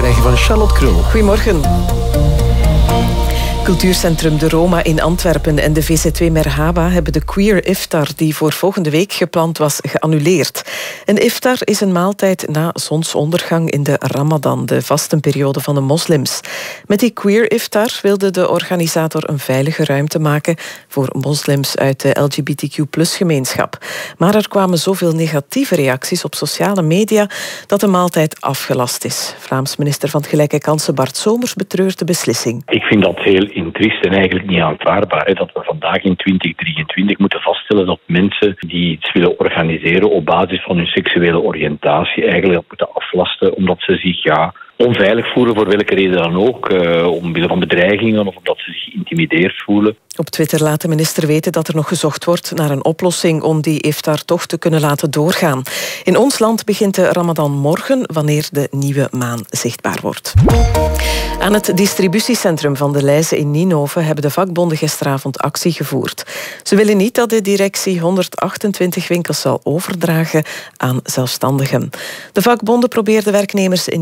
krijg van Charlotte Krul. Goedemorgen. Cultuurcentrum De Roma in Antwerpen en de VZ2 Merhaba hebben de queer iftar die voor volgende week gepland was geannuleerd. Een iftar is een maaltijd na zonsondergang in de Ramadan, de vastenperiode van de moslims. Met die queer iftar wilde de organisator een veilige ruimte maken voor moslims uit de LGBTQ-gemeenschap. Maar er kwamen zoveel negatieve reacties op sociale media dat de maaltijd afgelast is. Vlaams minister van Gelijke Kansen Bart Somers betreurt de beslissing. Ik vind dat heel intriest en eigenlijk niet aanvaardbaar. Hè, dat we vandaag in 2023 moeten vaststellen dat mensen die iets willen organiseren op basis van hun seksuele oriëntatie eigenlijk moeten aflasten omdat ze zich ja, onveilig voelen voor welke reden dan ook. Uh, omwille van bedreigingen of omdat ze zich geïntimideerd voelen. Op Twitter laat de minister weten dat er nog gezocht wordt naar een oplossing om die iftar toch te kunnen laten doorgaan. In ons land begint de Ramadan morgen, wanneer de nieuwe maan zichtbaar wordt. Aan het distributiecentrum van de Leijzen in Ninove hebben de vakbonden gisteravond actie gevoerd. Ze willen niet dat de directie 128 winkels zal overdragen aan zelfstandigen. De vakbonden probeerden werknemers in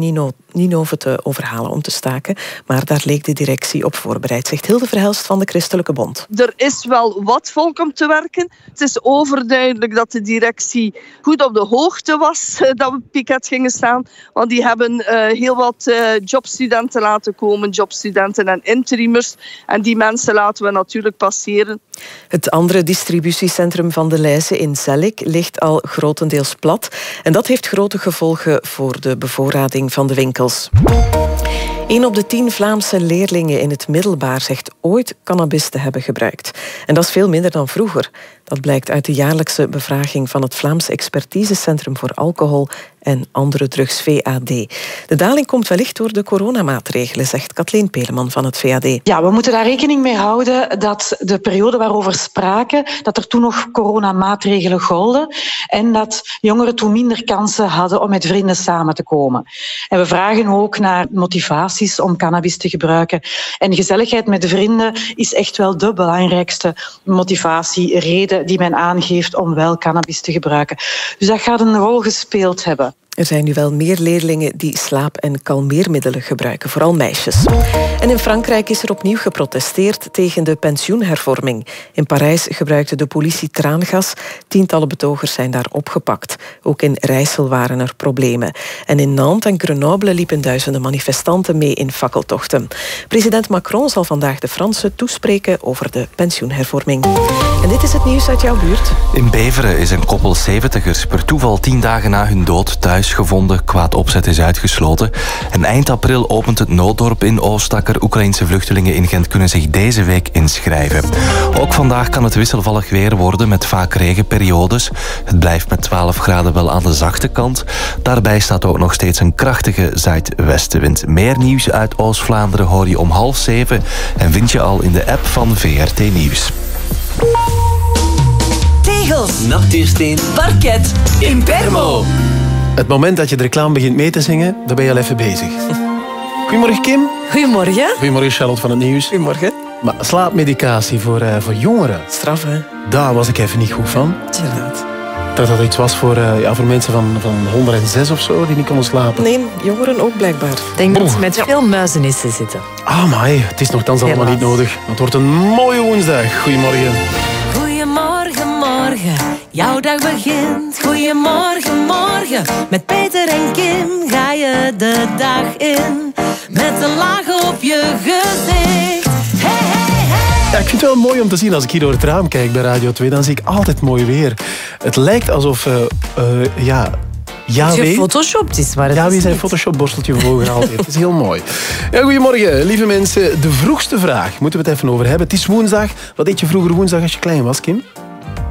Ninove te overhalen om te staken, maar daar leek de directie op voorbereid, zegt Hilde Verhelst van de Christelijke Bond. Er is wel wat volk om te werken. Het is overduidelijk dat de directie goed op de hoogte was eh, dat we piket gingen staan, want die hebben uh, heel wat uh, jobstudenten laten komen, jobstudenten en interimers. En die mensen laten we natuurlijk passeren. Het andere distributiecentrum van de Leijse in Zellik ligt al grotendeels plat. En dat heeft grote gevolgen voor de bevoorrading van de winkels. Unidos. Een op de tien Vlaamse leerlingen in het middelbaar zegt ooit cannabis te hebben gebruikt. En dat is veel minder dan vroeger. Dat blijkt uit de jaarlijkse bevraging van het Vlaams Expertisecentrum voor Alcohol en andere drugs, VAD. De daling komt wellicht door de coronamaatregelen, zegt Kathleen Peleman van het VAD. Ja, we moeten daar rekening mee houden dat de periode waarover spraken, dat er toen nog coronamaatregelen golden en dat jongeren toen minder kansen hadden om met vrienden samen te komen. En we vragen ook naar motivaties om cannabis te gebruiken. En gezelligheid met de vrienden is echt wel de belangrijkste motivatie, reden die men aangeeft om wel cannabis te gebruiken. Dus dat gaat een rol gespeeld hebben. Er zijn nu wel meer leerlingen die slaap- en kalmeermiddelen gebruiken, vooral meisjes. En in Frankrijk is er opnieuw geprotesteerd tegen de pensioenhervorming. In Parijs gebruikte de politie traangas. Tientallen betogers zijn daar opgepakt. Ook in Rijssel waren er problemen. En in Nantes en Grenoble liepen duizenden manifestanten mee in fakkeltochten. President Macron zal vandaag de Fransen toespreken over de pensioenhervorming. En dit is het nieuws uit jouw buurt. In Beveren is een koppel 70ers per toeval tien dagen na hun dood thuis gevonden. Kwaad opzet is uitgesloten. En eind april opent het nooddorp in Oostakker. Oekraïnse vluchtelingen in Gent kunnen zich deze week inschrijven. Ook vandaag kan het wisselvallig weer worden met vaak regenperiodes. Het blijft met 12 graden wel aan de zachte kant. Daarbij staat ook nog steeds een krachtige zuidwestenwind. Meer nieuws uit Oost-Vlaanderen hoor je om half zeven en vind je al in de app van VRT Nieuws. Tegels, nachtuursteen, parket, Impermo. Het moment dat je de reclame begint mee te zingen, dan ben je al even bezig. Goedemorgen Kim. Goedemorgen. Goedemorgen Charlotte van het Nieuws. Goedemorgen. Maar slaapmedicatie voor, uh, voor jongeren. Straf hè? Daar was ik even niet goed van. Inderdaad. Dat dat iets was voor, uh, ja, voor mensen van, van 106 of zo die niet konden slapen. Nee, jongeren ook blijkbaar. Ik denk dat ze met veel muizenissen zitten. Ah, maar het is nogthans allemaal niet nodig. Het wordt een mooie woensdag. Goedemorgen. Goedemorgen, morgen. Jouw dag begint. Goedemorgen, morgen. Met Peter en Kim ga je de dag in. Met een laag op je gezicht. Hey, hey, hey. Ja, ik vind het wel mooi om te zien als ik hier door het raam kijk bij Radio 2. Dan zie ik altijd mooi weer. Het lijkt alsof... Uh, uh, ja, ja, je photoshopt is, maar het Ja, wie zijn Photoshop-borsteltje voor gehaald heeft. Het is heel mooi. Ja, goedemorgen, lieve mensen. De vroegste vraag moeten we het even over hebben. Het is woensdag. Wat deed je vroeger woensdag als je klein was, Kim?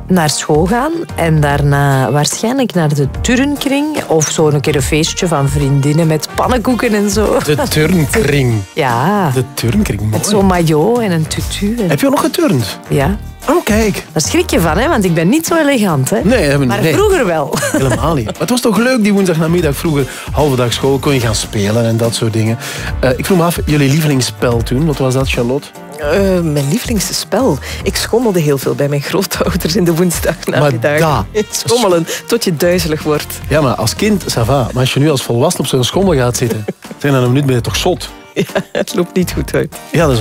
Naar school gaan en daarna waarschijnlijk naar de turnkring of zo een keer een feestje van vriendinnen met pannenkoeken en zo. De turnkring. Ja. De turnkring, mooi. Met zo'n maillot en een tutu. Heb je ook nog geturnd? Ja. Oh, kijk. Daar schrik je van, hè? want ik ben niet zo elegant. Hè? Nee, maar nee. vroeger wel. Helemaal niet. Maar het was toch leuk die woensdagnamiddag vroeger. Halve dag school, kon je gaan spelen en dat soort dingen. Uh, ik vroeg me af, jullie lievelingsspel toen, wat was dat, Charlotte? Uh, mijn lievelingsspel. Ik schommelde heel veel bij mijn grootouders in de woensdagnamiddag. Schommelen, tot je duizelig wordt. Ja, maar als kind, ça va. Maar als je nu als volwassen op zo'n schommel gaat zitten, zijn dan een minuut ben je toch zot. Ja, het loopt niet goed uit. Ja, dus,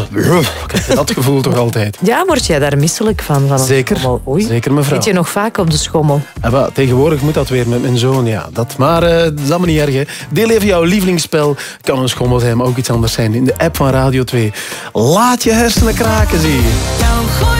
dat gevoel toch altijd. Ja, word jij daar misselijk van? van zeker, zeker mevrouw. Zit je nog vaak op de schommel? Ah, tegenwoordig moet dat weer met mijn zoon, ja. Dat, maar uh, dat is allemaal niet erg. Hè. Deel even jouw lievelingsspel. Kan een schommel zijn, maar ook iets anders zijn. In de app van Radio 2. Laat je hersenen kraken, zie je.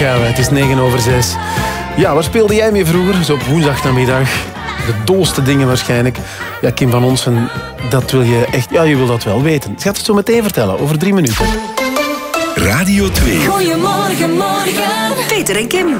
Ja. Het is 9 over 6. Ja, waar speelde jij mee vroeger? Zo op woensdagnamiddag. De dolste dingen waarschijnlijk. Ja, Kim van Onsen, dat wil je echt... Ja, je wil dat wel weten. Ik ga het zo meteen vertellen, over drie minuten. Radio 2. Goedemorgen, morgen. Peter en Kim.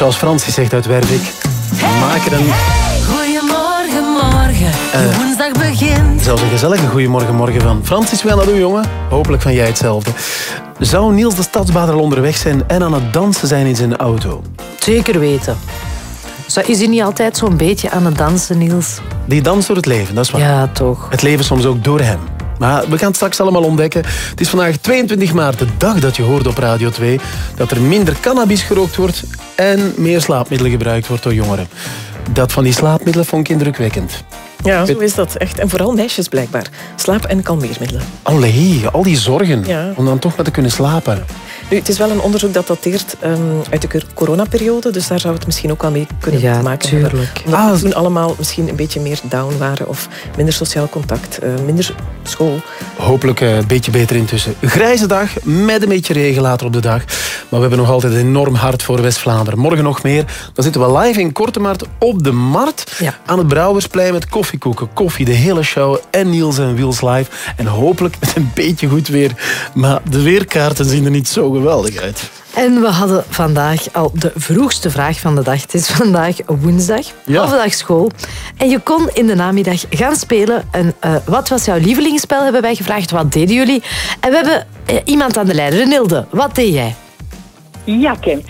Zoals Francis zegt uit Wervik. Maak er een, Goedemorgen, morgen. Eh. woensdag begint. zelfs een gezellige goeiemorgen morgen van. Francis, we gaan dat doen, jongen. Hopelijk van jij hetzelfde. Zou Niels de stadsbader al onderweg zijn en aan het dansen zijn in zijn auto? Zeker weten. Zo, is hij niet altijd zo'n beetje aan het dansen, Niels? Die danst door het leven, dat is waar. Ja, toch. Het leven soms ook door hem. Maar we gaan het straks allemaal ontdekken. Het is vandaag 22 maart, de dag dat je hoort op Radio 2... dat er minder cannabis gerookt wordt en meer slaapmiddelen gebruikt wordt door jongeren. Dat van die slaapmiddelen vond ik indrukwekkend. Ja, zo is dat echt. En vooral meisjes blijkbaar. Slaap- en kalmeermiddelen. Allee, al die zorgen Ja. om dan toch maar te kunnen slapen. Nu, het is wel een onderzoek dat dateert ehm, uit de cor- coronaperiode, dus daar zou het misschien ook wel mee kunnen Ja, te maken hebben. tuurlijk. Omdat Ah, we toen allemaal misschien een beetje meer down waren of minder sociaal contact, eh, minder school. Hopelijk eh, een beetje beter intussen. Grijze dag met een beetje regen later op de dag. Maar we hebben nog altijd enorm hart voor West-Vlaanderen. Morgen nog meer. Dan zitten we live in Kortemarkt op de Markt. Ja. Aan het Brouwersplein met koffiekoeken, koffie, de hele show. En Niels en Wils live. En hopelijk met een beetje goed weer. Maar de weerkaarten zien er niet zo geweldig uit. En we hadden vandaag al de vroegste vraag van de dag. Het is vandaag woensdag, Ja. halve school. En je kon in de namiddag gaan spelen. En eh, wat was jouw lievelingsspel, hebben wij gevraagd. Wat deden jullie? En we hebben eh, iemand aan de lijn. Renilde, wat deed jij? Ja, Kim.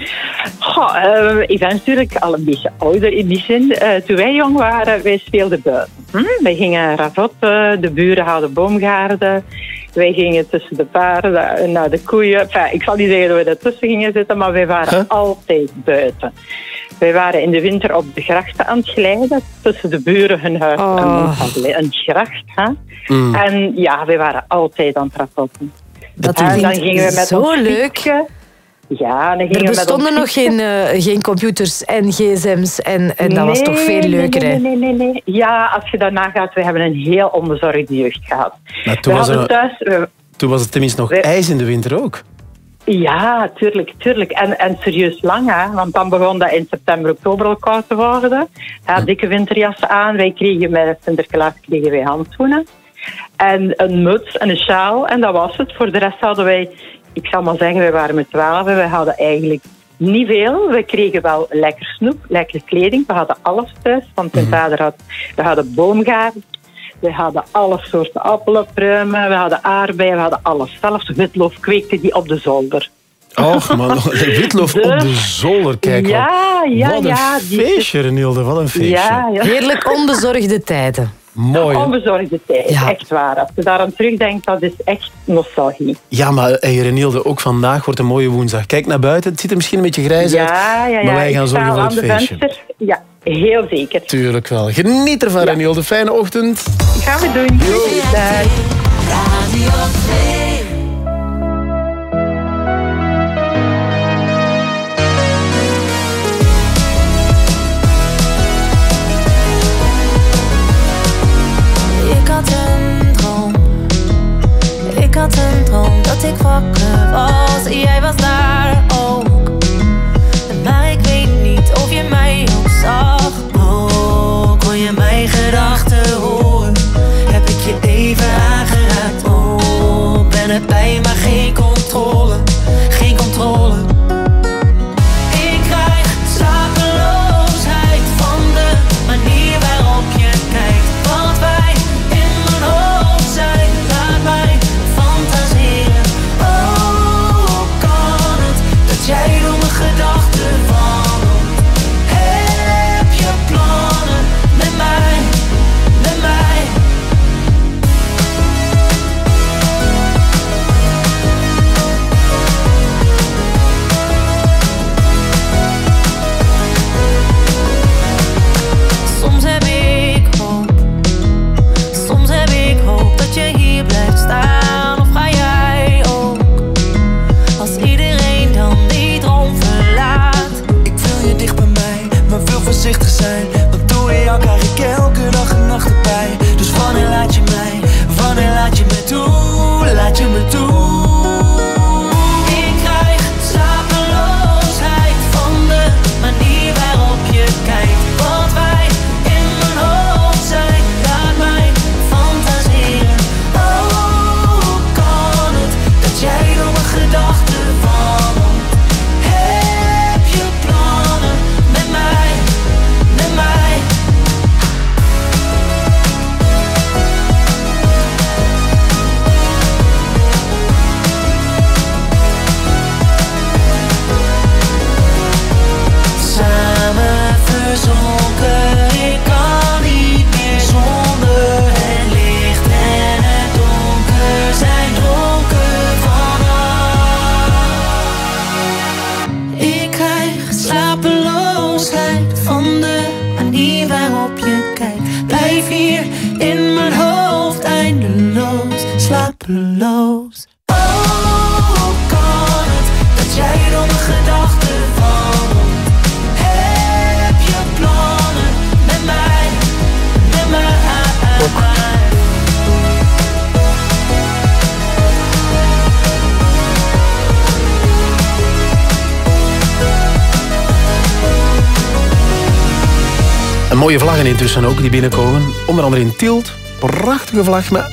Goh, eh, ik ben natuurlijk al een beetje ouder in die zin. Eh, toen wij jong waren, wij speelden buiten. Hm? Wij gingen ravotten, de buren hadden boomgaarden. Wij gingen tussen de paarden, naar de koeien. Enfin, ik zal niet zeggen dat we daartussen gingen zitten, maar wij waren Huh? altijd buiten. Wij waren in de winter op de grachten aan het glijden, tussen de buren hun huis. Oh. en Een, een gracht, hè? Mm. En ja, wij waren altijd aan het ravotten. Dat En dan gingen we met zo ons leuk. fietsje- Ja, dan gingen Er we met ons bestonden nog geen, eh, geen computers en gsm's. En, en dat was toch veel leuker, nee, hè? nee, nee, nee, nee. Ja, als je daarna gaat, we hebben een heel onbezorgde jeugd gehad. Maar toen we was, hadden er, thuis... we- toen was het tenminste nog We- ijs in de winter ook. ja, tuurlijk, tuurlijk. En, en serieus lang, hè. Want dan begon dat in september, oktober al koud te worden. Ja, dikke winterjassen aan. Wij kregen met Sinterklaas kregen wij handschoenen. En een muts en een sjaal. En dat was het. Voor de rest hadden wij... Ik zal maar zeggen, wij waren met twaalf. en Wij hadden eigenlijk niet veel. We kregen wel lekker snoep, lekker kleding. We hadden alles thuis. Want mijn vader had... We hadden boomgaarden. We hadden alle soorten appelen, pruimen. We hadden aardbeien. We hadden alles. Zelfs witlof kweekte die op de zolder. Och man, de witloof op de zolder. Kijk, wat- ja, ja, wat een ja. die- feestje, Renilde. Wat een feestje. Ja, ja. Heerlijk onbezorgde tijden. Mooi. hè? Onbezorgde tijd, Ja. echt waar. Als je daaraan terugdenkt, dat is echt nostalgie. Ja, maar hey, Renilde, ook vandaag wordt een mooie woensdag. Kijk naar buiten, het ziet er misschien een beetje grijs uit. Ja, ja, ja. Maar wij gaan zorgen voor het de feestje. venster. Ja, heel zeker. Tuurlijk wel. Geniet ervan, Renilde. Fijne ochtend. Gaan we doen. Dag. ik wakker was en jij was daar ook. Maar ik weet niet of je mij ook zag. Oh, kon je mijn gedachten horen? Heb ik je even aangeraakt? Oh, ben het bij maar geen intussen ook die binnenkomen. Onder andere in Tielt. Prachtige vlag. Maar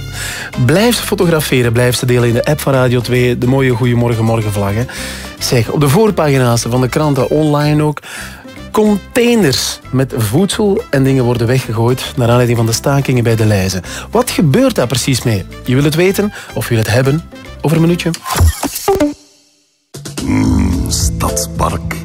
blijf ze fotograferen. Blijf ze delen in de app van Radio 2. De mooie Goeiemorgen Morgen. Zeg, op de voorpagina's van de kranten, online ook. Containers met voedsel en dingen worden weggegooid naar aanleiding van de stakingen bij de lijzen. Wat gebeurt daar precies mee? Je wil het weten of je wil het hebben? Over een minuutje. Stadspark,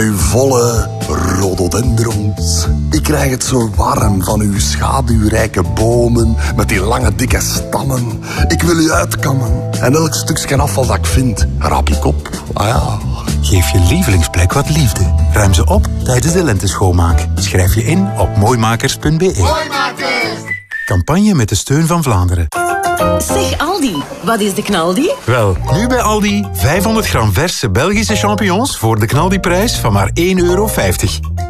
uw volle rhododendrons. Ik krijg het zo warm van uw schaduwrijke bomen met die lange dikke stammen. Ik wil u uitkammen en elk stukje afval dat ik vind, raap ik op. Ah ja. Geef je lievelingsplek wat liefde. Ruim ze op tijdens de lenteschoonmaak. Schrijf je in op mooimakers.be. Campagne met de steun van Vlaanderen. Zeg Aldi, wat is de knaldi? Wel, nu bij Aldi 500 gram verse Belgische champignons voor de knaldiprijs van maar 1,50 euro.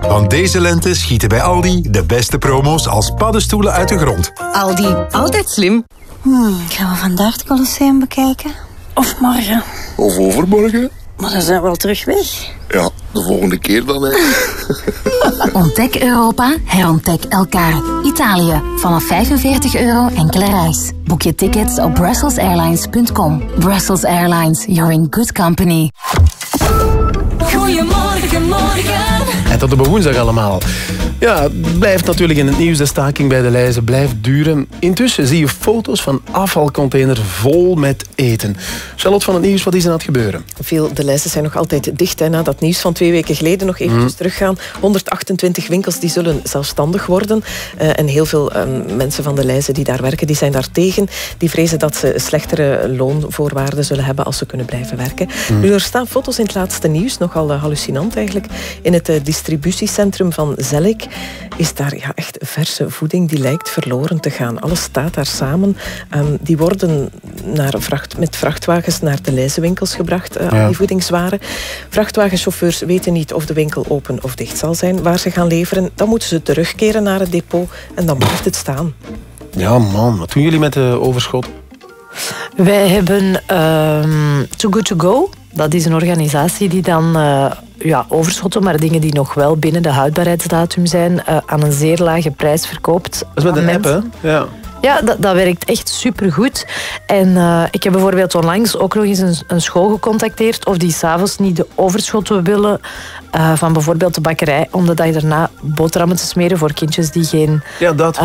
Want deze lente schieten bij Aldi de beste promo's als paddenstoelen uit de grond. Aldi, altijd slim. Hmm, gaan we vandaag het Colosseum bekijken? Of morgen? Of overmorgen? Maar dan zijn we al terug weg. Ja, de volgende keer dan, hè. Ontdek Europa, herontdek elkaar. Italië, vanaf 45 euro enkele reis. Boek je tickets op brusselsairlines.com. Brussels Airlines, you're in good company. Goedemorgen, morgen. En tot op woensdag allemaal. Ja, het blijft natuurlijk in het nieuws. De staking bij de lijzen blijft duren. Intussen zie je foto's van afvalcontainers vol met eten. Charlotte van het nieuws, wat is er aan het gebeuren? Veel de lijsten zijn nog altijd dicht. Hè. Na dat nieuws van twee weken geleden nog eventjes Mhm. teruggaan. 128 winkels die zullen zelfstandig worden. Eh, en heel veel eh, mensen van de lijzen die daar werken, die zijn daar tegen. Die vrezen dat ze slechtere loonvoorwaarden zullen hebben als ze kunnen blijven werken. Mhm. Nu, er staan foto's in het laatste nieuws, nogal eh, hallucinant eigenlijk. In het eh, distributiecentrum van Zellik is daar ja, echt verse voeding die lijkt verloren te gaan. Alles staat daar samen. Ehm, die worden naar vracht, met vrachtwagens naar de lijzenwinkels gebracht, eh, al die voedingswaren. Vrachtwagenchauffeurs weten niet of de winkel open of dicht zal zijn waar ze gaan leveren. Dan moeten ze terugkeren naar het depot en dan blijft het staan. Ja, man. Wat doen jullie met de overschot? Wij hebben ehm Too Good To Go. Dat is een organisatie die dan eh, ja, overschotten, maar dingen die nog wel binnen de houdbaarheidsdatum zijn, eh, aan een zeer lage prijs verkoopt. Dat is met een app, hè? Ja. Ja, dat, dat werkt echt supergoed. En eh, ik heb bijvoorbeeld onlangs ook nog eens een, een school gecontacteerd of die s'avonds niet de overschotten willen van bijvoorbeeld de bakkerij, om de dag daarna boterhammen te smeren voor kindjes die geen, ja, dat.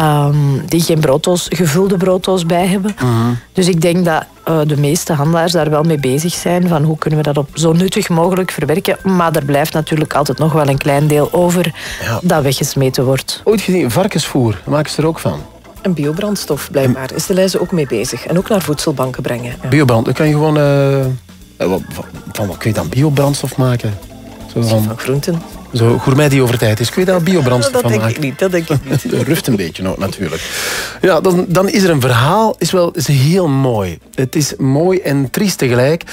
die geen brooddoos, gevulde brooddoos bij hebben. Mhm. Dus ik denk dat eh, de meeste handelaars daar wel mee bezig zijn van hoe kunnen we dat op zo nuttig mogelijk verwerken. Maar er blijft natuurlijk altijd nog wel een klein deel over dat weggesmeten wordt. Ooit gezien, varkensvoer, daar maken ze er ook van. En biobrandstof, blijkbaar, is de lijzen ook mee bezig. En ook naar voedselbanken brengen. Ja. Biobrand, dan kan je gewoon... eh, eh, wat- van, van wat kun je dan biobrandstof maken? Zo van, van groenten. Zo gourmet die over tijd is. Kun je daar biobrandstof dat van denk maken? ik niet, dat denk ik niet. Dat ruft een beetje nog, natuurlijk. Ja, dan, dan is er een verhaal, is wel is heel mooi. Het is mooi en triest tegelijk.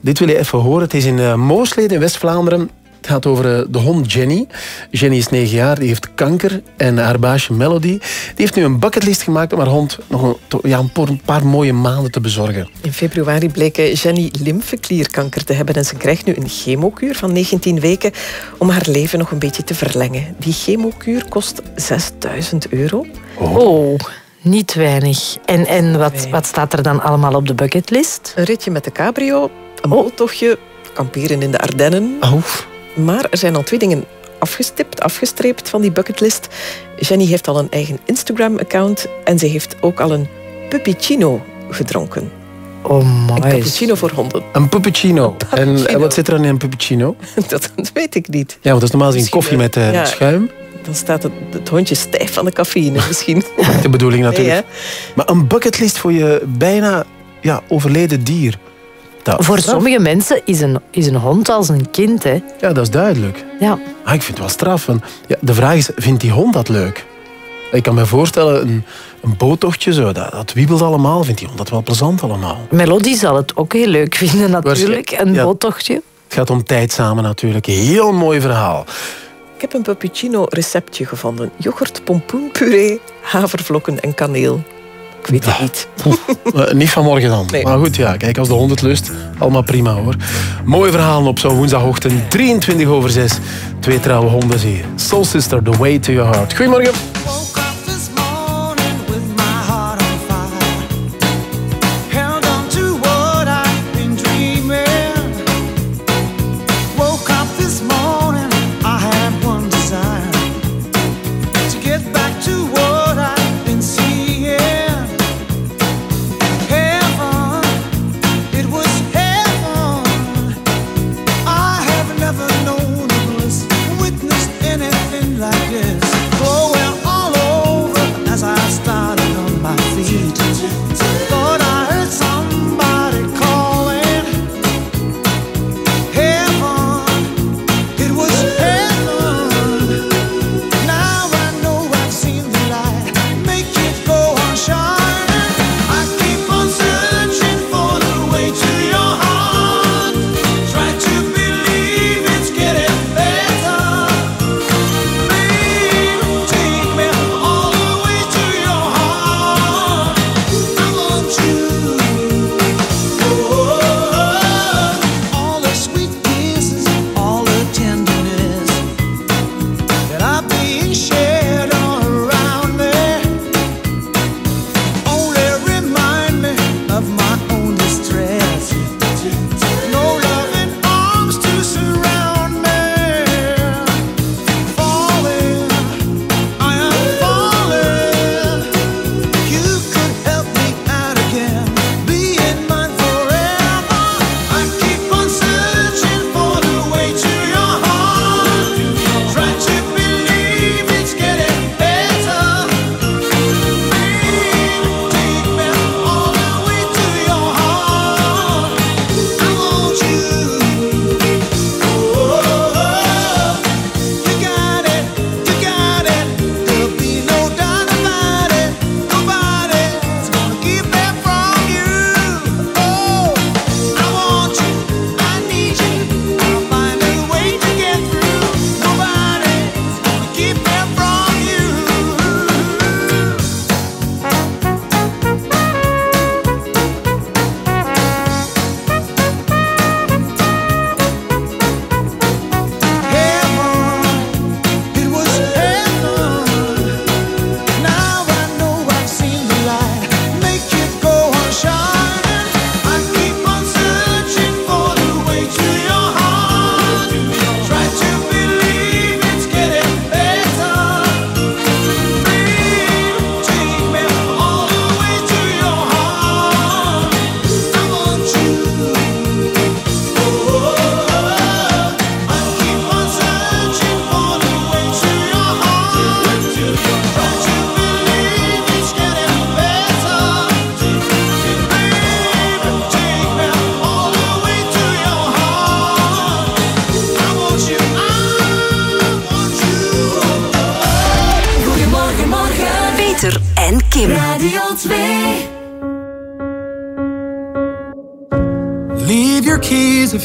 Dit wil je even horen. Het is in uh, Moosleden in West-Vlaanderen. Het gaat over uh, de hond Jenny. Jenny is negen jaar, die heeft kanker. En haar baasje Melody die heeft nu een bucketlist gemaakt om haar hond nog een, ja, een paar mooie maanden te bezorgen. In februari bleek eh, Jenny lymfeklierkanker te hebben en ze krijgt nu een chemokuur van 19 weken om haar leven nog een beetje te verlengen. Die chemokuur kost 6000 euro. Oh. Niet weinig. En, en wat, wat staat er dan allemaal op de bucketlist? Een ritje met de cabrio, een boottochtje, kamperen in de Ardennen. Oh. Maar er zijn al twee dingen afgestipt, afgestreept van die bucketlist. Jenny heeft al een eigen Instagram-account en ze heeft ook al een puppuccino gedronken. Oh, mooi. Een cappuccino voor honden. Een puppuccino. En, en wat zit er dan in een puppuccino? dat, dat weet ik niet. Ja, want dat is normaal gezien koffie met uh, ja, schuim. Dan staat het, het, hondje stijf van de cafeïne misschien. de bedoeling natuurlijk. Nee, maar een bucketlist voor je bijna ja, overleden dier. Voor sommige mensen is een, is een hond als een kind. Hè? Ja, dat is duidelijk. Ja. Ah, ik vind het wel straf. Ja, de vraag is, vindt die hond dat leuk? Ik kan me voorstellen, een, een boottochtje, zo, dat, dat wiebelt allemaal. Vindt die hond dat wel plezant allemaal? Melody zal het ook heel leuk vinden natuurlijk, een ja, boottochtje. Het gaat om tijd samen natuurlijk. Heel mooi verhaal. Ik heb een puppuccino receptje gevonden. Yoghurt, pompoenpuree, havervlokken en kaneel. Ik weet het niet. Eh, niet vanmorgen dan. Maar goed, ja, kijk, als de hond het lust, allemaal prima hoor. Mooie verhalen op zo'n woensdagochtend, 23 over 6. Twee trouwe honden zie je. Soul Sister, The Way to Your Heart. Goedemorgen.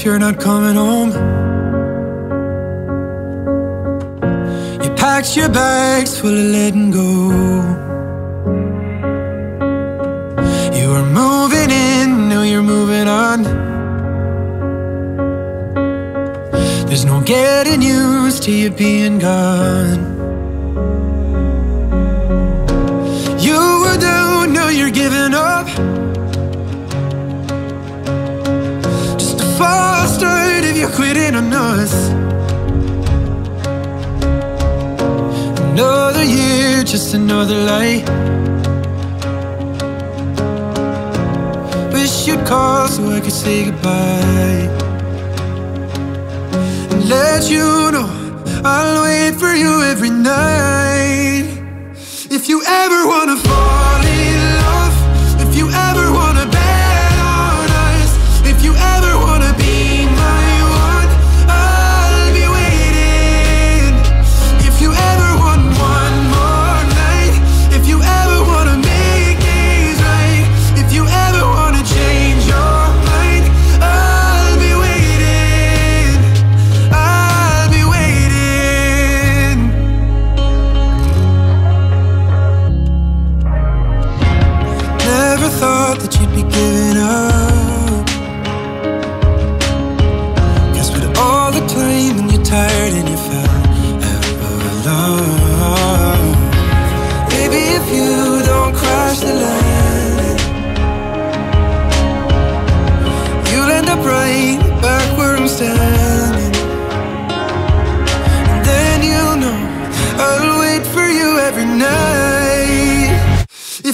you're not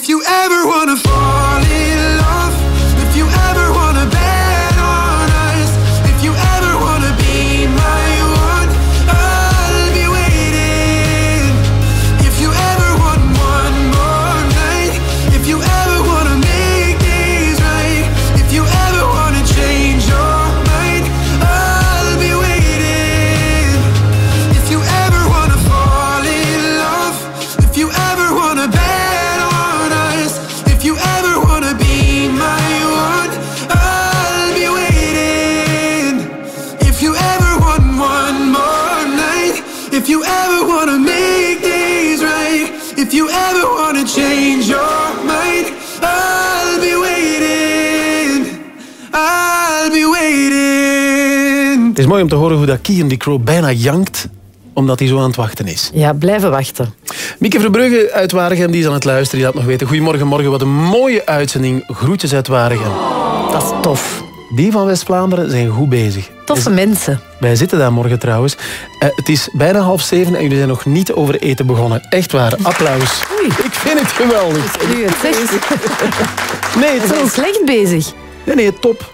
If you ever wanna fall mooi om te horen hoe dat Kian die Crow bijna jankt omdat hij zo aan het wachten is. Ja, blijven wachten. Mieke Verbrugge uit Waregem, die is aan het luisteren, die laat nog weten. Goedemorgen, morgen, wat een mooie uitzending. Groetjes uit Waregem. Dat is tof. Die van West-Vlaanderen zijn goed bezig. Toffe mensen. Wij zitten daar morgen trouwens. Eh, het is bijna half zeven en jullie zijn nog niet over eten begonnen. Echt waar, applaus. Ik vind het geweldig. Nu het zegt. Nee, We zijn slecht bezig. Nee, nee, top.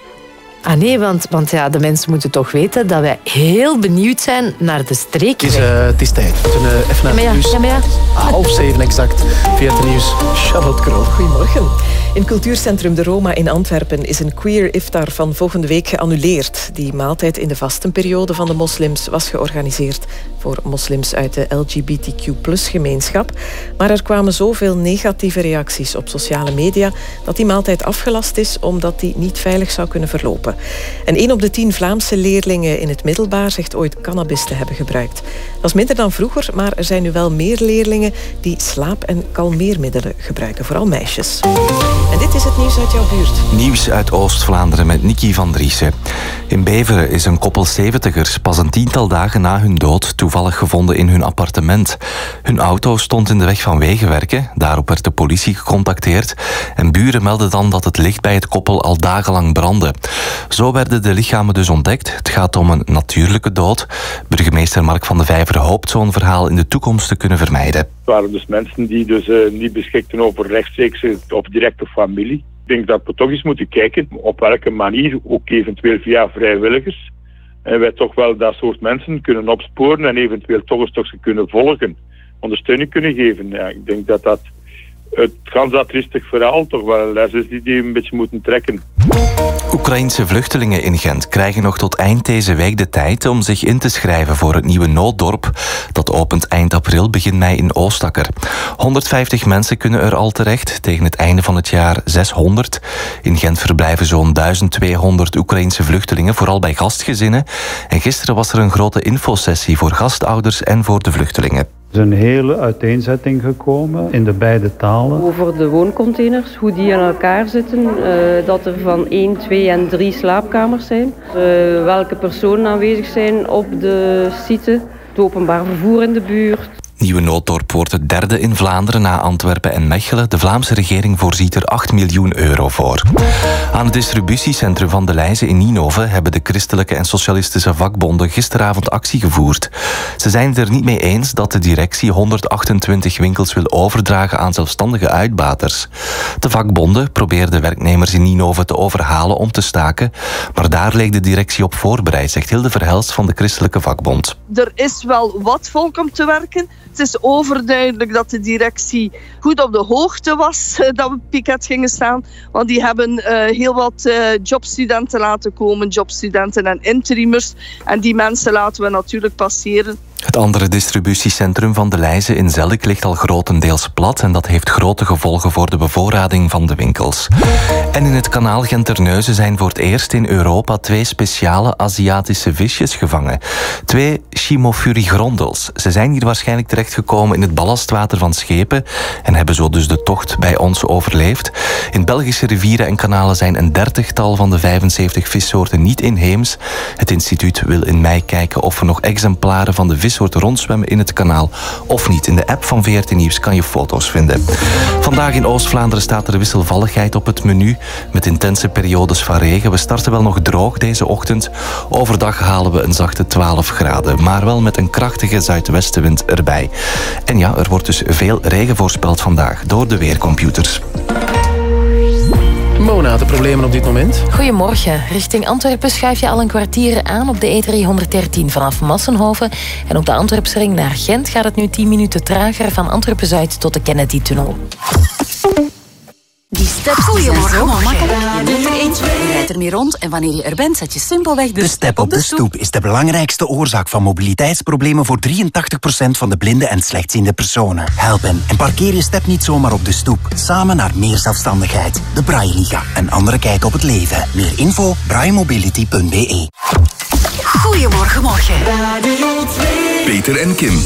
Ah nee, want, want ja, de mensen moeten toch weten dat wij heel benieuwd zijn naar de streek. Het is, eh, het is tijd. We moeten eh, even naar Ja, het nieuws. ja, ja. Half zeven exact. Via het nieuws. Charlotte Kroon. Goedemorgen. In cultuurcentrum De Roma in Antwerpen is een queer iftar van volgende week geannuleerd. Die maaltijd in de vastenperiode van de moslims was georganiseerd voor moslims uit de LGBTQ-gemeenschap. Maar er kwamen zoveel negatieve reacties op sociale media dat die maaltijd afgelast is omdat die niet veilig zou kunnen verlopen. En één op de tien Vlaamse leerlingen in het middelbaar zegt ooit cannabis te hebben gebruikt. Dat is minder dan vroeger, maar er zijn nu wel meer leerlingen die slaap- en kalmeermiddelen gebruiken, vooral meisjes. En dit is het nieuws uit jouw buurt. Nieuws uit Oost-Vlaanderen met Nicky van Driessen. In Beveren is een koppel 70ers pas een tiental dagen na hun dood toevallig gevonden in hun appartement. Hun auto stond in de weg van wegenwerken, daarop werd de politie gecontacteerd en buren melden dan dat het licht bij het koppel al dagenlang brandde. Zo werden de lichamen dus ontdekt. Het gaat om een natuurlijke dood. Burgemeester Mark van de Vijver hoopt zo'n verhaal in de toekomst te kunnen vermijden. Het waren dus mensen die dus eh, niet beschikten over rechtstreeks of directe familie. Ik denk dat we toch eens moeten kijken op welke manier, ook eventueel via vrijwilligers, en wij toch wel dat soort mensen kunnen opsporen en eventueel toch eens toch ze kunnen volgen, ondersteuning kunnen geven. Ja, ik denk dat dat het gans dat verhaal toch wel een les is die die een beetje moeten trekken. Oekraïnse vluchtelingen in Gent krijgen nog tot eind deze week de tijd om zich in te schrijven voor het nieuwe nooddorp. Dat opent eind april, begin mei in Oostakker. 150 mensen kunnen er al terecht, tegen het einde van het jaar 600. In Gent verblijven zo'n 1200 Oekraïnse vluchtelingen, vooral bij gastgezinnen. En gisteren was er een grote infosessie voor gastouders en voor de vluchtelingen. Is een hele uiteenzetting gekomen in de beide talen. Over de wooncontainers, hoe die aan elkaar zitten. eh, dat er van 1, 2 en 3 slaapkamers zijn. Eh, welke personen aanwezig zijn op de site. Het openbaar vervoer in de buurt. Nieuwe Nooddorp wordt het derde in Vlaanderen na Antwerpen en Mechelen. De Vlaamse regering voorziet er 8 miljoen euro voor. Aan het distributiecentrum van de Leijzen in Ninove hebben de christelijke en socialistische vakbonden gisteravond actie gevoerd. Ze zijn het er niet mee eens dat de directie 128 winkels wil overdragen aan zelfstandige uitbaters. De vakbonden probeerden werknemers in Ninove te overhalen om te staken, maar daar leek de directie op voorbereid, zegt Hilde Verhelst van de christelijke vakbond. er is wel wat volk om te werken. Het is overduidelijk dat de directie goed op de hoogte was eh, dat we piket gingen staan. Want die hebben eh, heel wat eh, jobstudenten laten komen, jobstudenten en interimers. En die mensen laten we natuurlijk passeren. Het andere distributiecentrum van de Leijzen in Zellik ligt al grotendeels plat en dat heeft grote gevolgen voor de bevoorrading van de winkels. En in het kanaal Genterneuzen zijn voor het eerst in Europa twee speciale Aziatische visjes gevangen. Twee Chimophuri-grondels. Ze zijn hier waarschijnlijk terechtgekomen in het ballastwater van schepen en hebben zo dus de tocht bij ons overleefd. In Belgische rivieren en kanalen zijn een dertigtal van de 75 vissoorten niet inheems. Het instituut wil in mei kijken of er nog exemplaren van de vis vis hoort rondzwemmen in het kanaal of niet. In de app van VRT Nieuws kan je foto's vinden. Vandaag in Oost-Vlaanderen staat er wisselvalligheid op het menu met intense periodes van regen. We starten wel nog droog deze ochtend. Overdag halen we een zachte 12 graden, maar wel met een krachtige zuidwestenwind erbij. En ja, er wordt dus veel regen voorspeld vandaag door de weercomputers. Mona, de problemen op dit moment? Goedemorgen. Richting Antwerpen schuif je al een kwartier aan op de E313 vanaf Massenhoven. En op de Antwerpsring naar Gent gaat het nu 10 minuten trager van Antwerpen-Zuid tot de Kennedy-tunnel. Steps zo makkelijk. Je neemt er eentje, je rijdt ermee rond en wanneer je er bent, zet je simpelweg de, De step op de stoep is de belangrijkste oorzaak van mobiliteitsproblemen voor 83% van de blinde en slechtziende personen. Help hen en parkeer je step niet zomaar op de stoep. Samen naar meer zelfstandigheid. De Braille Liga, een andere kijk op het leven. Meer info braillemobility.be. Goedemorgen, morgen. Peter en Kim.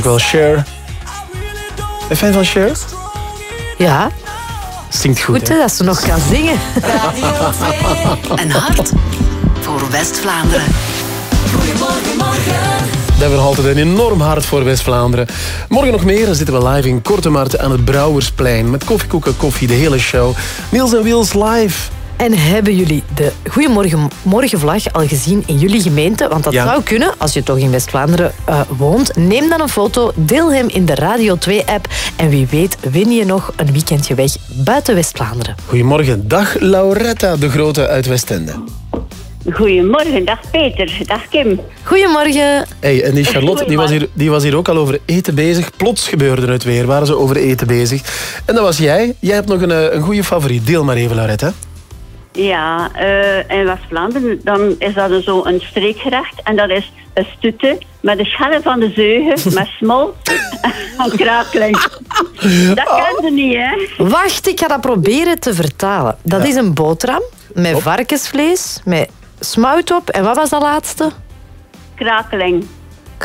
Goed. Tuurlijk wel Cher. Ben je fan van Cher? Ja, Zingt goed, goed hè? dat ze nog kan zingen. Een hart voor West-Vlaanderen. Goedemorgen, morgen. Dat hebben we altijd een enorm hart voor West-Vlaanderen. Morgen nog meer, dan zitten we live in Korte Marten aan het Brouwersplein. Met koffiekoeken, koffie, de hele show. Niels en Wils live. En hebben jullie de Goedemorgen Morgenvlag al gezien in jullie gemeente? Want dat Ja. zou kunnen, als je toch in West-Vlaanderen eh, woont. Neem dan een foto, deel hem in de Radio 2-app. En wie weet win je nog een weekendje weg buiten West-Vlaanderen. Goedemorgen. Dag Lauretta, de grote uit Westende. Goedemorgen, dag Peter, dag Kim. Goedemorgen. Hey, en die Charlotte die was, hier, die was hier ook al over eten bezig. Plots gebeurde het weer, waren ze over eten bezig. En dat was jij. Jij hebt nog een, eh, een goede favoriet. Deel maar even, Lauretta. Ja, eh, in West-Vlaanderen dan is dat een zo een streekgerecht en dat is een stute met de schellen van de zeugen, met smolt en krakeling. Dat kan je niet, hè? Wacht, ik ga dat proberen te vertalen. Dat is een boterham met varkensvlees, met smout op. En wat was dat laatste? Krakeling.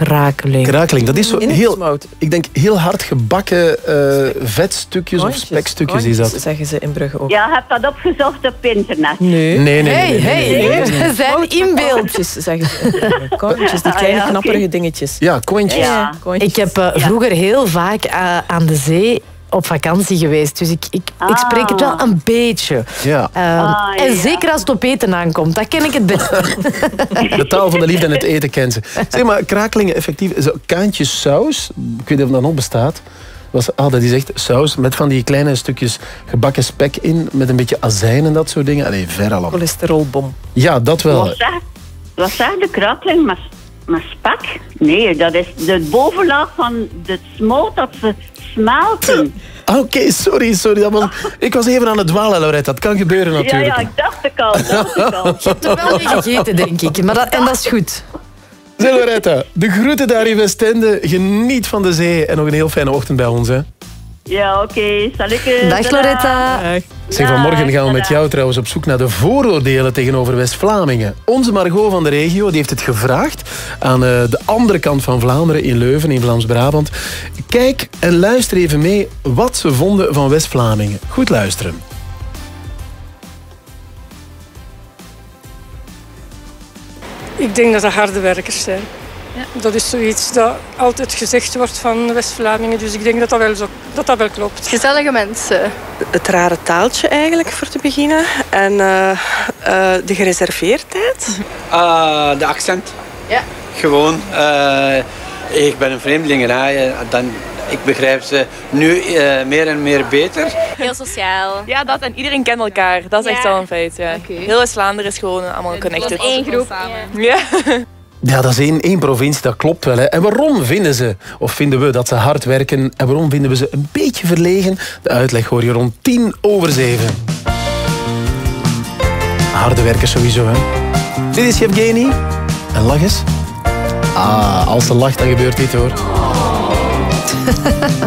Krakeling. Krakeling, dat is zo heel, ik denk heel hard gebakken eh, vetstukjes of spekstukjes is dat. zeggen ze in Brugge ook. Ja, heb dat opgezocht op internet. Nee. Nee, nee, nee, nee, nee, nee, nee, nee. we zijn in beeld. Kontjes, zeggen ze. Kontjes, die Ah, kleine knapperige dingetjes. Ja, kontjes. Ja. Ik heb eh, vroeger heel vaak eh, aan de zee op vakantie geweest. Dus ik, ik, ik spreek het wel een beetje. Ja. Ehm, Ah, en ja. zeker als het op eten aankomt, dat ken ik het beste. De taal van de liefde en het eten kent ze. Zeg maar, krakelingen effectief. Zo, kaantjes saus, ik weet niet of dat nog bestaat. Was, ah, dat is echt saus met van die kleine stukjes gebakken spek in. Met een beetje azijn en dat soort dingen. Allee, ver allemaal. Cholesterolbom. Ja, dat wel. Wat zegt, wat zegt de krakeling met, met spek? Nee, dat is de bovenlaag van de smoot dat ze smelten. Oké, sorry, sorry. Dat was, ik was even aan het dwalen, Laurette. Dat kan gebeuren Ja, natuurlijk. ja, ik dacht ik al, dacht ik al. Je hebt er wel mee gegeten, denk ik. Maar dat, en dat is goed. Zeg Loretta, de groeten daar in Westende. Geniet van de zee en nog een heel fijne ochtend bij ons. Hè. Ja, oké. Zal ik... eh, Dag. Loretta. Zeg, vanmorgen gaan we met jou trouwens op zoek naar de vooroordelen tegenover West-Vlamingen. Onze Margot van de regio die heeft het gevraagd aan eh, de andere kant van Vlaanderen, in Leuven, in Vlaams-Brabant. Kijk en luister even mee wat ze vonden van West-Vlamingen. Goed luisteren. Ik denk dat dat harde werkers zijn. Dat is zoiets dat altijd gezegd wordt van West-Vlamingen. Dus ik denk dat dat wel, zo, dat dat wel klopt. Gezellige mensen. Het rare taaltje eigenlijk, voor te beginnen. En eh, eh, de gereserveerdheid. Ah, de accent. Ja. Gewoon. eh, ik ben een vreemdeling. Hè. Dan, ik begrijp ze nu eh, meer en meer beter. Heel sociaal. Ja, dat. En iedereen kent elkaar. Dat is echt wel een feit. Ja. Heel West-Vlaanderen is gewoon allemaal connected. één groep. Ja. Ja, dat is één, provincie, dat klopt wel. Hè. En waarom vinden ze, of vinden we dat ze hard werken? En waarom vinden we ze een beetje verlegen? De uitleg hoor je rond tien over zeven. Harde werkers sowieso, hè. Dit is Yevgeny. En lach eens. Ah, als ze lacht, dan gebeurt dit, hoor.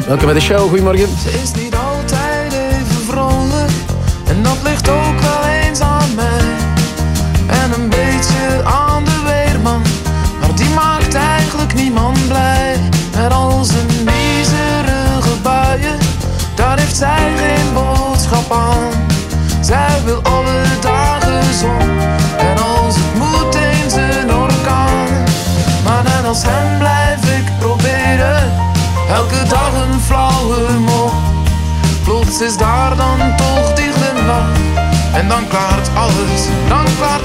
Welkom bij de show, goedemorgen. Ze is zij geen boodschap aan. Zij wil alle dagen zon. En als het moet eens een orkaan. Maar net als hem blijf ik proberen. Elke dag een flauwe mop. Plots is daar dan toch die glimlach En dan klaart alles, dan klaart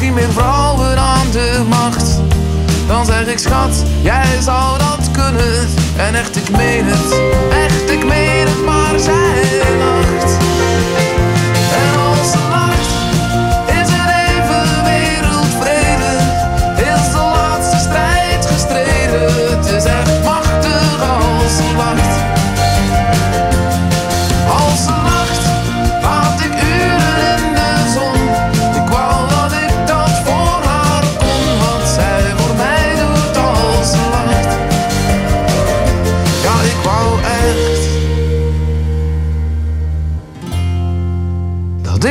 Misschien meer vrouwen aan de macht dan Dan zeg ik schat, jij zou dat kunnen. En echt, ik meen het, echt, ik meen het,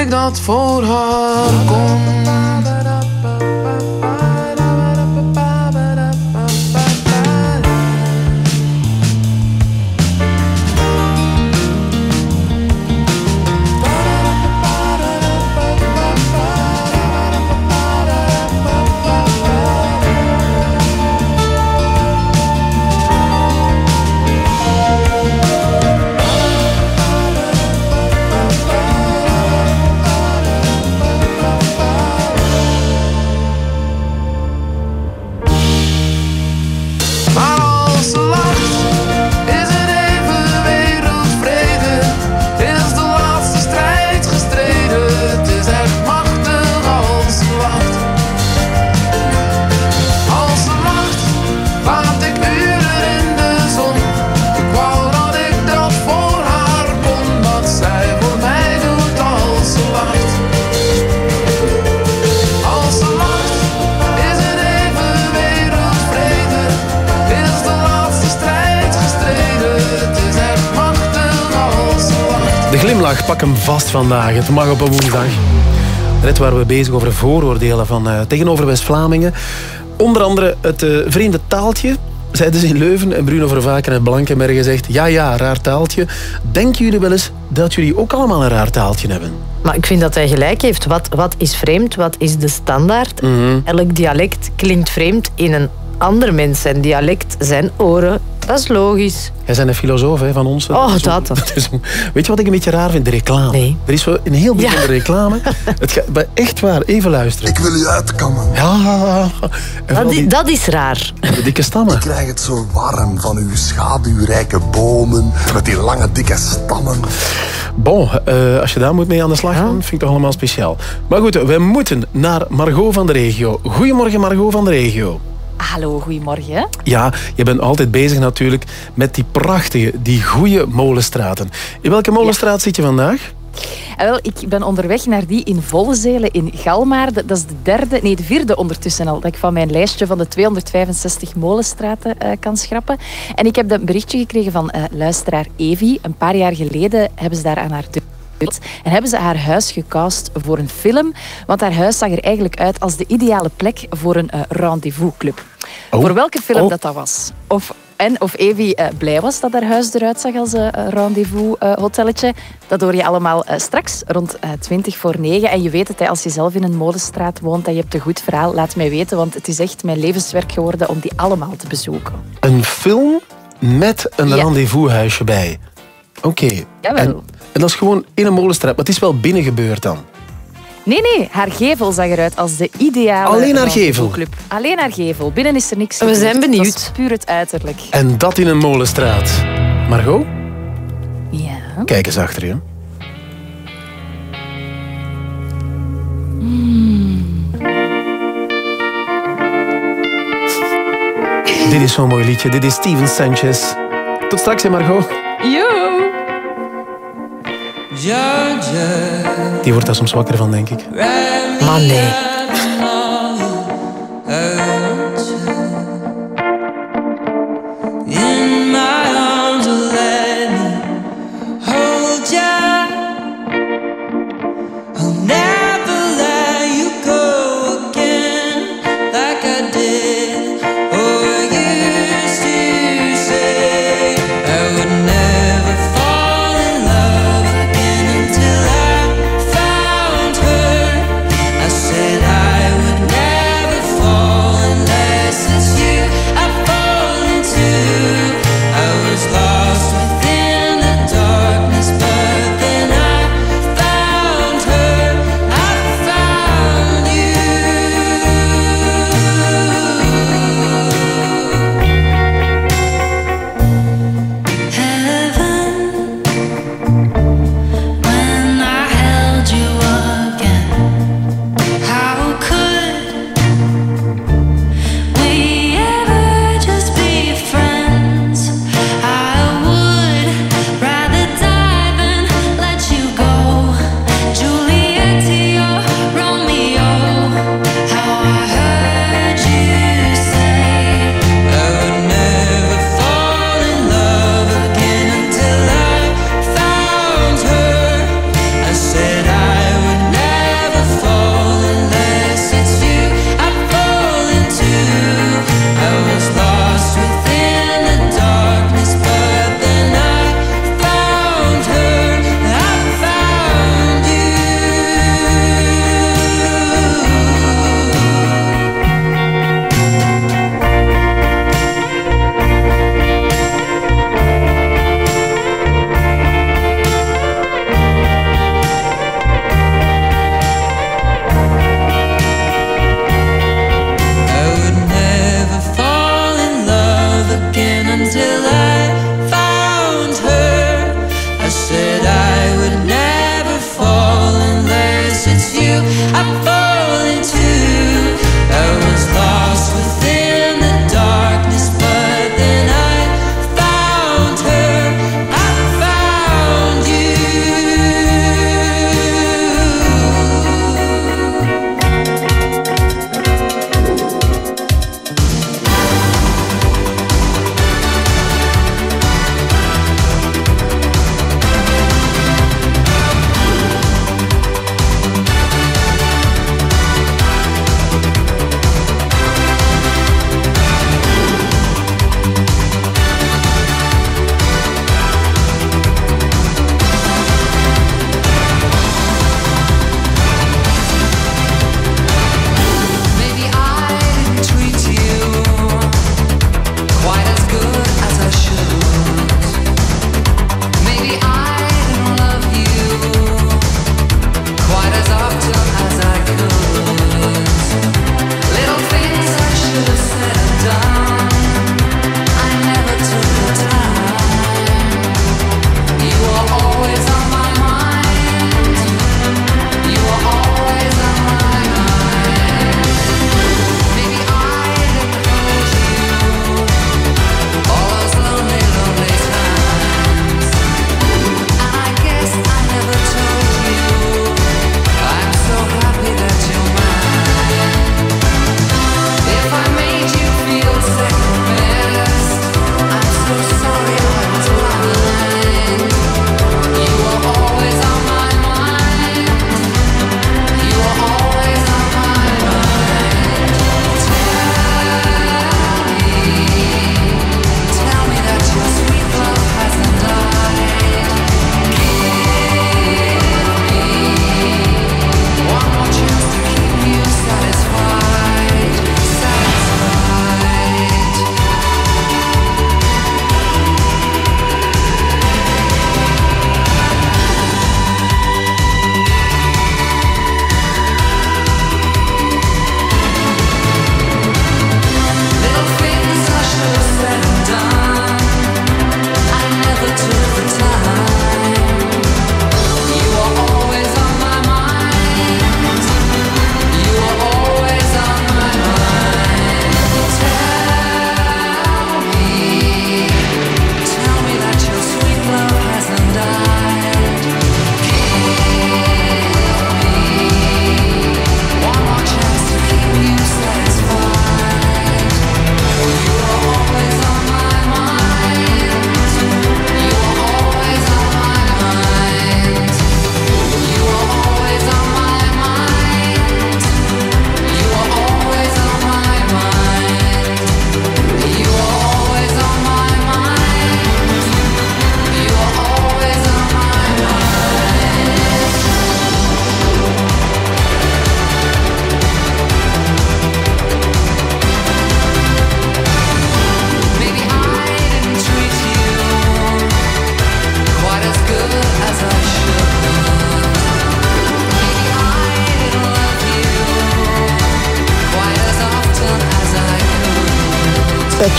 dat voor haar kon. Pak hem vast vandaag. Het mag op een woensdag. Net waren we bezig over vooroordelen van eh, tegenover West-Vlamingen. Onder andere het eh, vreemde taaltje. Zeiden ze in Leuven en Bruno Vervaken uit Blankenbergen zegt... Ja, ja, raar taaltje. Denken jullie wel eens dat jullie ook allemaal een raar taaltje hebben? Maar ik vind dat hij gelijk heeft. Wat, wat is vreemd? Wat is de standaard? Mhm. Elk dialect klinkt vreemd in een ander mens. Zijn dialect, zijn oren. Dat is logisch. Jij bent een filosoof hè, van ons. Oh, dat. weet je wat ik een beetje raar vind? De reclame. Er is zo een heel bijzondere reclame. Het gaat, maar echt waar, even luisteren. Ik wil u uitkammen. Ja. Dat, die, dat is raar. de dikke stammen. Ik krijg het zo warm van uw schaduwrijke bomen met die lange dikke stammen. Bon, eh, als je daar moet mee aan de slag gaan, vind ik toch allemaal speciaal. Maar goed, we moeten naar Margot van de regio. Goedemorgen Margot van de regio. Hallo, goedemorgen. Ja, je bent altijd bezig natuurlijk met die prachtige, die goede molenstraten. In welke molenstraat zit je vandaag? Eh, wel, ik ben onderweg naar die in Vollezelen in Galmaarde. Dat is de derde, nee, de vierde ondertussen al, dat ik van mijn lijstje van de 265 molenstraten eh, kan schrappen. En ik heb een berichtje gekregen van eh, luisteraar Evi. Een paar jaar geleden hebben ze daar aan haar deur en hebben ze haar huis gecast voor een film. Want haar huis zag er eigenlijk uit als de ideale plek voor een eh, rendezvousclub. Oh. Voor welke film Oh. dat dat was. Of, en of Evi eh, blij was dat haar huis eruit zag als een uh, rendezvous-hotelletje. dat hoor je allemaal eh, straks rond eh 20 voor 9. En je weet het, hè, als je zelf in een molenstraat woont en je hebt een goed verhaal, laat mij weten. Want het is echt mijn levenswerk geworden om die allemaal te bezoeken. Een film met een Ja. rendezvoushuisje bij. Oké. Jawel. En, en dat is gewoon in een molenstraat, maar het is wel binnen gebeurd dan. Nee, nee, haar gevel zag eruit als de ideale Alleen haar gevel? rendezvousclub. Alleen haar gevel. Binnen is er niks We zijn benieuwd. Dat is puur het uiterlijk. En dat in een molenstraat. Margot, Ja. kijk eens achter je. Dit is zo'n mooi liedje. Dit is Steven Sanchez. Tot straks, hè, Margot. Yo! Die wordt daar soms wakker van, denk ik. Maar nee.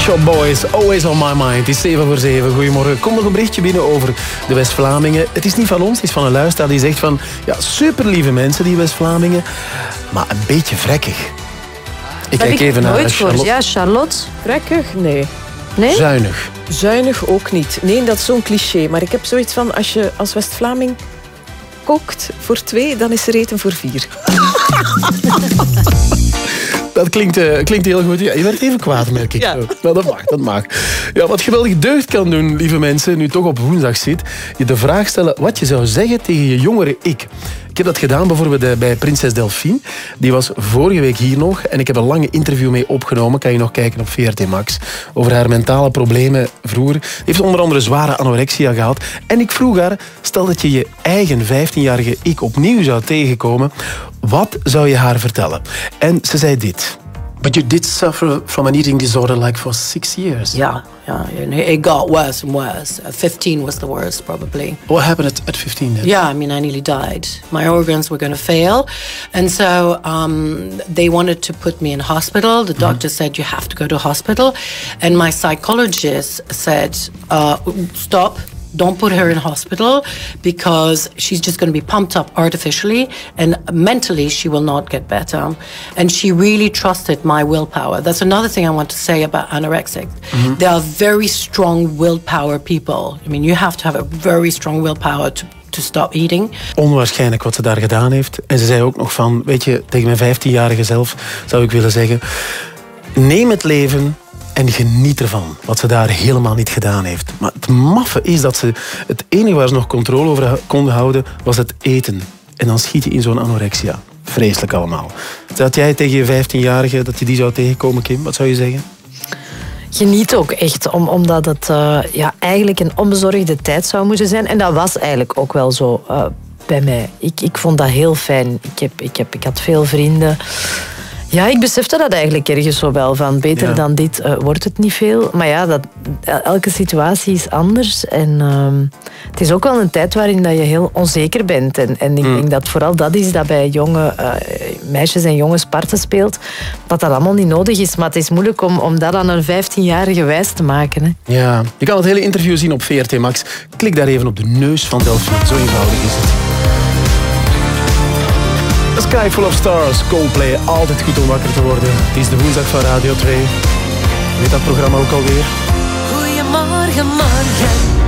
Shop Boys, always on my mind. Het is 7 voor 7. Goedemorgen. Komt nog een berichtje binnen over de West-Vlamingen. Het is niet van ons, het is van een luisteraar die zegt van... Ja, super lieve mensen, die West-Vlamingen. Maar een beetje vrekkig. Ik kijk even naar nooit Charlotte. Ja, Charlotte. Vrekkig? Nee. Nee? Zuinig. Zuinig ook niet. Nee, dat is zo'n cliché. Maar ik heb zoiets van, als je als West-Vlaming kookt voor twee, dan is er eten voor vier. Dat klinkt, eh, klinkt heel goed. Ja, je werd even kwaad, merk ik. Nou, dat mag, dat mag. Ja, wat geweldig deugd kan doen, lieve mensen, nu toch op woensdag zit, je de vraag stellen wat je zou zeggen tegen je jongere ik. Ik heb dat gedaan bijvoorbeeld eh, bij prinses Delphine. Die was vorige week hier nog en ik heb een lange interview mee opgenomen. Kan je nog kijken op VRT Max. Over haar mentale problemen vroeger. Heeft onder andere zware anorexia gehad. En ik vroeg haar, stel dat je je eigen 15-jarige ik opnieuw zou tegenkomen. Wat zou je haar vertellen? En ze zei dit. But you did suffer from an eating disorder like for six years. Yeah, yeah. And it got worse and worse. Uh, 15 was the worst, probably. What happened at, at 15 then? Yeah, I mean, I nearly died. My organs were going to fail. And so um, they wanted to put me in hospital. The doctor said, You have to go to hospital. And my psychologist said, uh, Stop. Don't put her in hospital because she's just going to be pumped up artificially and mentally she will not get better. And she really trusted my willpower. That's another thing I want to say about anorexic. Mhm. They are very strong willpower people. I mean, you have to have a very strong willpower to, to stop eating. Onwaarschijnlijk wat ze daar gedaan heeft. En ze zei ook nog van, weet je, tegen mijn 15-jarige zelf zou ik willen zeggen... Neem het leven en geniet ervan. Wat ze daar helemaal niet gedaan heeft. Maar het maffe is dat ze... Het enige waar ze nog controle over konden houden, was het eten. En dan schiet je in zo'n anorexia. Vreselijk allemaal. Dat jij tegen je 15-jarige, dat je die zou tegenkomen, Kim, wat zou je zeggen? Geniet ook echt, om, omdat het eh, ja, eigenlijk een onbezorgde tijd zou moeten zijn. En dat was eigenlijk ook wel zo eh, bij mij. Ik, ik vond dat heel fijn. Ik, heb, ik, heb, ik had veel vrienden. Ja, ik besefte dat eigenlijk ergens zo wel. Van beter Ja. dan dit eh, wordt het niet veel. Maar ja, dat, elke situatie is anders. En ehm, het is ook wel een tijd waarin dat je heel onzeker bent. En, en ik Hmm. denk dat vooral dat is dat bij jonge eh, meisjes en jongens parten speelt. Dat dat allemaal niet nodig is. Maar het is moeilijk om, om dat aan een 15-jarige wijs te maken. Hè. Ja, je kan het hele interview zien op VRT Max. Klik daar even op de neus van Delphine. Zo eenvoudig is het. Sky Full of Stars, Coldplay. Altijd goed om wakker te worden. Het is de woensdag van Radio 2. Weet dat programma ook alweer? Goedemorgen, morgen.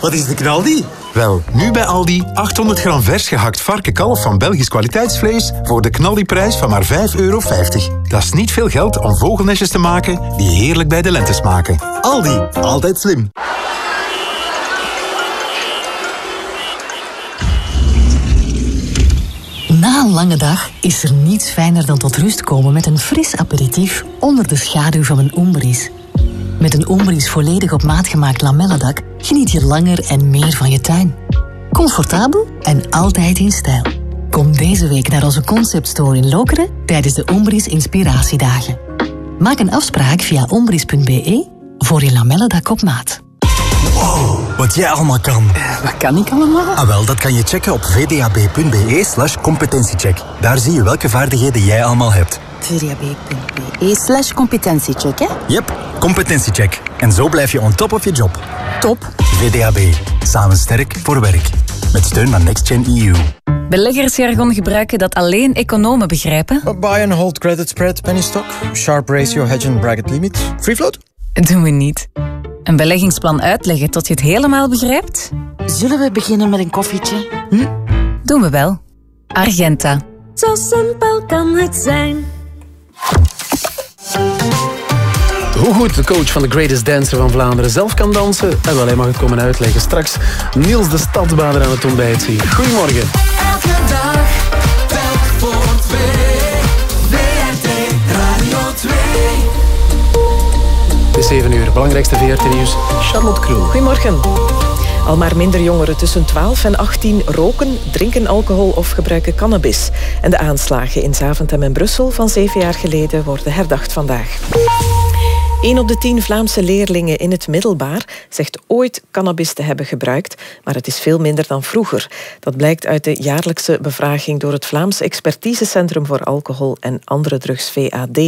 wat is de knaldi? Wel, nu bij Aldi 800 gram vers gehakt varkenkalf van Belgisch kwaliteitsvlees voor de knaldiprijs van maar 5,50 euro. Dat is niet veel geld om vogelnestjes te maken die heerlijk bij de lente smaken. Aldi, altijd slim. Na een lange dag is er niets fijner dan tot rust komen met een fris aperitief onder de schaduw van een Ombris. Met een Ombris volledig op maat gemaakt lamellendak geniet je langer en meer van je tuin. Comfortabel en altijd in stijl. Kom deze week naar onze conceptstore in Lokeren tijdens de Ombris Inspiratiedagen. Maak een afspraak via ombris.be voor je lamellendak op maat. Wat jij allemaal kan. Wat kan ik allemaal? Ah, wel, dat kan je checken op vdab.be slash competentiecheck. Daar zie je welke vaardigheden jij allemaal hebt. vdab.be slash competentiecheck, hè? Yep, competentiecheck. En zo blijf je on top of je job. Top. VDAB. Samen sterk voor werk. Met steun van NextGen EU. Beleggersjargon gebruiken dat alleen economen begrijpen? Buy and hold credit spread, penny stock, sharp ratio, hedge and bracket limit, free float. Doen we niet. Een beleggingsplan uitleggen tot je het helemaal begrijpt? Zullen we beginnen met een koffietje? Hm? Doen we wel. Argenta. Zo simpel kan het zijn. Hoe goed de coach van de Greatest Dancer van Vlaanderen zelf kan dansen, en wel, hij mag het komen uitleggen. Straks Niels de Stadsbader aan het ontbijt zien. Goedemorgen. Elke dag, telk voor twee. Radio 2. Het is 7 uur. Belangrijkste VRT-nieuws. Charlotte Kroon. Goedemorgen. Al maar minder jongeren tussen 12 en 18 roken, drinken alcohol of gebruiken cannabis. En de aanslagen in Zaventem en Brussel van zeven jaar geleden worden herdacht vandaag. 1 op de 10 Vlaamse leerlingen in het middelbaar zegt ooit cannabis te hebben gebruikt, maar het is veel minder dan vroeger. Dat blijkt uit de jaarlijkse bevraging door het Vlaams Expertisecentrum voor Alcohol en Andere Drugs VAD.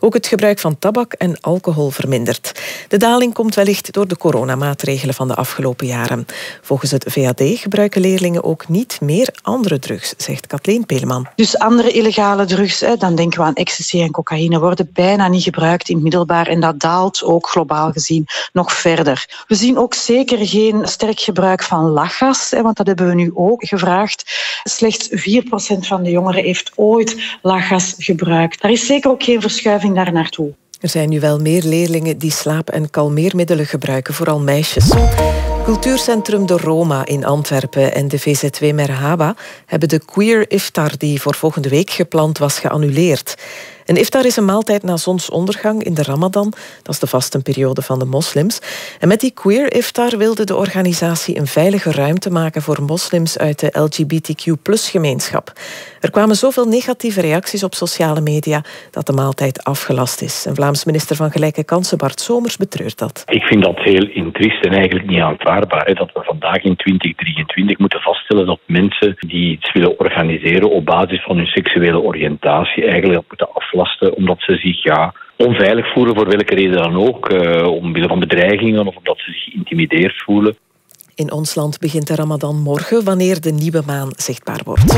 Ook het gebruik van tabak en alcohol vermindert. De daling komt wellicht door de coronamaatregelen van de afgelopen jaren. Volgens het VAD gebruiken leerlingen ook niet meer andere drugs, zegt Kathleen Peleman. Dus andere illegale drugs, dan denken we aan ecstasy en cocaïne, worden bijna niet gebruikt in het middelbaar en dat daalt ook globaal gezien nog verder. We zien ook zeker geen sterk gebruik van lachgas, want dat hebben we nu ook gevraagd. Slechts 4% van de jongeren heeft ooit lachgas gebruikt. Daar is zeker ook geen verschuiving daar naartoe. Er zijn nu wel meer leerlingen die slaap- en kalmeermiddelen gebruiken, vooral meisjes. Cultuurcentrum De Roma in Antwerpen en de VZW Merhaba hebben de queer iftar die voor volgende week gepland was geannuleerd. Een iftar is een maaltijd na zonsondergang in de Ramadan. Dat is de vastenperiode van de moslims. En met die queer iftar wilde de organisatie een veilige ruimte maken voor moslims uit de LGBTQ-gemeenschap. Er kwamen zoveel negatieve reacties op sociale media dat de maaltijd afgelast is. En Vlaams minister van Gelijke Kansen Bart Somers betreurt dat. Ik vind dat heel intriest en eigenlijk niet aanvaardbaar. Dat we vandaag in 2023 moeten vaststellen dat mensen die iets willen organiseren op basis van hun seksuele oriëntatie eigenlijk moeten aflasten omdat ze zich ja, onveilig voelen voor welke reden dan ook. eh, omwille van bedreigingen of omdat ze zich geïntimideerd voelen. In ons land begint de Ramadan morgen, wanneer de nieuwe maan zichtbaar wordt.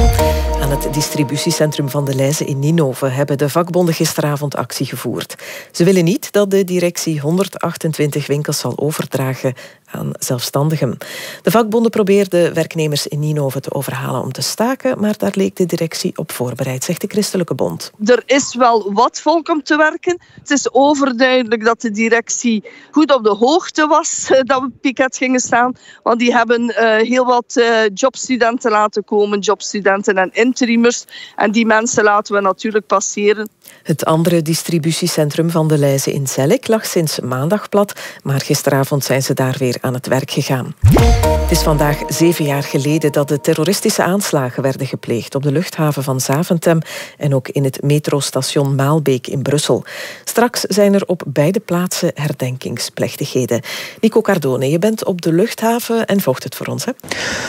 Aan het distributiecentrum van de Leize in Ninove hebben de vakbonden gisteravond actie gevoerd. Ze willen niet dat de directie 128 winkels zal overdragen aan zelfstandigen. De vakbonden probeerden werknemers in Ninove te overhalen om te staken, maar daar leek de directie op voorbereid, zegt de Christelijke Bond. Er is wel wat volk om te werken. Het is overduidelijk dat de directie goed op de hoogte was eh, dat we piket gingen staan. Want die hebben eh, heel wat eh, jobstudenten laten komen, jobstudenten en interimers. En die mensen laten we natuurlijk passeren. Het andere distributiecentrum van de Leize in Zellik lag sinds maandag plat, maar gisteravond zijn ze daar weer aan het werk gegaan. Het is vandaag zeven jaar geleden dat de terroristische aanslagen werden gepleegd op de luchthaven van Zaventem en ook in het metrostation Maalbeek in Brussel. Straks zijn er op beide plaatsen herdenkingsplechtigheden. Nico Cardone, je bent op de luchthaven en volgt het voor ons, hè?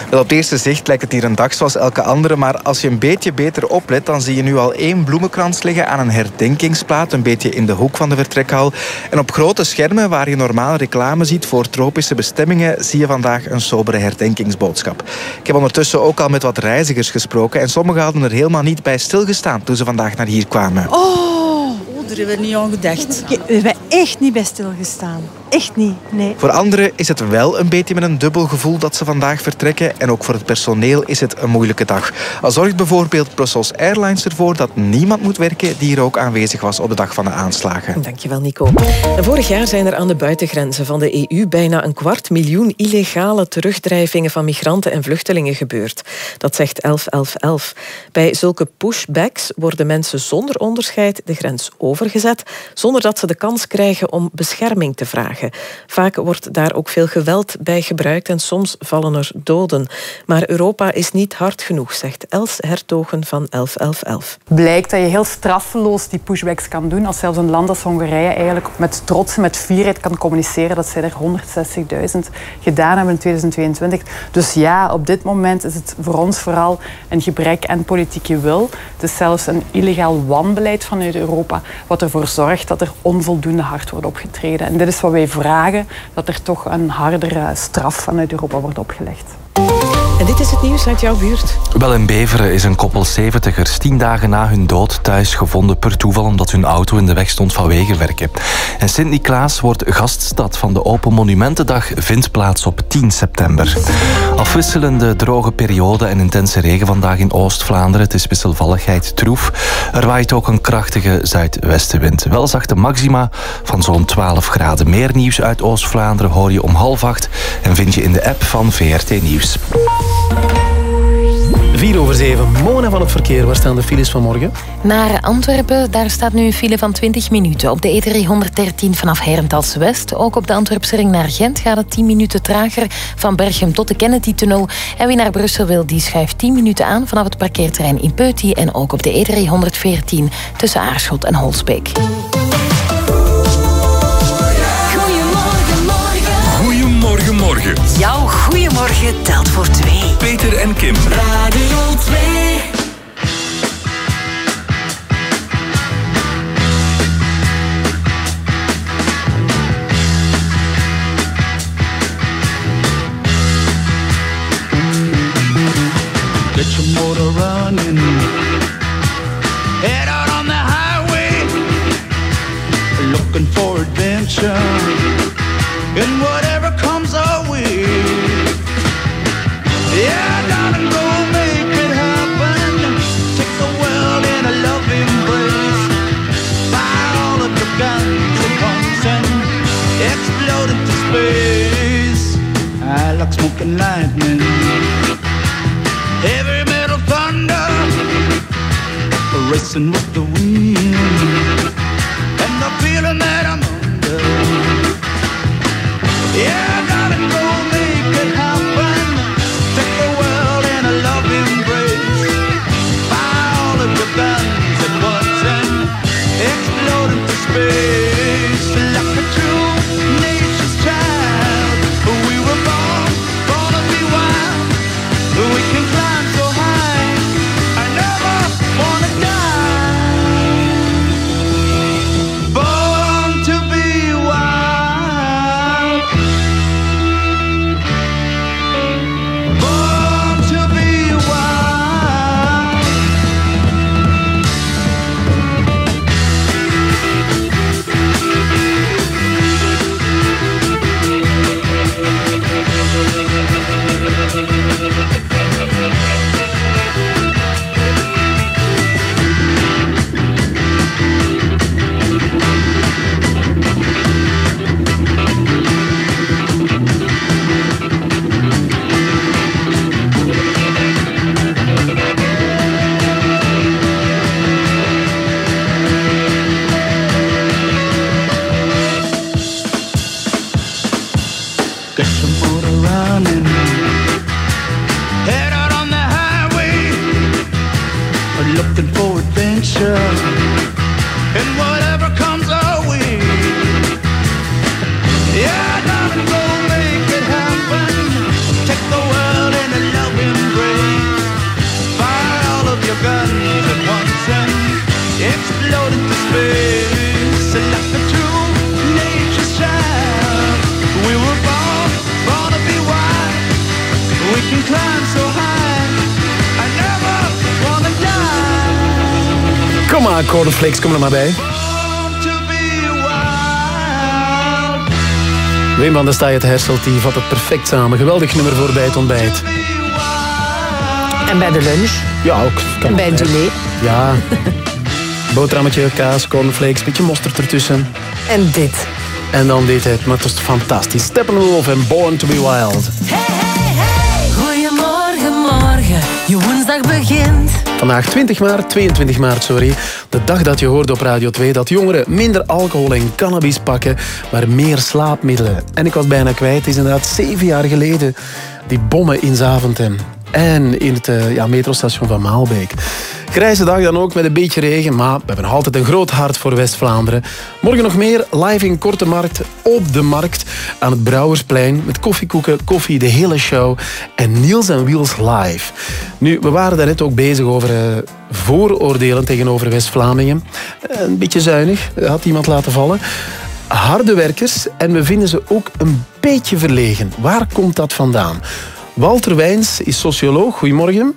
Wel, op het eerste zicht lijkt het hier een dag zoals elke andere, maar als je een beetje beter oplet, dan zie je nu al één bloemenkrans liggen aan een herdenkingsplaat, een beetje in de hoek van de vertrekhal. En op grote schermen, waar je normaal reclame ziet voor tropische bestemmingen, zie je vandaag een sobere herdenkingsboodschap. Ik heb ondertussen ook al met wat reizigers gesproken en sommigen hadden er helemaal niet bij stilgestaan toen ze vandaag naar hier kwamen. Oh, daar hebben we niet aan gedacht. We hebben echt niet bij stilgestaan. Echt niet, nee. Voor anderen is het wel een beetje met een dubbel gevoel dat ze vandaag vertrekken. En ook voor het personeel is het een moeilijke dag. Al zorgt bijvoorbeeld Brussels Airlines ervoor dat niemand moet werken die hier ook aanwezig was op de dag van de aanslagen. Dankjewel, Nico. Vorig jaar zijn er aan de buitengrenzen van de EU bijna een kwart miljoen illegale terugdrijvingen van migranten en vluchtelingen gebeurd. Dat zegt 1111. Bij zulke pushbacks worden mensen zonder onderscheid de grens overgezet, zonder dat ze de kans krijgen om bescherming te vragen. Vaak wordt daar ook veel geweld bij gebruikt en soms vallen er doden. Maar Europa is niet hard genoeg, zegt Els Hertogen van 1111. blijkt dat je heel straffeloos die pushbacks kan doen. Als zelfs een land als Hongarije eigenlijk met trots en met fierheid kan communiceren dat zij er 160.000 gedaan hebben in 2022. Dus ja, op dit moment is het voor ons vooral een gebrek aan politieke wil. Het is zelfs een illegaal wanbeleid vanuit Europa wat ervoor zorgt dat er onvoldoende hard wordt opgetreden. En dit is wat wij vragen, dat er toch een hardere straf vanuit Europa wordt opgelegd. En dit is het nieuws uit jouw buurt. Wel in Beveren is een koppel 70ers tien dagen na hun dood thuis gevonden per toeval omdat hun auto in de weg stond van wegenwerken. En Sint-Niklaas wordt gaststad van de Open Monumentendag vindt plaats op 10 september. Afwisselende droge periode en intense regen vandaag in Oost-Vlaanderen. Het is wisselvalligheid troef. Er waait ook een krachtige zuidwestenwind. Wel zachte maxima van zo'n 12 graden. Meer nieuws uit Oost-Vlaanderen hoor je om half acht en vind je in de app van VRT Nieuws. 4 over 7. Mona van het verkeer. Waar staan de files vanmorgen? Naar Antwerpen, daar staat nu een file van 20 minuten. Op de E313 vanaf Herentals West. Ook op de Antwerpse ring naar Gent gaat het 10 minuten trager. Van Berchem tot de Kennedy-tunnel. En wie naar Brussel wil, die schuift 10 minuten aan vanaf het parkeerterrein in Peuty. En ook op de E314 tussen Aarschot en Holsbeek. Goedemorgen, morgen. Jouw goeiemorgen telt voor twee. Peter en Kim. Radio 2. Get your motor running. Head out on the highway. Looking for adventure. And whatever like smoking lightning. Heavy metal thunder Racing with the wind Looking for adventure. And whatever comes our way. Yeah, darling, go make it happen. Take the world in a loving embrace. Fire all of your guns at once and explode into space. Kom maar, cornflake's, kom er maar bij. Wim van der Staaij, het Herselt, die vat het perfect samen. Geweldig nummer voor bij het ontbijt. En bij de lunch. Ja, ook. En bij het diner. Ja. Boterhammetje, kaas, cornflakes, beetje mosterd ertussen. En dit. En dan dit, het, maar het was fantastisch. Steppenwolf en Born to be Wild. Hey, hey, hey. Goedemorgen, morgen. Je woensdag begint. Vandaag 20 maart, 22 maart, sorry. De dag dat je hoorde op Radio 2 dat jongeren minder alcohol en cannabis pakken, maar meer slaapmiddelen. En ik was bijna kwijt, het is inderdaad zeven jaar geleden. Die bommen in Zaventem. En in het eh, ja, metrostation van Maalbeek. Grijze dag dan ook met een beetje regen, maar we hebben nog altijd een groot hart voor West-Vlaanderen. Morgen nog meer live in Korte Markt op de Markt aan het Brouwersplein met koffiekoeken, koffie, de hele show en Niels en Wiels live. Nu, we waren daarnet ook bezig over eh, vooroordelen tegenover West-Vlamingen. Eh, een beetje zuinig, had iemand laten vallen. Harde werkers en we vinden ze ook een beetje verlegen. Waar komt dat vandaan? Walter Wijns is socioloog. Goedemorgen.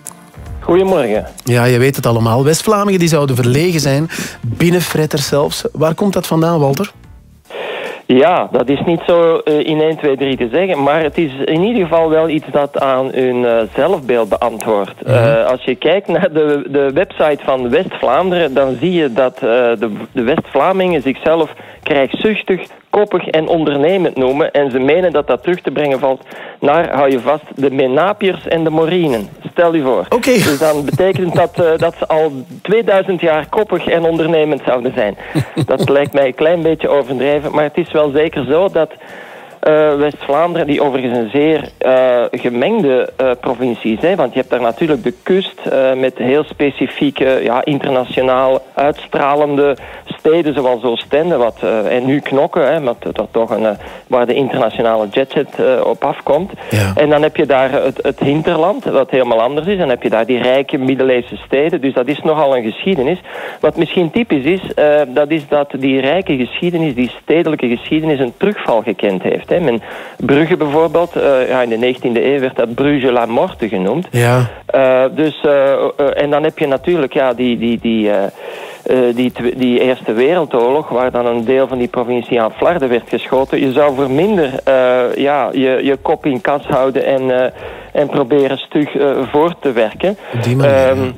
Goedemorgen. Ja, je weet het allemaal. West-Vlamingen die zouden verlegen zijn, binnenfretters zelfs. Waar komt dat vandaan, Walter? Ja, dat is niet zo eh, in 1, 2, 3 te zeggen, maar het is in ieder geval wel iets dat aan hun eh, zelfbeeld beantwoordt. Eh, als je kijkt naar de, de website van West-Vlaanderen, dan zie je dat de, de West-Vlamingen zichzelf krijgszuchtig, koppig en ondernemend noemen. En ze menen dat dat terug te brengen valt naar, hou je vast, de Menapiërs en de Morinen. Stel je voor. Dus dan betekent dat eh, dat ze al 2000 jaar koppig en ondernemend zouden zijn. dat lijkt mij een klein beetje overdreven, maar het is wel zeker zo dat eh, West-Vlaanderen, die overigens een zeer eh, gemengde eh, provincie is. Hè, want je hebt daar natuurlijk de kust met heel specifieke, ja, internationaal uitstralende steden zoals Oostende wat, en nu Knokken, hè, wat, dat toch een, waar de internationale jetset op afkomt. En dan heb je daar het, het hinterland, wat helemaal anders is. En dan heb je daar die rijke middeleeuwse steden. Dus dat is nogal een geschiedenis. Wat misschien typisch is, dat is dat die rijke geschiedenis, die stedelijke geschiedenis, een terugval gekend heeft. Hè. Brugge bijvoorbeeld, eh, ja, in de 19e eeuw werd dat Bruges la Morte genoemd. Ja. Eh, dus, eh, en dan heb je natuurlijk ja, die, die, die, die, die Eerste Wereldoorlog, waar dan een deel van die provincie aan Flarden werd geschoten. Je zou voor minder ja, je, je kop in kas houden en, en proberen stug voort te werken. Op die manier, Ehm,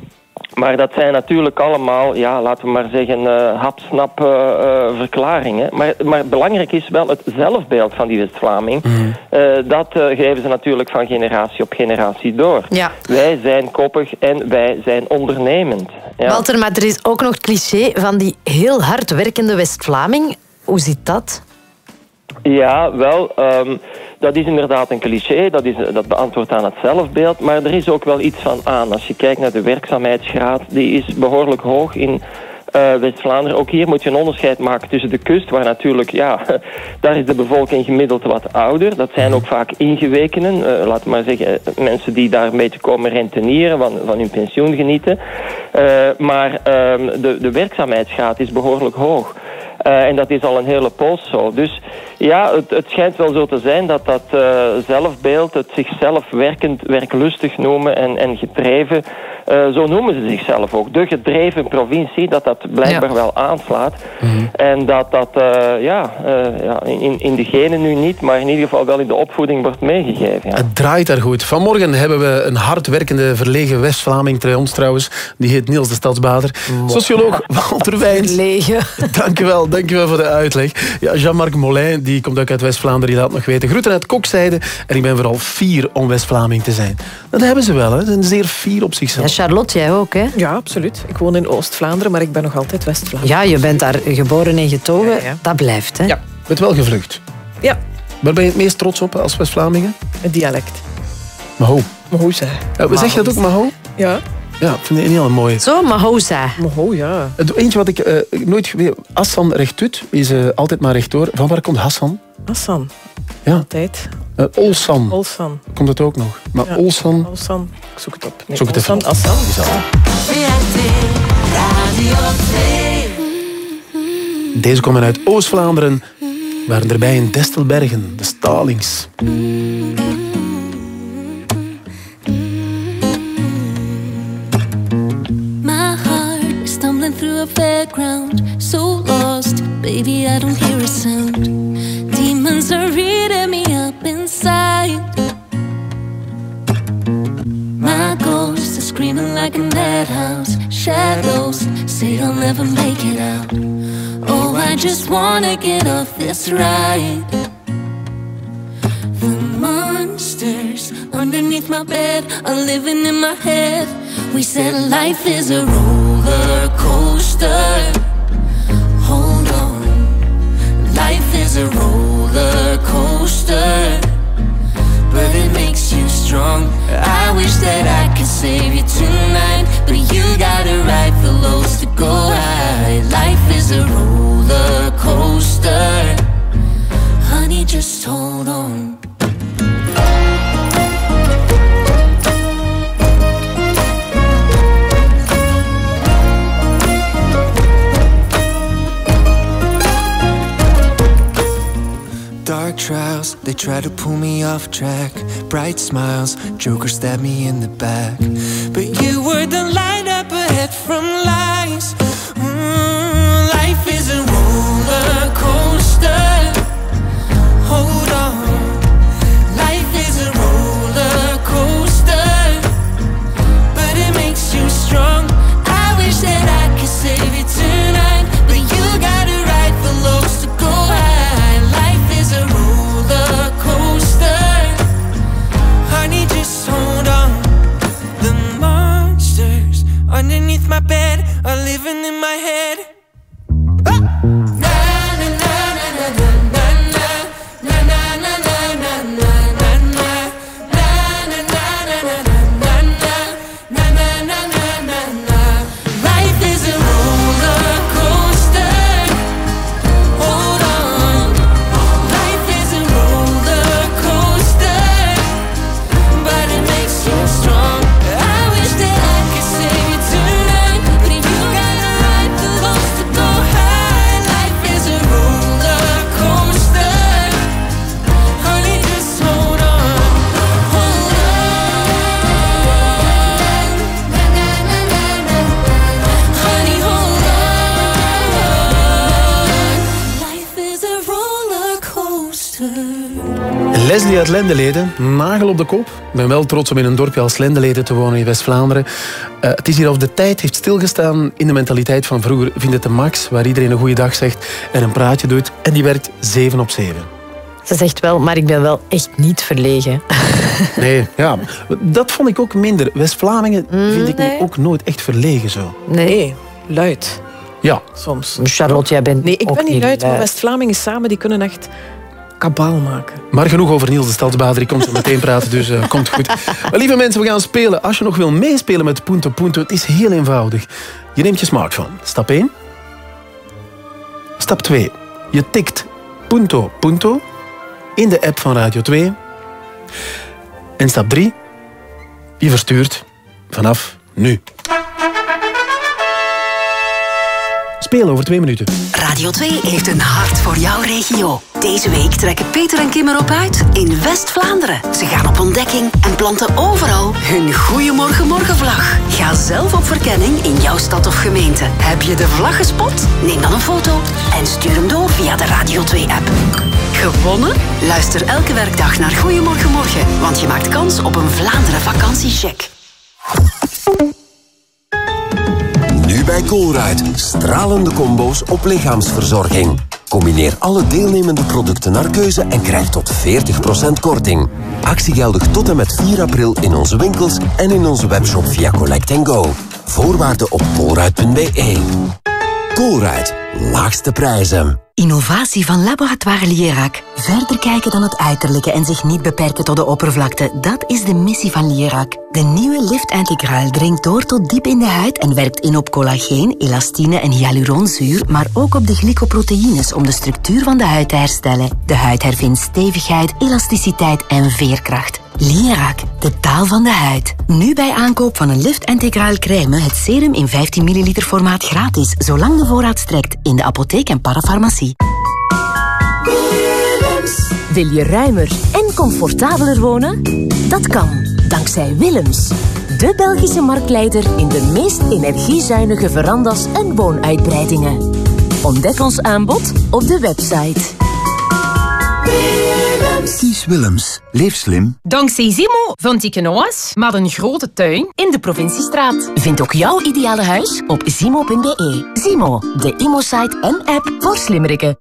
maar dat zijn natuurlijk allemaal, ja, laten we maar zeggen, eh hapsnap eh, eh, verklaringen. Maar, maar belangrijk is wel het zelfbeeld van die West-Vlaming. Eh, dat eh, geven ze natuurlijk van generatie op generatie door. Ja. Wij zijn koppig en wij zijn ondernemend. Ja. Walter, maar er is ook nog het cliché van die heel hard werkende West-Vlaming. Hoe zit dat? Ja, wel, ehm, dat is inderdaad een cliché, dat, is, dat beantwoordt aan het zelfbeeld, maar er is ook wel iets van aan. Als je kijkt naar de werkzaamheidsgraad, die is behoorlijk hoog in eh, West-Vlaanderen. Ook hier moet je een onderscheid maken tussen de kust, waar natuurlijk, ja, daar is de bevolking gemiddeld wat ouder. Dat zijn ook vaak ingewekenen, eh, laten we maar zeggen, eh, mensen die daar een beetje komen rentenieren, van, van hun pensioen genieten. Maar ehm, de, de werkzaamheidsgraad is behoorlijk hoog. Eh, en dat is al een hele poos zo. Dus ja, het, het schijnt wel zo te zijn dat dat eh, zelfbeeld, het zichzelf werkend, werklustig noemen en, en gedreven, eh, zo noemen ze zichzelf ook. De gedreven provincie, dat dat blijkbaar wel aanslaat. En dat dat eh, ja, eh, ja, in, in de genen nu niet, maar in ieder geval wel in de opvoeding wordt meegegeven. Ja. Het draait daar goed. Vanmorgen hebben we een hardwerkende, verlegen West-Vlaming bij ons trouwens. Die heet Niels de Stadsbader. Socioloog Walter Wijns. Verlegen. Dank u wel, dank u wel voor de uitleg. Ja, Jean-Marc Molin, die komt ook uit West-Vlaanderen, die laat het nog weten. Groeten uit Kokzijde. En ik ben vooral fier om West-Vlaming te zijn. Dat hebben ze wel, hè. Ze zijn zeer fier op zichzelf. Ja, Charlotte, jij ook, hè? Ja, absoluut. Ik woon in Oost-Vlaanderen, maar ik ben nog altijd West-Vlaanderen. Ja, je bent daar geboren en getogen. Ja, ja. Dat blijft, hè? Ja. Je bent wel gevlucht. Ja, Waar ben je het meest trots op als West-Vlamingen? een dialect. Maho. Maho, zeg. Ja, zeg je dat ook, Maho? Ja. Ja, ik vind het een heel mooi. Zo, Mahosa. Maho, ja. Het Eentje wat ik eh, nooit weet. Hassan rechtut is eh, altijd maar rechtdoor. Van waar komt Hassan? Hassan. Ja. Altijd. Eh, Olsan. Olsan. Komt het ook nog. Maar Ja. Olsan... Olsan. Ik zoek het op. Nee, Zoek het even Olsan, op. Hassan. Is dat wel. Radio 2. Deze komen uit Oost-Vlaanderen. Waren erbij in Destelbergen, de Stalings. stumbling through a fairground, so lost. Baby, I don't hear a sound. Demons are eating me up inside. My ghost is screaming like a madhouse. Shadows say I'll never make it out. Oh, I just wanna get off this ride. The monsters underneath my bed are living in my head. We said life is a roller coaster. Hold on, life is a roller coaster, but it makes you strong. I wish that I could save you tonight, but you gotta ride for lows to go high. Life is a roller coaster, honey, just hold on. Trials, they try to pull me off track. Bright smiles, Joker stabbed me in the back. But you were the light up ahead from lies. Lendeleden, nagel op de kop. Ik ben wel trots om in een dorpje als Lendeleden te wonen in West-Vlaanderen. Eh, het is hier of de tijd heeft stilgestaan in de mentaliteit van vroeger. Vind het de max, waar iedereen een goede dag zegt en een praatje doet. En die werkt 7 op 7. Ze zegt wel, maar ik ben wel echt niet verlegen. Nee, ja, dat vond ik ook minder. West-Vlamingen vind ik nu ook nooit echt verlegen zo. Nee, luid. Ja. Soms. Charlotte, jij bent Nee, ik ook ben niet luid, maar. West-Vlamingen samen die kunnen echt kabaal maken. Maar genoeg over Niels de Stadsbader. Ik kom zo meteen praten, dus eh, komt goed. Maar lieve mensen, we gaan spelen. Als je nog wil meespelen met Punto Punto, het is heel eenvoudig. Je neemt je smartphone. Stap 1. Stap 2. Je tikt Punto Punto in de app van Radio 2. En stap 3. Je verstuurt vanaf nu. Spelen over twee minuten. Radio 2 heeft een hart voor jouw regio. Deze week trekken Peter en Kim erop uit in West-Vlaanderen. Ze gaan op ontdekking en planten overal hun Goeiemorgen Morgenvlag. Ga zelf op verkenning in jouw stad of gemeente. Heb je de vlag gespot? Neem dan een foto en stuur hem door via de Radio 2-app. Gewonnen? Luister elke werkdag naar Goeiemorgen Morgen, want je maakt kans op een Vlaanderen vakantiecheck. Bij Colruyt. Stralende combo's op lichaamsverzorging. Combineer alle deelnemende producten naar keuze en krijg tot 40% korting. Actie geldig tot en met 4 april in onze winkels en in onze webshop via Collect Go. Voorwaarden op colruyt.be. Colruyt. Laagste prijzen. Innovatie van Laboratoire Lierac. Verder kijken dan het uiterlijke en zich niet beperken tot de oppervlakte. Dat is de missie van Lierac. De nieuwe Lift Integraal dringt door tot diep in de huid en werkt in op collageen, elastine en hyaluronzuur, maar ook op de glycoproteïnes om de structuur van de huid te herstellen. De huid hervindt stevigheid, elasticiteit en veerkracht. Lierac, de taal van de huid. Nu bij aankoop van een Lift Integraal crème het serum in 15 ml formaat gratis, zolang de voorraad strekt in de apotheek en parafarmacie. Wil je ruimer en comfortabeler wonen? Dat kan, dankzij Willems. De Belgische marktleider in de meest energiezuinige verandas en woonuitbreidingen. Ontdek ons aanbod op de website. Kies is Willems. Leef slim. Dankzij Zimo vond ik een oas met een grote tuin in de provinciestraat. Vind ook jouw ideale huis op zimo.be. Zimo, de Imo-site en app voor slimmerikken.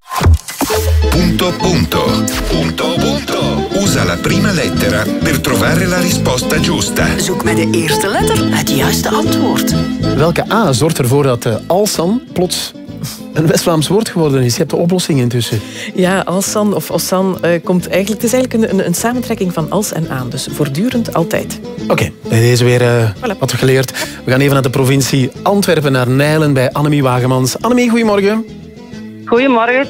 Punto punto. Punto punto. Usa la prima lettera per trovare la risposta giusta. Zoek met de eerste letter het juiste antwoord. Welke A zorgt ervoor dat uh, Alsan plots een West-Vlaams woord geworden is? Je hebt de oplossing intussen. Ja, Alsan of Ossan eh, komt eigenlijk... Het is eigenlijk een, een, een samentrekking van als en aan. Dus voortdurend altijd. Oké, bij deze weer uh, wat we geleerd. We gaan even naar de provincie Antwerpen, naar Nijlen bij Annemie Wagemans. Annemie, goedemorgen. Goedemorgen.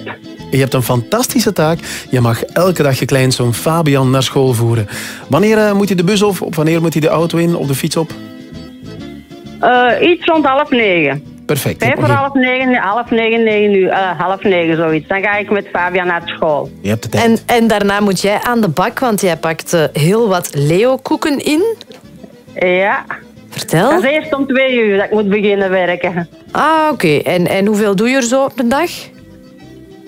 Je hebt een fantastische taak. Je mag elke dag je kleinzoon Fabian naar school voeren. Wanneer uh, moet hij de bus op? Of wanneer moet hij de auto in of de fiets op? Uh, iets rond half negen. Perfect. Vijf voor half negen, half negen, negen uur, uh, half negen zoiets. Dan ga ik met Fabian naar school. Je hebt de tijd. En, en daarna moet jij aan de bak, want jij pakt uh, heel wat Leo-koeken in. Ja. Vertel. Dat is eerst om twee uur dat ik moet beginnen werken. Ah, oké. Okay. En, en hoeveel doe je er zo op een dag?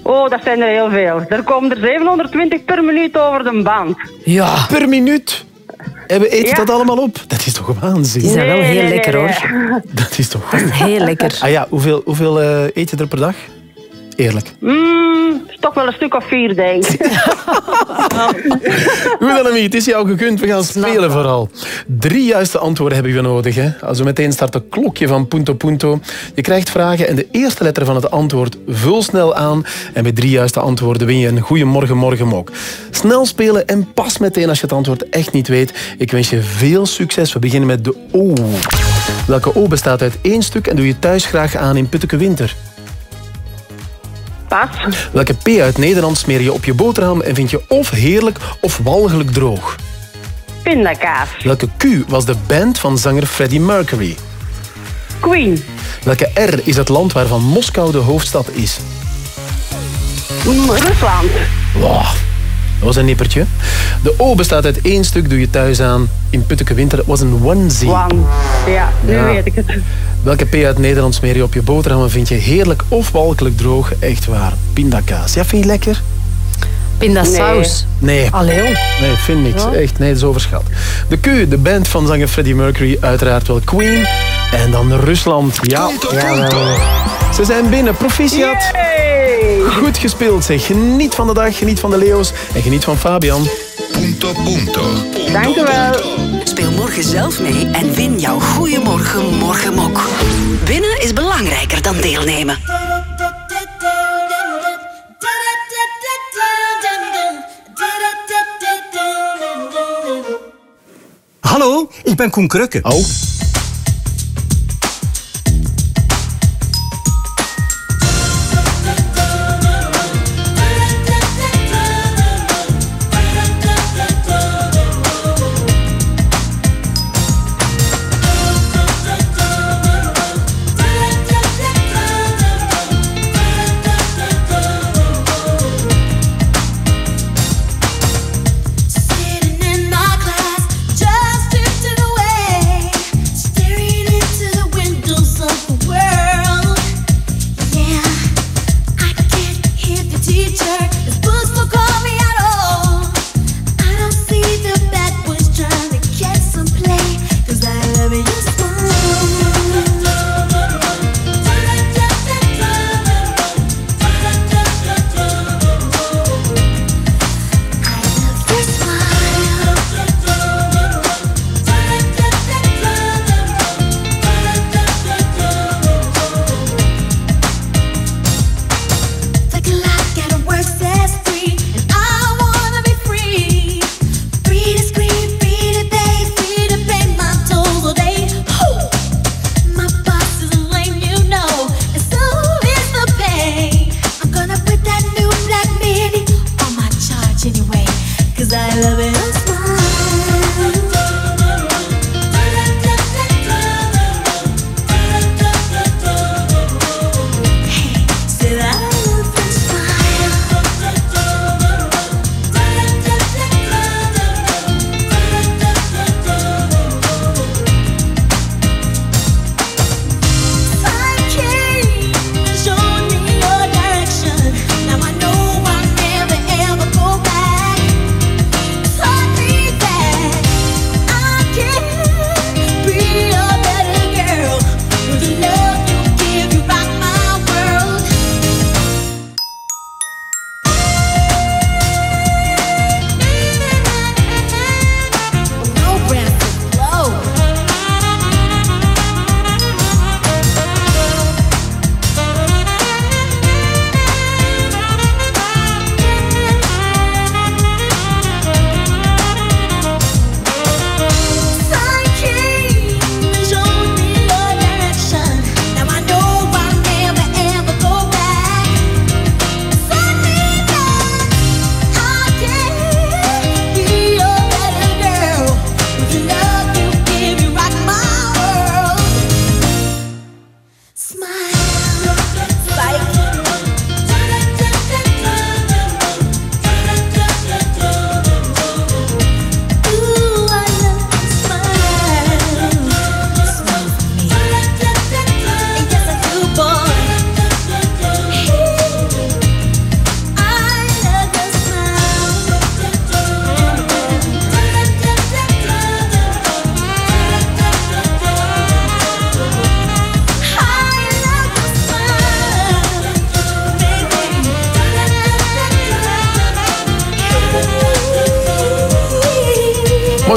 Oh, dat zijn er heel veel. Er komen er 720 per minuut over de band. Ja. Per minuut? En we eten ja. dat allemaal op? Dat is toch waanzin? Die zijn wel heel nee, lekker nee, hoor. nee. Dat is toch... Dat is heel lekker. Ah ja, hoeveel, hoeveel uh, eet je er per dag? Eerlijk. Mm, toch wel een stuk of vier, denk ik. Goed, Annemie, het is jou gekund. We gaan spelen vooral. Drie juiste antwoorden hebben we nodig. Hè? Als we meteen starten, klokje van Punto Punto. Je krijgt vragen en de eerste letter van het antwoord vul snel aan. En met drie juiste antwoorden win je een goede morgen, morgen mok. Snel spelen en pas meteen als je het antwoord echt niet weet. Ik wens je veel succes. We beginnen met de O. Welke O bestaat uit één stuk en doe je thuis graag aan in Putteke Winter? Pas. Welke P uit Nederland smeer je op je boterham en vind je of heerlijk of walgelijk droog? Pindakaas. Welke Q was de band van zanger Freddie Mercury? Queen. Welke R is het land waarvan Moskou de hoofdstad is? Rusland. Wow. Dat was een nippertje. De O bestaat uit één stuk, doe je thuis aan. In Putteke Winter, dat was een onesie. One. Ja, nu ja. weet ik het. Welke P uit Nederland smeer je op je boterham en vind je heerlijk of walgelijk droog? Echt waar. Pindakaas. Ja, vind je lekker? Pindasaus. Nee. nee. Allee. Nee, vind niks. Ja. Echt, nee, dat is overschat. De Q, de band van zanger Freddie Mercury, uiteraard wel Queen. En dan Rusland. Ja. ja Ze zijn binnen. Proficiat. Goed gespeeld, zeg. Geniet van de dag, geniet van de Leo's en geniet van Fabian. Punto, punto. Dank u wel. Speel morgen zelf mee en win jouw Goeiemorgen Morgenmok. Winnen is belangrijker dan deelnemen. Hallo, ik ben Koen Krukke. Oh.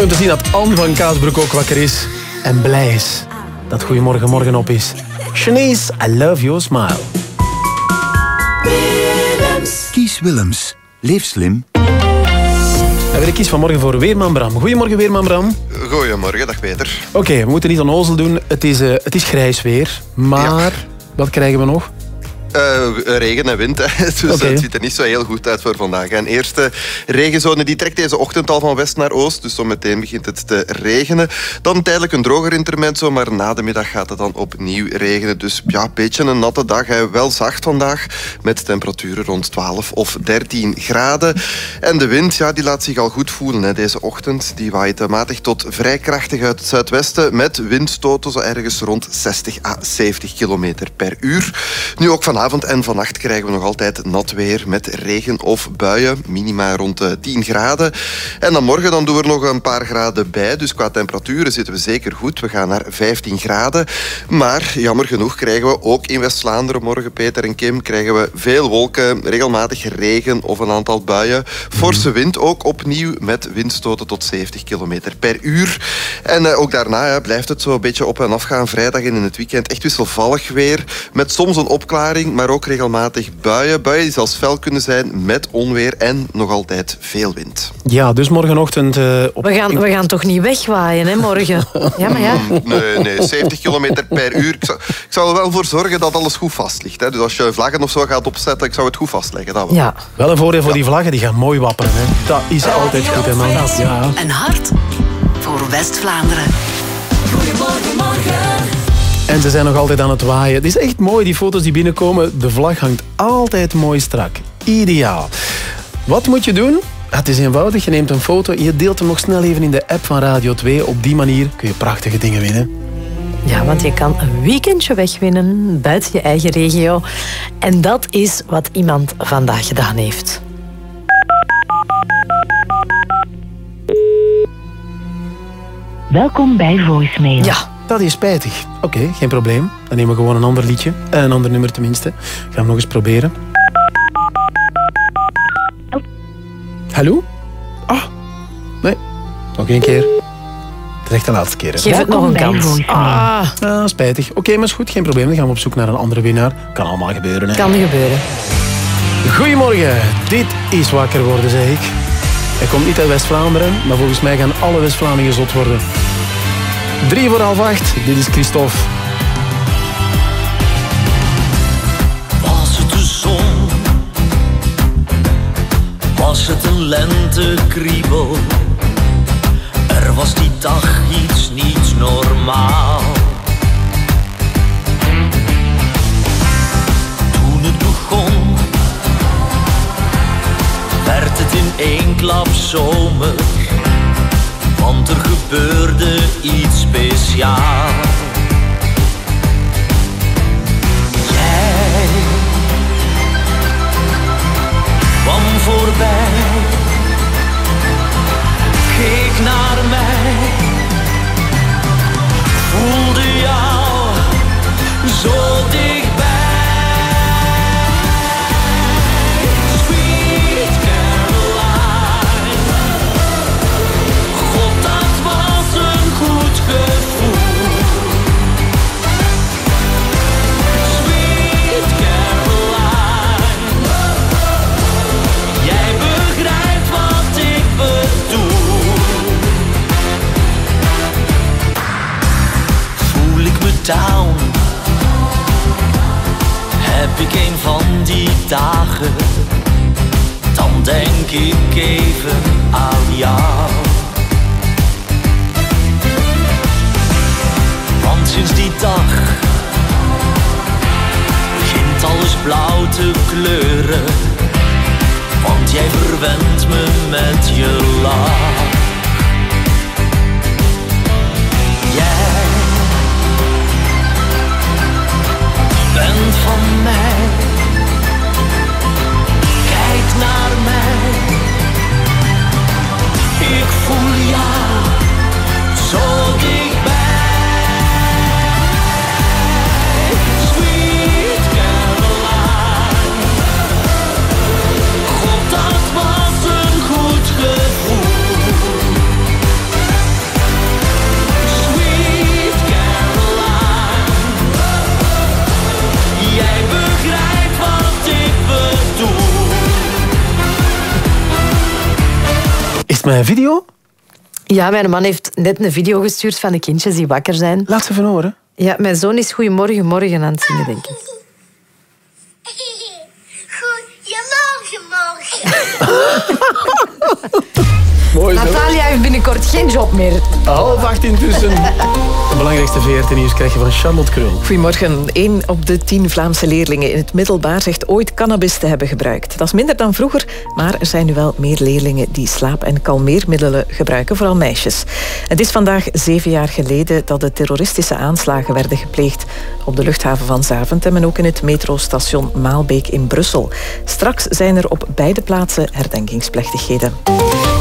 Om te zien dat Anne van Kaasbroek ook wakker is en blij is dat Goedemorgen Morgen op is. Shanice, I love your smile. Kies Willems. Leef slim. En ik kies vanmorgen voor Weerman Bram. Goedemorgen Weerman Bram. Goedemorgen, dag Peter. Oké, we moeten niet onnozel doen. Het is, eh, het is grijs weer. Maar wat krijgen we nog? Eh, regen en wind, hè. dus Oké. het ziet er niet zo heel goed uit voor vandaag. En eerste regenzone die trekt deze ochtend al van west naar oost, dus zometeen begint het te regenen. Dan tijdelijk een droger intermezzo, maar na de middag gaat het dan opnieuw regenen. Dus ja, een beetje een natte dag. Hè. Wel zacht vandaag, met temperaturen rond 12 of 13 graden. En de wind, ja, die laat zich al goed voelen hè. deze ochtend. Die waait eh, matig tot vrij krachtig uit het zuidwesten, met windstoten zo ergens rond 60 à 70 kilometer per uur. Nu ook vanavond en vannacht krijgen we nog altijd nat weer met regen of buien. Minima rond de 10 graden. En dan morgen dan doen we er nog een paar graden bij. Dus qua temperaturen zitten we zeker goed. We gaan naar 15 graden. Maar jammer genoeg krijgen we ook in West-Vlaanderen morgen, Peter en Kim, krijgen we veel wolken, regelmatig regen of een aantal buien. Forse wind ook opnieuw met windstoten tot 70 kilometer per uur. En eh, ook daarna blijft het zo een beetje op en af gaan. Vrijdag en in het weekend echt wisselvallig weer. Met soms een opklaring, maar ook regelmatig buien. Buien die zelfs fel kunnen zijn met onweer en nog altijd veel wind. Ja, dus morgenochtend... eh, op... We gaan, we gaan toch niet wegwaaien, hè, morgen? Ja, maar ja. Nee, nee, 70 kilometer per uur. Ik zou, ik zou er wel voor zorgen dat alles goed vast ligt. Hè. Dus als je vlaggen of zo gaat opzetten, ik zou het goed vastleggen. Dat wel. Ja. Wel een voordeel voor die vlaggen, die gaan mooi wapperen. Hè. Dat is altijd goed, hè, man. Ja. Een hart voor West-Vlaanderen. Goedemorgen, morgen. En ze zijn nog altijd aan het waaien. Het is echt mooi, die foto's die binnenkomen. De vlag hangt altijd mooi strak. Ideaal. Wat moet je doen? Het is eenvoudig. Je neemt een foto, je deelt hem nog snel even in de app van Radio 2. Op die manier kun je prachtige dingen winnen. Ja, want je kan een weekendje wegwinnen buiten je eigen regio. En dat is wat iemand vandaag gedaan heeft. Welkom bij Voicemail. Ja, dat is spijtig. Oké, geen probleem. Dan nemen we gewoon een ander liedje. Eh, Een ander nummer tenminste. Gaan we nog eens proberen. Hallo? Ah, nee. Nog één keer. Het is echt de laatste keer. hè? Geef het nog een kans. Ah, ah, spijtig. Oké, maar is goed. Geen probleem. Dan gaan we op zoek naar een andere winnaar. Kan allemaal gebeuren. Hè? Kan gebeuren. Goedemorgen. Dit is wakker worden, zeg ik. Hij komt niet uit West-Vlaanderen, maar volgens mij gaan alle West-Vlamingen zot worden. Drie voor half acht. Dit is Christophe. Was het de zon? Was het een lentekriebel? Er was die dag iets niet normaal. Toen het begon, werd het in één klap zomer. Want er gebeurde iets speciaals. Jij kwam voorbij, keek naar mij, voelde jou zo dichtbij. Heb ik een van die dagen? Dan denk ik even aan jou. Want sinds die dag begint alles blauw te kleuren. Want jij verwendt me met je lach. Van mij. Kijk naar mij. Ik voel jou zo dichtbij. Mijn video? Ja, mijn man heeft net een video gestuurd van de kindjes die wakker zijn. Laat ze van horen. Ja, mijn zoon is Goedemorgen Morgen aan het zingen, denk ik. Mooi. Natalia heeft binnenkort geen job meer. Half acht intussen. Het belangrijkste VRT-nieuws krijg je van Charlotte Krul. Goedemorgen. 1 op de 10 Vlaamse leerlingen in het middelbaar zegt ooit cannabis te hebben gebruikt. Dat is minder dan vroeger, maar er zijn nu wel meer leerlingen die slaap- en kalmeermiddelen gebruiken, vooral meisjes. Het is vandaag zeven jaar geleden dat de terroristische aanslagen werden gepleegd op de luchthaven van Zaventem en ook in het metrostation Maalbeek in Brussel. Straks zijn er op beide plaatsen herdenkingsplechtigheden.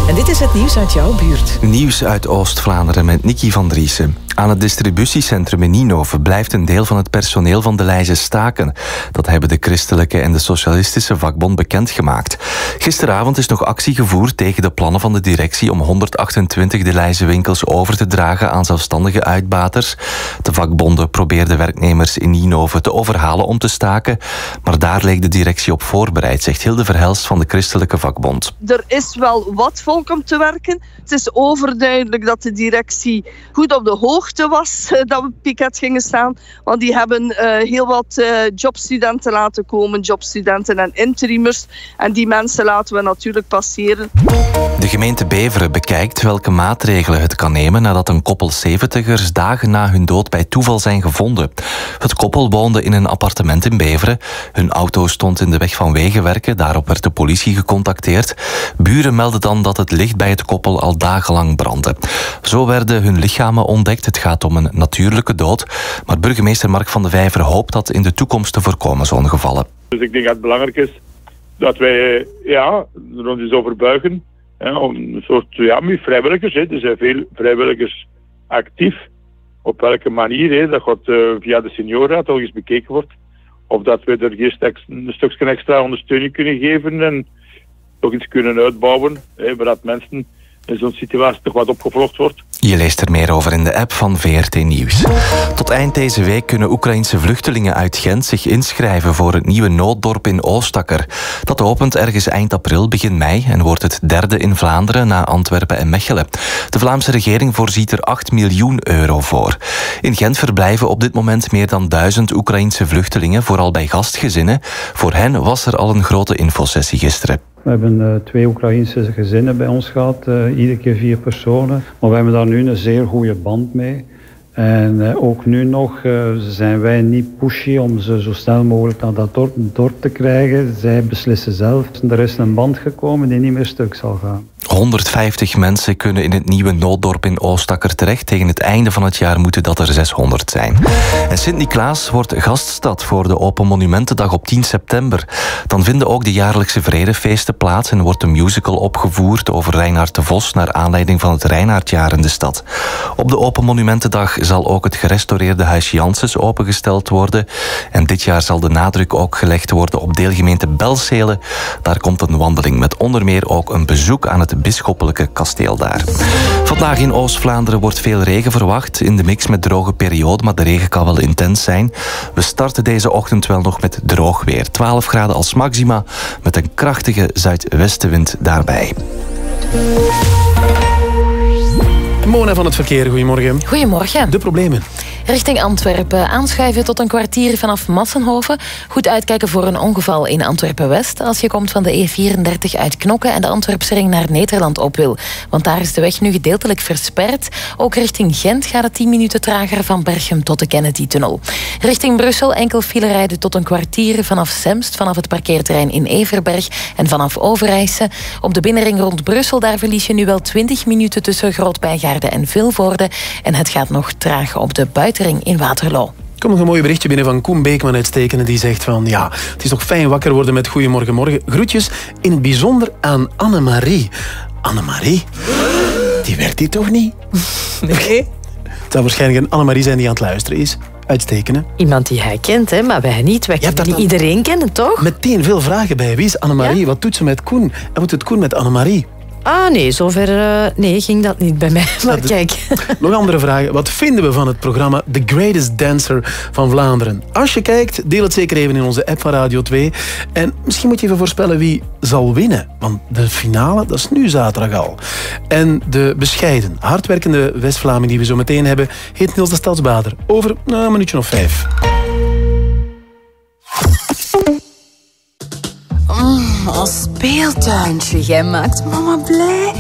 En dit is het nieuws uit jouw buurt. Nieuws uit Oost-Vlaanderen met Nicky van Driessen. Aan het distributiecentrum in Ninove blijft een deel van het personeel van de Leize staken. Dat hebben de christelijke en de socialistische vakbond bekendgemaakt. Gisteravond is nog actie gevoerd tegen de plannen van de directie om 128 de Leize winkels over te dragen aan zelfstandige uitbaters. De vakbonden probeerden werknemers in Ninove te overhalen om te staken, maar daar leek de directie op voorbereid, zegt Hilde Verhelst van de christelijke vakbond. Er is wel wat om te werken. Het is overduidelijk dat de directie goed op de hoogte was eh, dat we piket gingen staan. Want die hebben eh, heel wat eh, jobstudenten laten komen, jobstudenten en interimers. En die mensen laten we natuurlijk passeren. De gemeente Beveren bekijkt welke maatregelen het kan nemen nadat een koppel 70ers dagen na hun dood bij toeval zijn gevonden. Het koppel woonde in een appartement in Beveren. Hun auto stond in de weg van wegenwerken, daarop werd de politie gecontacteerd. Buren melden dan dat het licht bij het koppel al dagenlang brandde. Zo werden hun lichamen ontdekt. Het gaat om een natuurlijke dood. Maar burgemeester Mark van de Vijver hoopt dat in de toekomst te voorkomen zo'n gevallen. Dus ik denk dat het belangrijk is dat wij eh, ja, er ons eens over buigen. Om een soort ja, vrijwilligers. Er zijn veel vrijwilligers actief. Op welke manier hè, dat gaat, eh, via de seniorraad al eens bekeken wordt. Of dat we er ex- een stukje extra ondersteuning kunnen geven en toch iets kunnen uitbouwen. Hè, waar mensen in zo'n situatie toch wat opgevolgd wordt. Je leest er meer over in de app van VRT Nieuws. Tot eind deze week kunnen Oekraïnse vluchtelingen uit Gent zich inschrijven voor het nieuwe nooddorp in Oostakker. Dat opent ergens eind april, begin mei en wordt het derde in Vlaanderen na Antwerpen en Mechelen. De Vlaamse regering voorziet er 8 miljoen euro voor. In Gent verblijven op dit moment meer dan duizend Oekraïnse vluchtelingen, vooral bij gastgezinnen. Voor hen was er al een grote infosessie gisteren. We hebben eh, twee Oekraïnse gezinnen bij ons gehad, eh, iedere keer vier personen. Maar we hebben daar nu een zeer goede band mee. En eh, ook nu nog eh, zijn wij niet pushy om ze zo snel mogelijk naar dat dorp, dorp te krijgen. Zij beslissen zelf. Er is een band gekomen die niet meer stuk zal gaan. 150 mensen kunnen in het nieuwe nooddorp in Oostakker terecht. Tegen het einde van het jaar moeten dat er 600 zijn. En Sint-Niklaas wordt gaststad voor de Open Monumentendag op 10 september. Dan vinden ook de jaarlijkse vredefeesten plaats en wordt een musical opgevoerd over Reinhard de Vos naar aanleiding van het Reinhardjaar in de stad. Op de Open Monumentendag zal ook het gerestaureerde Huis Janssens opengesteld worden. En dit jaar zal de nadruk ook gelegd worden op deelgemeente Belzele. Daar komt een wandeling met onder meer ook een bezoek aan het bisschoppelijke kasteel daar. Vandaag in Oost-Vlaanderen wordt veel regen verwacht. In de mix met droge periode, maar de regen kan wel intens zijn. We starten deze ochtend wel nog met droog weer. 12 graden als maxima, met een krachtige zuidwestenwind daarbij. Mona van het verkeer, goedemorgen. Goedemorgen. De problemen. Richting Antwerpen. Aanschuiven tot een kwartier vanaf Massenhoven. Goed uitkijken voor een ongeval in Antwerpen-West. Als je komt van de E34 uit Knokken en de Antwerpsring naar Nederland op wil. Want daar is de weg nu gedeeltelijk versperd. Ook richting Gent gaat het 10 minuten trager van Berchem tot de Kennedy-tunnel. Richting Brussel enkel file rijden tot een kwartier vanaf Semst, vanaf het parkeerterrein in Everberg en vanaf Overijse. Op de binnenring rond Brussel, daar verlies je nu wel 20 minuten tussen Grootbijgaarden en Vilvoorde. En het gaat nog traag op de buitenring in Waterloo. Er komt nog een mooi berichtje binnen van Koen Beekman uit Stekenen. Die zegt van, ja, het is toch fijn wakker worden met Goeiemorgen Morgen. Groetjes in het bijzonder aan Annemarie. Annemarie? Die werkt hier toch niet? Nee. Het zou waarschijnlijk een Annemarie zijn die aan het luisteren is. Uitstekenen. Iemand die hij kent, hè, maar wij niet. Wij kunnen niet iedereen kennen, toch? Meteen veel vragen bij. Wie is Annemarie? Wat doet ze met Koen? En wat doet Koen met Annemarie? Ah nee, zover eh, nee, ging dat niet bij mij. Maar kijk. Nog andere vragen. Wat vinden we van het programma The Greatest Dancer van Vlaanderen? Als je kijkt, deel het zeker even in onze app van Radio 2. En misschien moet je even voorspellen wie zal winnen. Want de finale, dat is nu zaterdag al. En de bescheiden, hardwerkende West-Vlaming die we zo meteen hebben, heet Niels de Stadsbader. Over nou, een minuutje of vijf. Mm, een speeltuintje, jij maakt mama blij.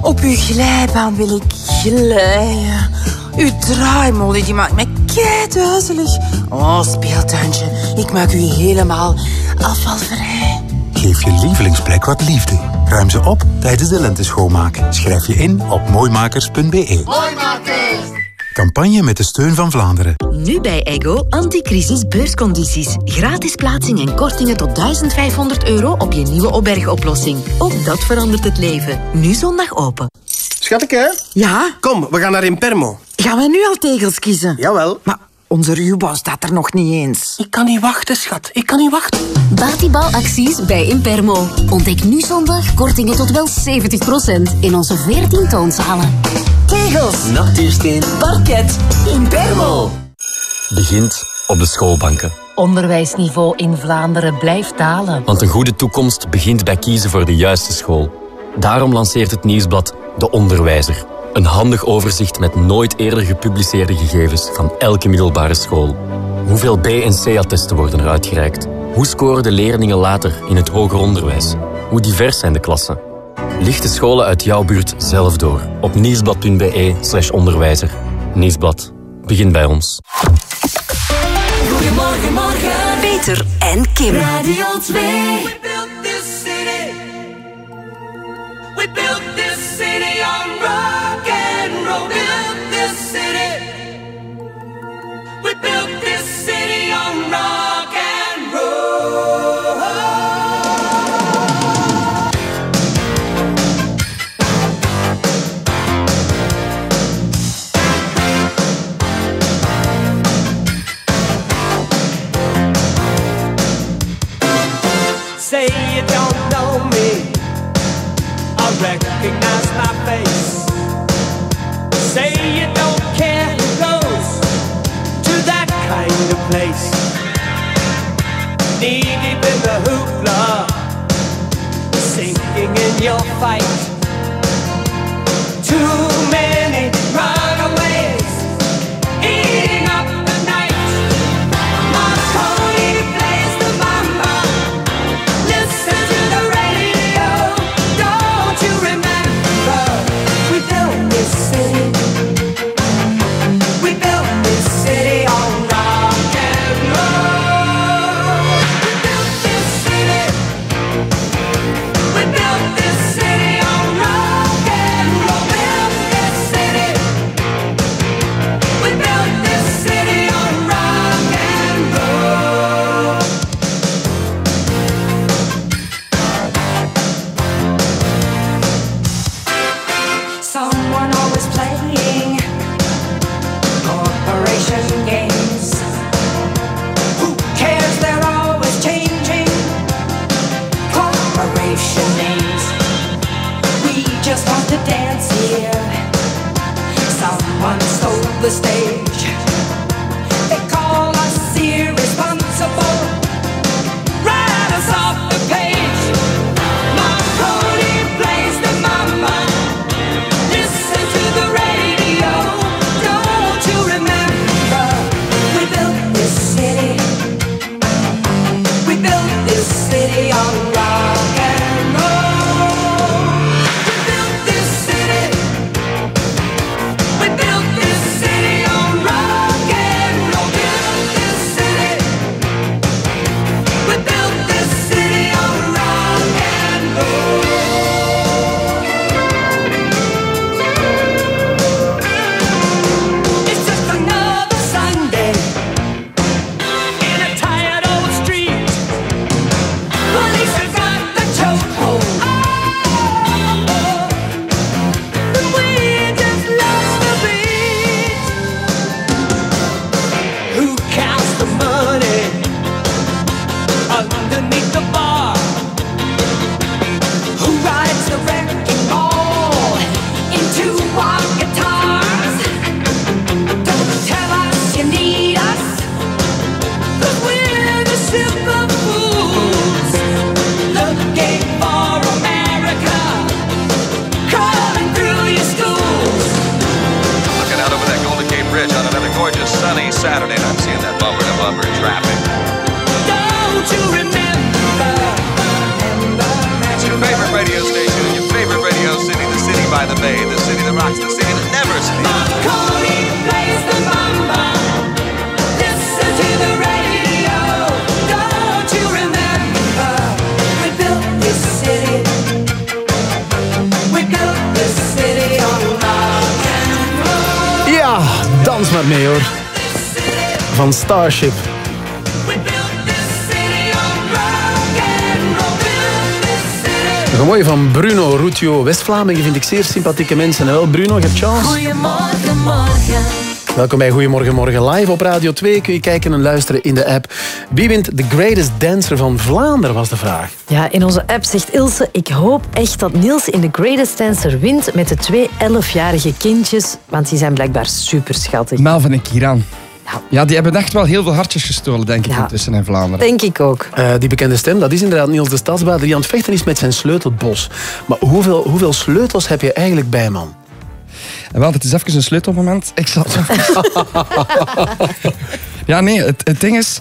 Op uw glijbaan wil ik glijden. Uw draaimolen die maakt mij keiduizelig. Oh, speeltuintje, ik maak u helemaal afvalvrij. Geef je lievelingsplek wat liefde. Ruim ze op tijdens de lenteschoonmaak. Schrijf je in op mooimakers.be. Campagne met de steun van Vlaanderen. Nu bij Ego anticrisis beurscondities. Gratis plaatsing en kortingen tot 1500 euro op je nieuwe opbergoplossing. Ook dat verandert het leven. Nu zondag open. Schatje? Ja? Kom, we gaan naar Impermo. Gaan wij nu al tegels kiezen? Jawel. Maar onze ruwbouw staat er nog niet eens. Ik kan niet wachten, schat. Ik kan niet wachten. Batibouwacties bij Impermo. Ontdek nu zondag kortingen tot wel 70% in onze 14 toonzalen. Tegels. Natuursteen. Parket. Impermo. Begint op de schoolbanken. Onderwijsniveau in Vlaanderen blijft dalen. Want een goede toekomst begint bij kiezen voor de juiste school. Daarom lanceert het nieuwsblad De Onderwijzer. Een handig overzicht met nooit eerder gepubliceerde gegevens van elke middelbare school. Hoeveel B- en C-attesten worden er uitgereikt? Hoe scoren de leerlingen later in het hoger onderwijs? Hoe divers zijn de klassen? Licht de scholen uit jouw buurt zelf door op nieuwsblad.be slash onderwijzer. Nieuwsblad. Begin bij ons. Goedemorgen, morgen. Peter en Kim. Radio 2. We built this city place. Knee deep in the hoopla, sinking in your fight. Too many mee hoor. Van Starship. Mooie van Bruno Rutio. West-Vlamingen vind ik zeer sympathieke mensen. En wel, Bruno, je hebt chance. Goedemorgen, morgen. Welkom bij Goedemorgen Morgen live op Radio 2. Kun je kijken en luisteren in de app. Wie wint The Greatest Dancer van Vlaanderen, was de vraag. Ja, in onze app zegt Ilse... Ik hoop echt dat Niels in The Greatest Dancer wint met de twee 11-jarige kindjes. Want die zijn blijkbaar super schattig. Melvin en Kiran. Ja, die hebben echt wel heel veel hartjes gestolen, denk ik, intussen in Vlaanderen. Denk ik ook. Eh, die bekende stem, dat is inderdaad Niels de Stadsbader die aan het vechten is met zijn sleutelbos. Maar hoeveel, hoeveel sleutels heb je eigenlijk bij, man? En wel, het is even een sleutelmoment. Ik zat... ja, nee, het, het ding is...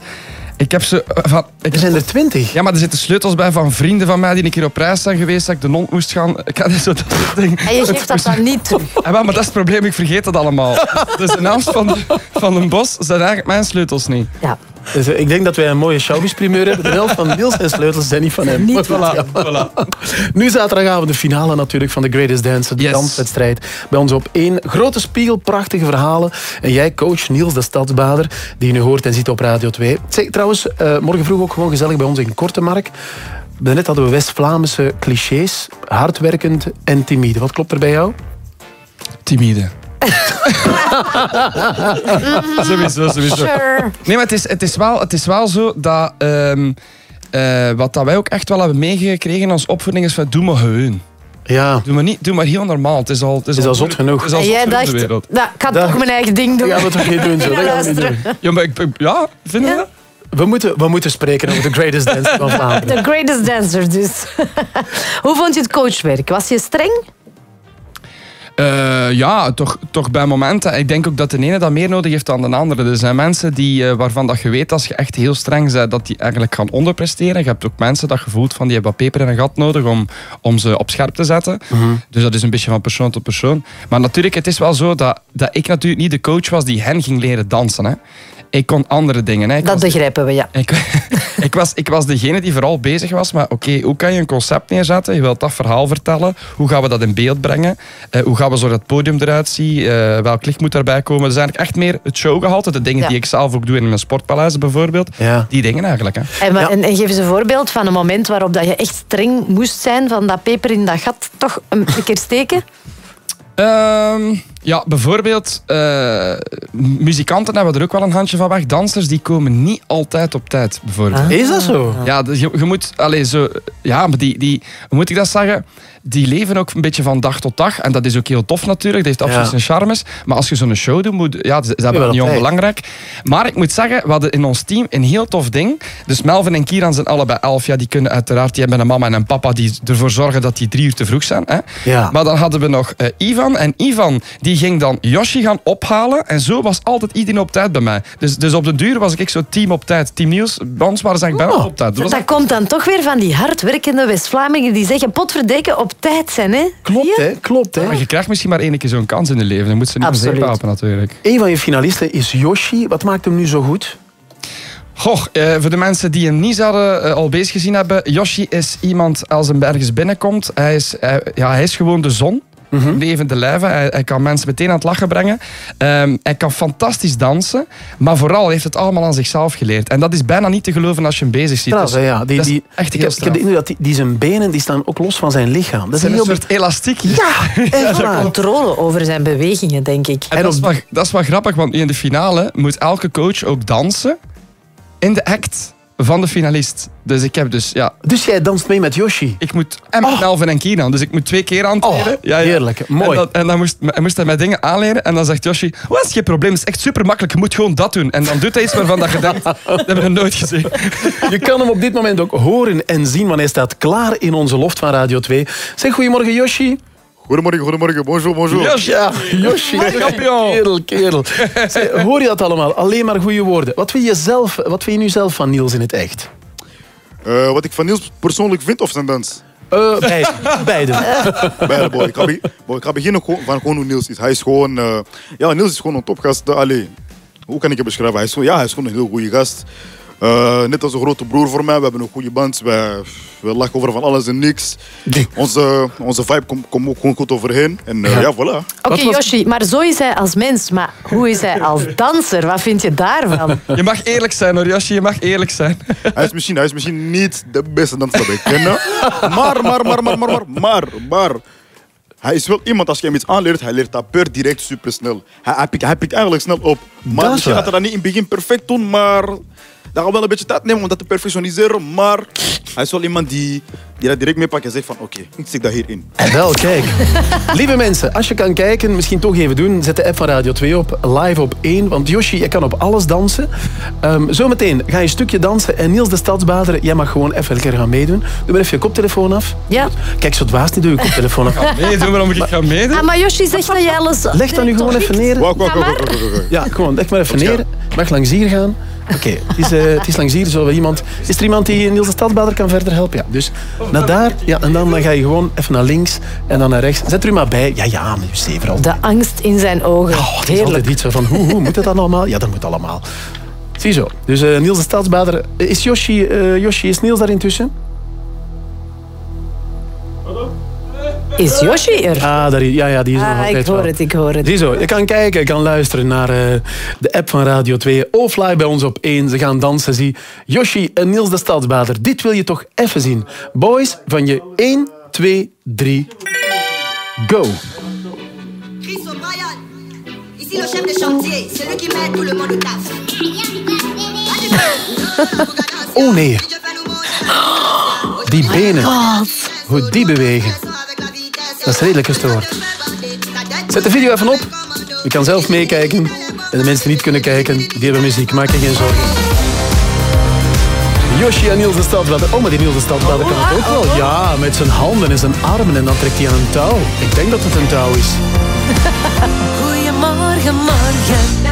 Ik heb ze van... Ik er zijn er twintig. Ja, maar er zitten sleutels bij van vrienden van mij die een keer op reis zijn geweest, dat ik de non moest gaan. Ik had zo dat soort dingen. En je geeft dat dan niet toe. Ja, wel, maar dat is het probleem, ik vergeet dat allemaal. Dus de naams van, de, van een bos zijn eigenlijk mijn sleutels niet. Ja. Dus, eh, ik denk dat wij een mooie showbiz-primeur hebben. De helft van Niels en sleutels zijn niet van hem. Niet voilà, ja. Nu zaterdagavond de finale natuurlijk van The Greatest Dancer. De danswedstrijd. Bij ons op één. Grote spiegel, prachtige verhalen. En jij, coach Niels de Stadsbader, die je nu hoort en ziet op Radio 2. Zeg, trouwens, eh, morgen vroeg ook gewoon gezellig bij ons in Kortemark. Net hadden we West-Vlaamse clichés. Hardwerkend en timide. Wat klopt er bij jou? Timide. sowieso, sowieso. Sure. Nee, maar het is, het is, wel, het is wel zo dat... ehm, eh, wat dat wij ook echt wel hebben meegekregen als opvoeding is van doe maar gewoon. Ja. Doe maar, niet, doe maar heel normaal. Het is al, het is is al zot genoeg. Het is al jij dacht, de wereld. nou, ik ga Dat- toch mijn eigen ding doen. Dat gaan we toch niet doen, zo. Dat we niet doen. Ja, maar ik, ik- ja, vind je dat? We moeten, we moeten spreken over The Greatest Dancer van Vlaanderen. The Greatest Dancer dus. Hoe vond je het coachwerk? Was je streng? Eh, ja, toch, toch bij momenten. Ik denk ook dat de ene dat meer nodig heeft dan de andere. Er zijn mensen die, eh, waarvan dat je weet als je echt heel streng bent, dat die eigenlijk gaan onderpresteren. Je hebt ook mensen dat je voelt van die hebben wat peper in een gat nodig om, om ze op scherp te zetten. Dus dat is een beetje van persoon tot persoon. Maar natuurlijk, het is wel zo dat, dat ik natuurlijk niet de coach was die hen ging leren dansen. Hè. Ik kon andere dingen. Hè. Ik Dat was- begrijpen we, ja. ik, ik, was, ik was degene die vooral bezig was met, oké, hoe kan je een concept neerzetten? Je wilt dat verhaal vertellen. Hoe gaan we dat in beeld brengen? Eh, hoe gaan we zorgen dat het podium eruit ziet? Eh, welk licht moet daarbij komen? Dus eigenlijk echt meer het showgehalte. De dingen Ja. die ik zelf ook doe in mijn sportpaleis bijvoorbeeld. Die dingen eigenlijk. Hè. En, en, en geef eens een voorbeeld van een moment waarop dat je echt streng moest zijn van dat peper in dat gat toch een keer steken. Ehm, ja, bijvoorbeeld, eh, muzikanten hebben er ook wel een handje van weg. Dansers die komen niet altijd op tijd, bijvoorbeeld. Ah. Is dat zo? Ja, dus je, je moet, allez, zo, ja, maar die, die, hoe moet ik dat zeggen? Die leven ook een beetje van dag tot dag. En dat is ook heel tof natuurlijk. Dat heeft absoluut zijn charmes. Maar als je zo'n show doet, moet, ja, hebben wel het niet onbelangrijk. Maar ik moet zeggen, we hadden in ons team een heel tof ding. Dus Melvin en Kieran zijn allebei elf. Ja, die kunnen uiteraard, die hebben een mama en een papa die ervoor zorgen dat die drie uur te vroeg zijn. Hè? Ja. Maar dan hadden we nog eh, Ivan. En Ivan die ging dan Yoshi gaan ophalen. En zo was altijd iedereen op tijd bij mij. Dus, dus op de duur was ik zo team op tijd. Team Niels, bij ons waren ze eigenlijk bijna op tijd. Dat Dat komt dan toch weer van die hardwerkende West-Vlamingen die zeggen potverdikken op tijd zijn. Hè? Klopt, hè? Klopt, hè? Maar je krijgt misschien maar één keer zo'n kans in je leven. Dan moet ze niet Absoluut. meer helpen natuurlijk. Een van je finalisten is Yoshi. Wat maakt hem nu zo goed? Goh, eh, voor de mensen die hem niet zouden eh, al bezig gezien hebben. Yoshi is iemand als hem ergens binnenkomt. Hij is, hij- ja, hij is gewoon de zon. Levende lijven. Hij, hij kan mensen meteen aan het lachen brengen. Ehm, hij kan fantastisch dansen. Maar vooral heeft het allemaal aan zichzelf geleerd. En dat is bijna niet te geloven als je hem bezig ziet. Straf, Dus ja. Die, dat is die, echt ik, heel heb, ik heb de indruk dat die, die zijn benen die staan ook los van zijn lichaam. Dat is een heel soort elastiek. Ja, echt waar. Controle over zijn bewegingen, denk ik. En dat, is wel, dat is wel grappig, want in de finale moet elke coach ook dansen in de act van de finalist. Dus ik heb dus, ja... Dus jij danst mee met Yoshi? Ik moet... En met Melvin en Kieran. Dus ik moet twee keer aantreden. Oh, heerlijk. Mooi. En dan, en dan moest, hij moest hij mij dingen aanleren. En dan zegt Yoshi, wat is geen probleem, het is echt super makkelijk. Je moet gewoon dat doen. En dan doet hij iets waarvan dat je denkt, dat hebben we nooit gezien. Je kan hem op dit moment ook horen en zien, want hij staat klaar in onze loft van Radio 2. Zeg goedemorgen, Yoshi. Goedemorgen, goedemorgen. Bonjour, bonjour. Yoshi. Ja, Yoshi. Kerel, kerel. Zeg, hoor je dat allemaal? Alleen maar goede woorden. Wat vind je, zelf, wat vind je nu zelf van Niels in het echt? Eh, wat ik van Niels persoonlijk vind of zijn dans? Eh, beide. beide. Beide, boy. Ik ga, be- boy, ik ga beginnen van gewoon hoe Niels is. Hij is gewoon... eh, ja, Niels is gewoon een topgast. Uh, allee, hoe kan ik het beschrijven? Hij is gewoon, ja, hij is gewoon een heel goede gast. Eh, net als een grote broer voor mij. We hebben een goede band. We, we lachen over van alles en niks. Onze, onze vibe komt komt ook gewoon goed overheen. En eh, ja. voilà. Oké, Yoshi, maar zo is hij als mens. Maar hoe is hij als danser? Wat vind je daarvan? Je mag eerlijk zijn hoor, Yoshi, je mag eerlijk zijn. Hij is misschien, hij is misschien niet de beste danser dat wij kennen. Maar, maar, maar, maar, maar, maar, maar, maar. Hij is wel iemand, als je hem iets aanleert, hij leert dat per direct supersnel. Hij, hij, pikt, hij pikt eigenlijk snel op. Maar misschien gaat hij dat niet in het begin perfect doen, maar... Dat gaat wel een beetje tijd nemen om dat te perfectioniseren, maar hij is wel iemand die, die dat direct meepakt en zegt van oké, ik stik dat hierin. En wel, kijk. Lieve mensen, als je kan kijken, misschien toch even doen. Zet de app van Radio 2 op, live op 1. Want Yoshi, je kan op alles dansen. Ehm, zometeen ga je een stukje dansen. En Niels de Stadsbader, jij mag gewoon even een keer gaan meedoen. Doe maar even je koptelefoon af. Ja. Kijk, zo dwaas niet, doe je koptelefoon af. Nee, doe waarom ik ga meedoen. Ah, maar Yoshi zegt dat jij alles... Leg dan nu gewoon even neer. Wacht, wacht, wacht, wacht, wacht, wacht. Ja, gewoon, leg maar even neer. Je mag langs hier gaan. Oké, het, is, eh, het is langs hier. Zo iemand, is er iemand die Niels de Stadsbader kan verder helpen? Ja, dus naar daar. Ja, en dan, dan ga je gewoon even naar links en dan naar rechts. Zet er u maar bij. Ja, ja, zeven al. De angst in zijn ogen. Oh, het is Heerlijk. altijd iets zo van, hoe, hoe moet dat dan allemaal? Ja, dat moet allemaal. Ziezo. Dus eh, Niels de Stadsbader. eh, Is Yoshi, eh, Yoshi, is Niels daar intussen? Is Yoshi er? Ah, daar, ja, ja, die is er nog Ah, altijd ik hoor wel. het, ik hoor het. Ziezo, je kan kijken, je kan luisteren naar eh, de app van Radio 2. Offline bij ons op 1. Ze gaan dansen, zie. Yoshi en Niels de Stadsbader. Dit wil je toch even zien. Boys, van je 1, 2, 3, go. Chris O'Brien, ici le chef de chantier, celui qui met tout le monde au taf. Oh nee. Die benen. Hoe die bewegen. Dat is redelijk gestoord. Zet de video even op. Je kan zelf meekijken. En de mensen die niet kunnen kijken, die hebben muziek. Maak geen zorgen. Yoshi en Niels de Stadsbader. Oh, maar die Niels de kan het ook wel. Ja, met zijn handen en zijn armen. En dan trekt hij aan een touw. Ik denk dat het een touw is. Goedemorgen, morgen.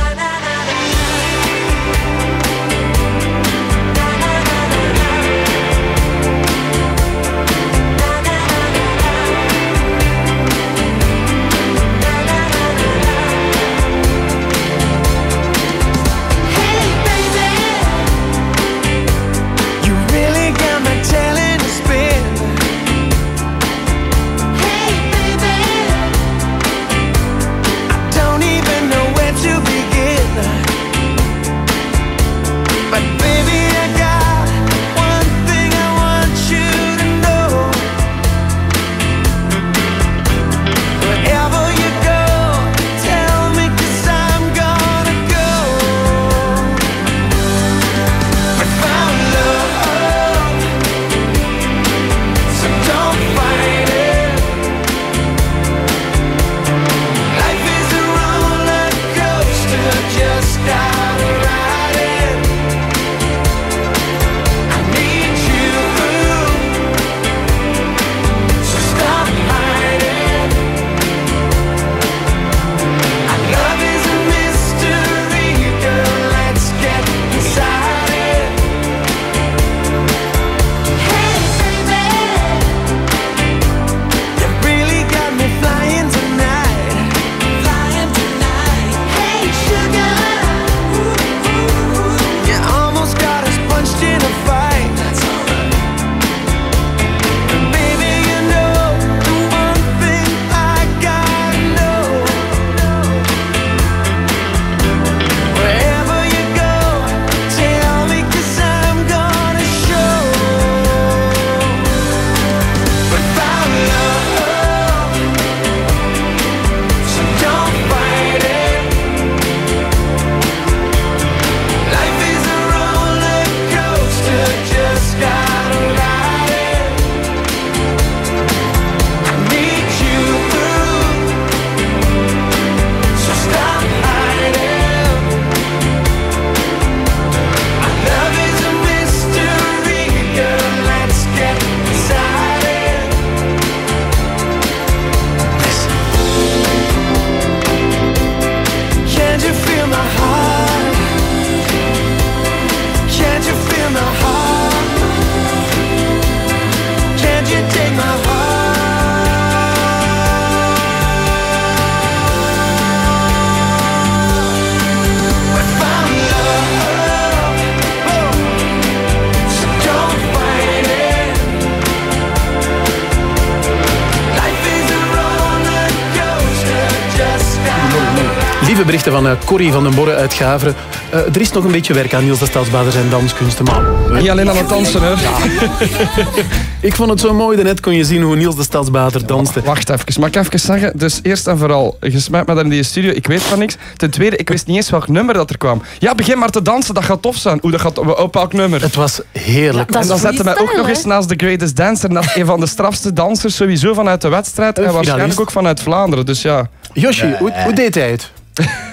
Van eh, Corrie van den Borre uit Gaveren. Eh, er is nog een beetje werk aan Niels de Stadsbader zijn danskunsten. Maar... Niet alleen aan het dansen, hè. Ik vond het zo mooi. Daarnet kon je zien hoe Niels de Stadsbader danste. Wacht even, mag ik even zeggen? Dus eerst en vooral, je smijt me daar in die studio, ik weet van niks. Ten tweede, ik wist niet eens welk nummer dat er kwam. Ja, begin maar te dansen, dat gaat tof zijn. Hoe, dat gaat op welk nummer? Het was heerlijk. en dan zetten wij ook nog eens naast de Greatest Dancer, naast een van de strafste dansers sowieso vanuit de wedstrijd. En waarschijnlijk ook vanuit Vlaanderen, dus ja. Yoshi, hoe, hoe deed hij het?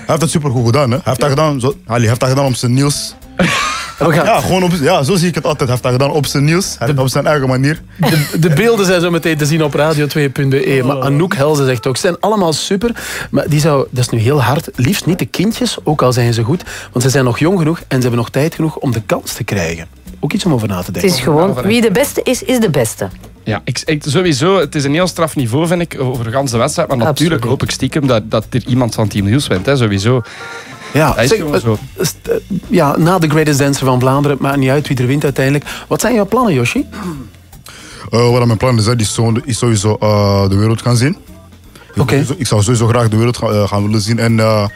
Hij heeft het supergoed gedaan. Hè? Hij heeft dat gedaan, zo, Ali, heeft dat gedaan op zijn nieuws. Ja, gewoon op, ja, zo zie ik het altijd. Hij heeft dat gedaan op zijn nieuws. Het op zijn eigen manier. De, de beelden zijn zo meteen te zien op radio2.be. Maar Anouk Helze zegt ook, ze zijn allemaal super. Maar die zou, dat is nu heel hard, liefst niet de kindjes, ook al zijn ze goed. Want ze zijn nog jong genoeg en ze hebben nog tijd genoeg om de kans te krijgen. Ook iets om over na te Het denken. is gewoon, wie de beste is, is de beste. Ja, ik, ik, sowieso, het is een heel straf niveau, vind ik, over de ganse wedstrijd. Maar natuurlijk hoop ik stiekem dat, dat er iemand van Team Niels wint, hè, sowieso. Ja, Dat is zeg, gewoon zo. eh, eh, ja, na de Greatest Dancer van Vlaanderen, maakt niet uit wie er wint uiteindelijk. Wat zijn jouw plannen, Yoshi? Eh, wat mijn plan is, is, zo, is sowieso de wereld gaan zien. Oké. Ik zou sowieso graag de wereld gaan, gaan willen zien. En, eh,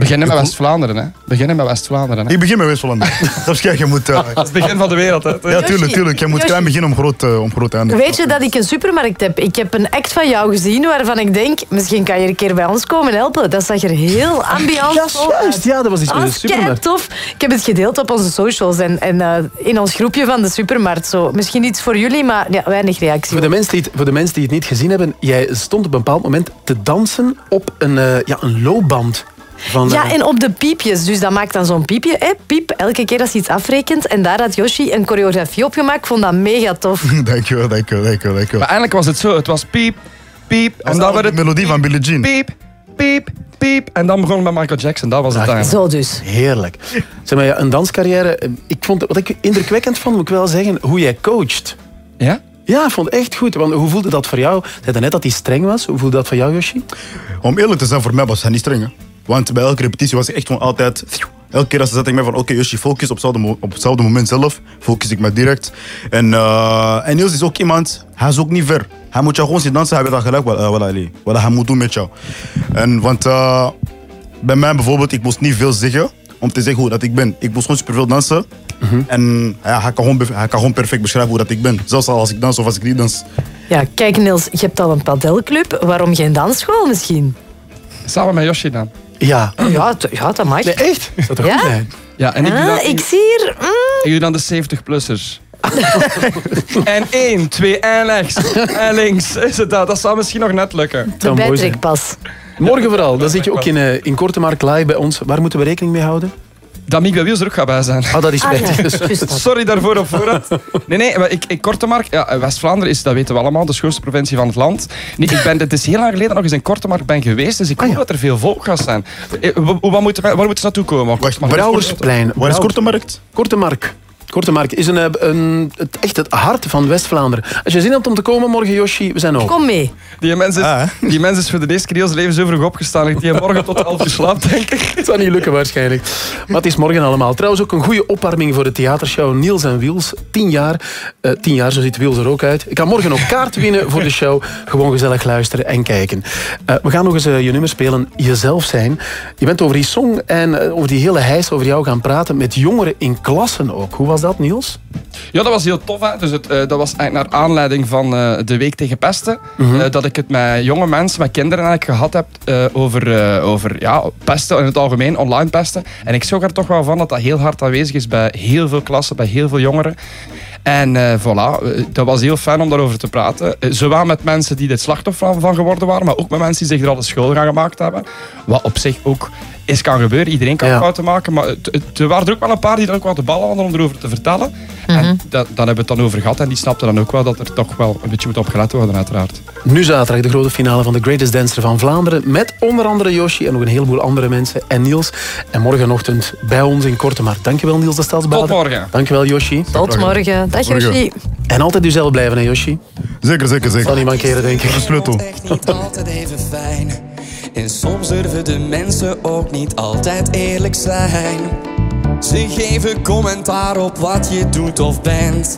Beginnen met West-Vlaanderen, hè. Beginnen met West-Vlaanderen, hè. ik begin met West-Vlaanderen. Zelfs kijk, je moet... eh, Dat is het begin van de wereld, hè. ja, tuurlijk, tuurlijk. Je moet Yoshi. klein beginnen om groot, eh, om groot te eindigen. Weet je dat ik een supermarkt heb? Ik heb een act van jou gezien waarvan ik denk, misschien kan je een keer bij ons komen helpen. Dat zag er heel ambiant Ja, juist. Ja, dat was iets met de supermarkt. tof. Ik heb het gedeeld op onze socials en, en eh, in ons groepje van de supermarkt. Zo. Misschien iets voor jullie, maar ja, weinig reactie. Voor de, mensen die het, voor de mensen die het niet gezien hebben, jij stond op een bepaald moment te dansen op een, eh, ja, een loopband. Van, Ja, en op de piepjes. Dus dat maakt dan zo'n piepje. Hè? Piep, elke keer als je iets afrekent. En daar had Yoshi een choreografie op gemaakt. Ik vond dat mega tof. dankjewel, dankjewel, dankjewel, dankjewel. Maar eigenlijk was het zo, het was piep, piep. En dan werd het melodie van Billie Jean. piep, piep, piep. En dan begon het met Michael Jackson, dat was het Ah, eigenlijk. Zo dus. Heerlijk. Zeg maar, ja, een danscarrière. eh, Ik vond, wat ik indrukwekkend vond, moet ik wel zeggen, hoe jij coacht. Ja? Ja, ik vond het echt goed. Want hoe voelde dat voor jou? Je zei net dat hij streng was. Hoe voelde dat voor jou, Yoshi? Om eerlijk te zijn, voor mij was hij niet streng. hè. Want bij elke repetitie was ik echt gewoon altijd... Elke keer als ze zet ik mij van, oké, Yoshi, focus op hetzelfde, op hetzelfde moment zelf. Focus ik me direct. En, eh en Niels is ook iemand, hij is ook niet ver. Hij moet jou gewoon zien dansen, hij weet al gelijk wat, eh, wat, hij- wat hij moet doen met jou. En want eh, bij mij bijvoorbeeld, ik moest niet veel zeggen om te zeggen hoe dat ik ben. Ik moest gewoon superveel dansen. En ja, hij, kan gewoon, hij kan gewoon perfect beschrijven hoe dat ik ben. Zelfs al als ik dans of als ik niet dans. Ja, kijk Niels, je hebt al een padelclub. Waarom geen dansschool misschien? Samen met Yoshi dan. Ja. Ja, ja dat mag. Nee, echt? Dat toch Ja? goed zijn? Ja, en ik doe Ah, dan, ik zie hier... mm, ik doe dan de 70-plussers. en één, twee, en rechts. En links. Is het dat? Dat zou misschien nog net lukken. de bijtrekpas. Morgen vooral. Dan zit je ook in, eh, in Kortemark live bij ons. Waar moeten we rekening mee houden? Dat Miguel Wiels er ook gaat bij zijn. Ah, dat is Ah, ja, juist dat. Sorry daarvoor op voorhand. Nee, nee, maar ik, ik Kortemark, ja, West-Vlaanderen is, dat weten we allemaal, de schoonste provincie van het land. Nee, ik ben, het is heel lang geleden nog eens in Kortemark ben geweest, dus ik hoop dat er veel volk gaat zijn. Eh, wa- Waar moeten, we- waar moeten ze naartoe komen? Brouwersplein. Waar is Kortemarkt? Kortemark. Kortemark is een, eh, een, het, echt het hart van West-Vlaanderen. Als je zin hebt om te komen morgen, Yoshi, we zijn open. Kom mee. Die mens, is, Ah, die mens is voor de eerste keer heel zijn leven zo vroeg opgestaan. dat hij morgen tot elf uur slaapt, denk ik. Het zal niet lukken waarschijnlijk. Maar het is morgen allemaal. Trouwens ook een goede opwarming voor de theatershow Niels en Wiels. Tien jaar. Eh, tien jaar, zo ziet Wiels er ook uit. Ik kan morgen ook kaart winnen voor de show. Gewoon gezellig luisteren en kijken. Eh, we gaan nog eens eh, je nummer spelen. Jezelf zijn. Je bent over die song en eh, over die hele hijs over jou gaan praten met jongeren in klassen ook. Hoe was dat, Niels? Ja, dat was heel tof. Hè? Dus het, eh, dat was eigenlijk naar aanleiding van eh, de Week tegen Pesten. Mhm. eh, dat ik het met jonge mensen, met kinderen eigenlijk gehad heb over, over ja, pesten in het algemeen, online pesten. En ik zag er toch wel van dat dat heel hard aanwezig is bij heel veel klassen, bij heel veel jongeren. En voilà, dat was heel fijn om daarover te praten. Zowel met mensen die dit slachtoffer van- geworden waren, maar ook met mensen die zich er al de schuld gaan gemaakt hebben. Wat op zich ook is kan gebeuren. Iedereen kan Ja. fouten maken. Maar er waren er ook wel een paar die er ook wel de ballen hadden om erover te vertellen. En dat, dan hebben we het dan over gehad. En die snapten dan ook wel dat er toch wel een beetje moet opgelet worden, uiteraard. Nu zaterdag de grote finale van de Greatest Dancer van Vlaanderen. Met onder andere Yoshi en nog een heleboel andere mensen. En Niels. En morgenochtend bij ons in Kortemark. Dankjewel Niels de Stadsbader. Tot morgen. Dankjewel Yoshi. Tot morgen. Dag Morgen. Yoshi. En altijd uzelf blijven hè Yoshi. Zeker, zeker, zeker. Zal niet mankeren denk ik. De sleutel. echt niet altijd even fijn. En soms durven de mensen ook niet altijd eerlijk zijn. Ze geven commentaar op wat je doet of bent.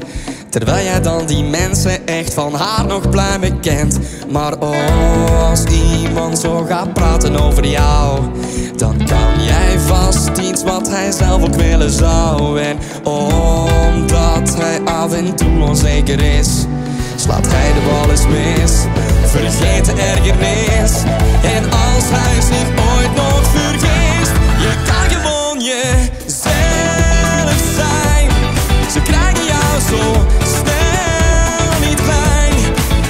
Terwijl jij dan die mensen echt van haar nog pluimen kent. Maar oh, als iemand zo gaat praten over jou, dan kan jij vast iets wat hij zelf ook willen zou. En omdat hij af en toe onzeker is, slaat hij de bal eens mis. Vergeet de ergernis. En als hij zich ooit nog vergeest, je kan gewoon jezelf zijn. Ze krijgen jou zo snel niet klein.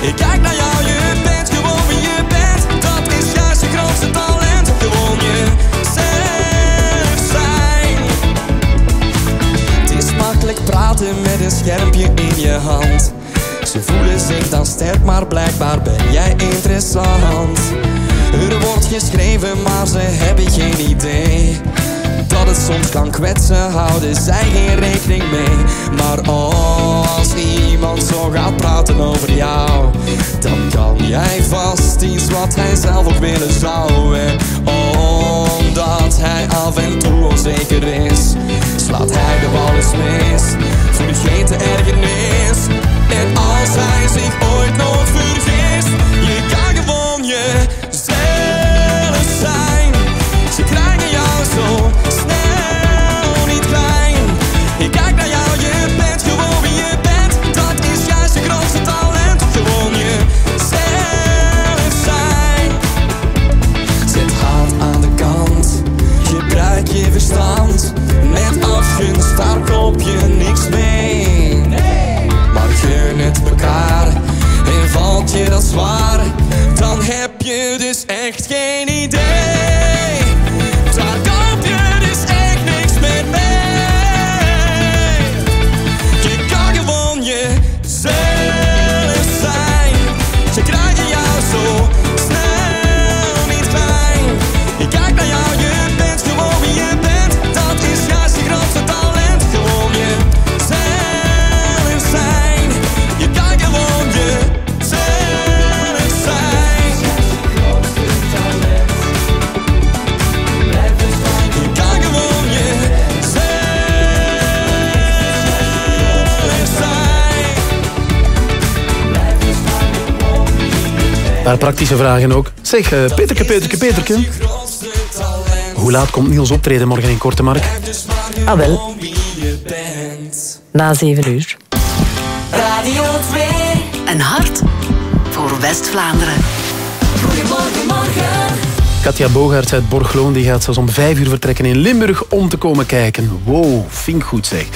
Ik kijk naar jou, je bent gewoon wie je bent. Dat is juist je grootste talent. Gewoon jezelf zijn. Het is makkelijk praten met een schermpje in je hand. Ze voelen zich dan sterk, maar blijkbaar ben jij interessant. Er wordt geschreven, maar ze hebben geen idee. Dat het soms kan kwetsen, houden zij geen rekening mee. Maar als iemand zo gaat praten over jou, dan kan jij vast iets wat hij zelf ook willen zou. En omdat hij af en toe onzeker is, slaat hij de bal eens mis. Vergeet de ergernis. Hij zich ooit nog vergist, je kan gewoon jezelf zijn. Ze krijgen jou zo snel niet klein. Ik kijk naar jou, je bent gewoon wie je bent. Dat is juist je grootste talent. Gewoon jezelf zijn. Zet haat aan de kant, gebruik je verstand. Met afgunst, daar koop je niks mee. Valt je dat zwaar, dan heb je dus echt geen idee. Een paar praktische vragen ook. Zeg, eh, Peterke, Peterke, Peterke. Hoe laat komt Niels optreden morgen in Korte Mark? Ah wel. Na zeven uur. Radio 2. Een hart voor West-Vlaanderen. Goedemorgen, morgen. Katja Bogaerts uit Borgloon die gaat zelfs om vijf uur vertrekken in Limburg om te komen kijken. Wow, vind goed zeg.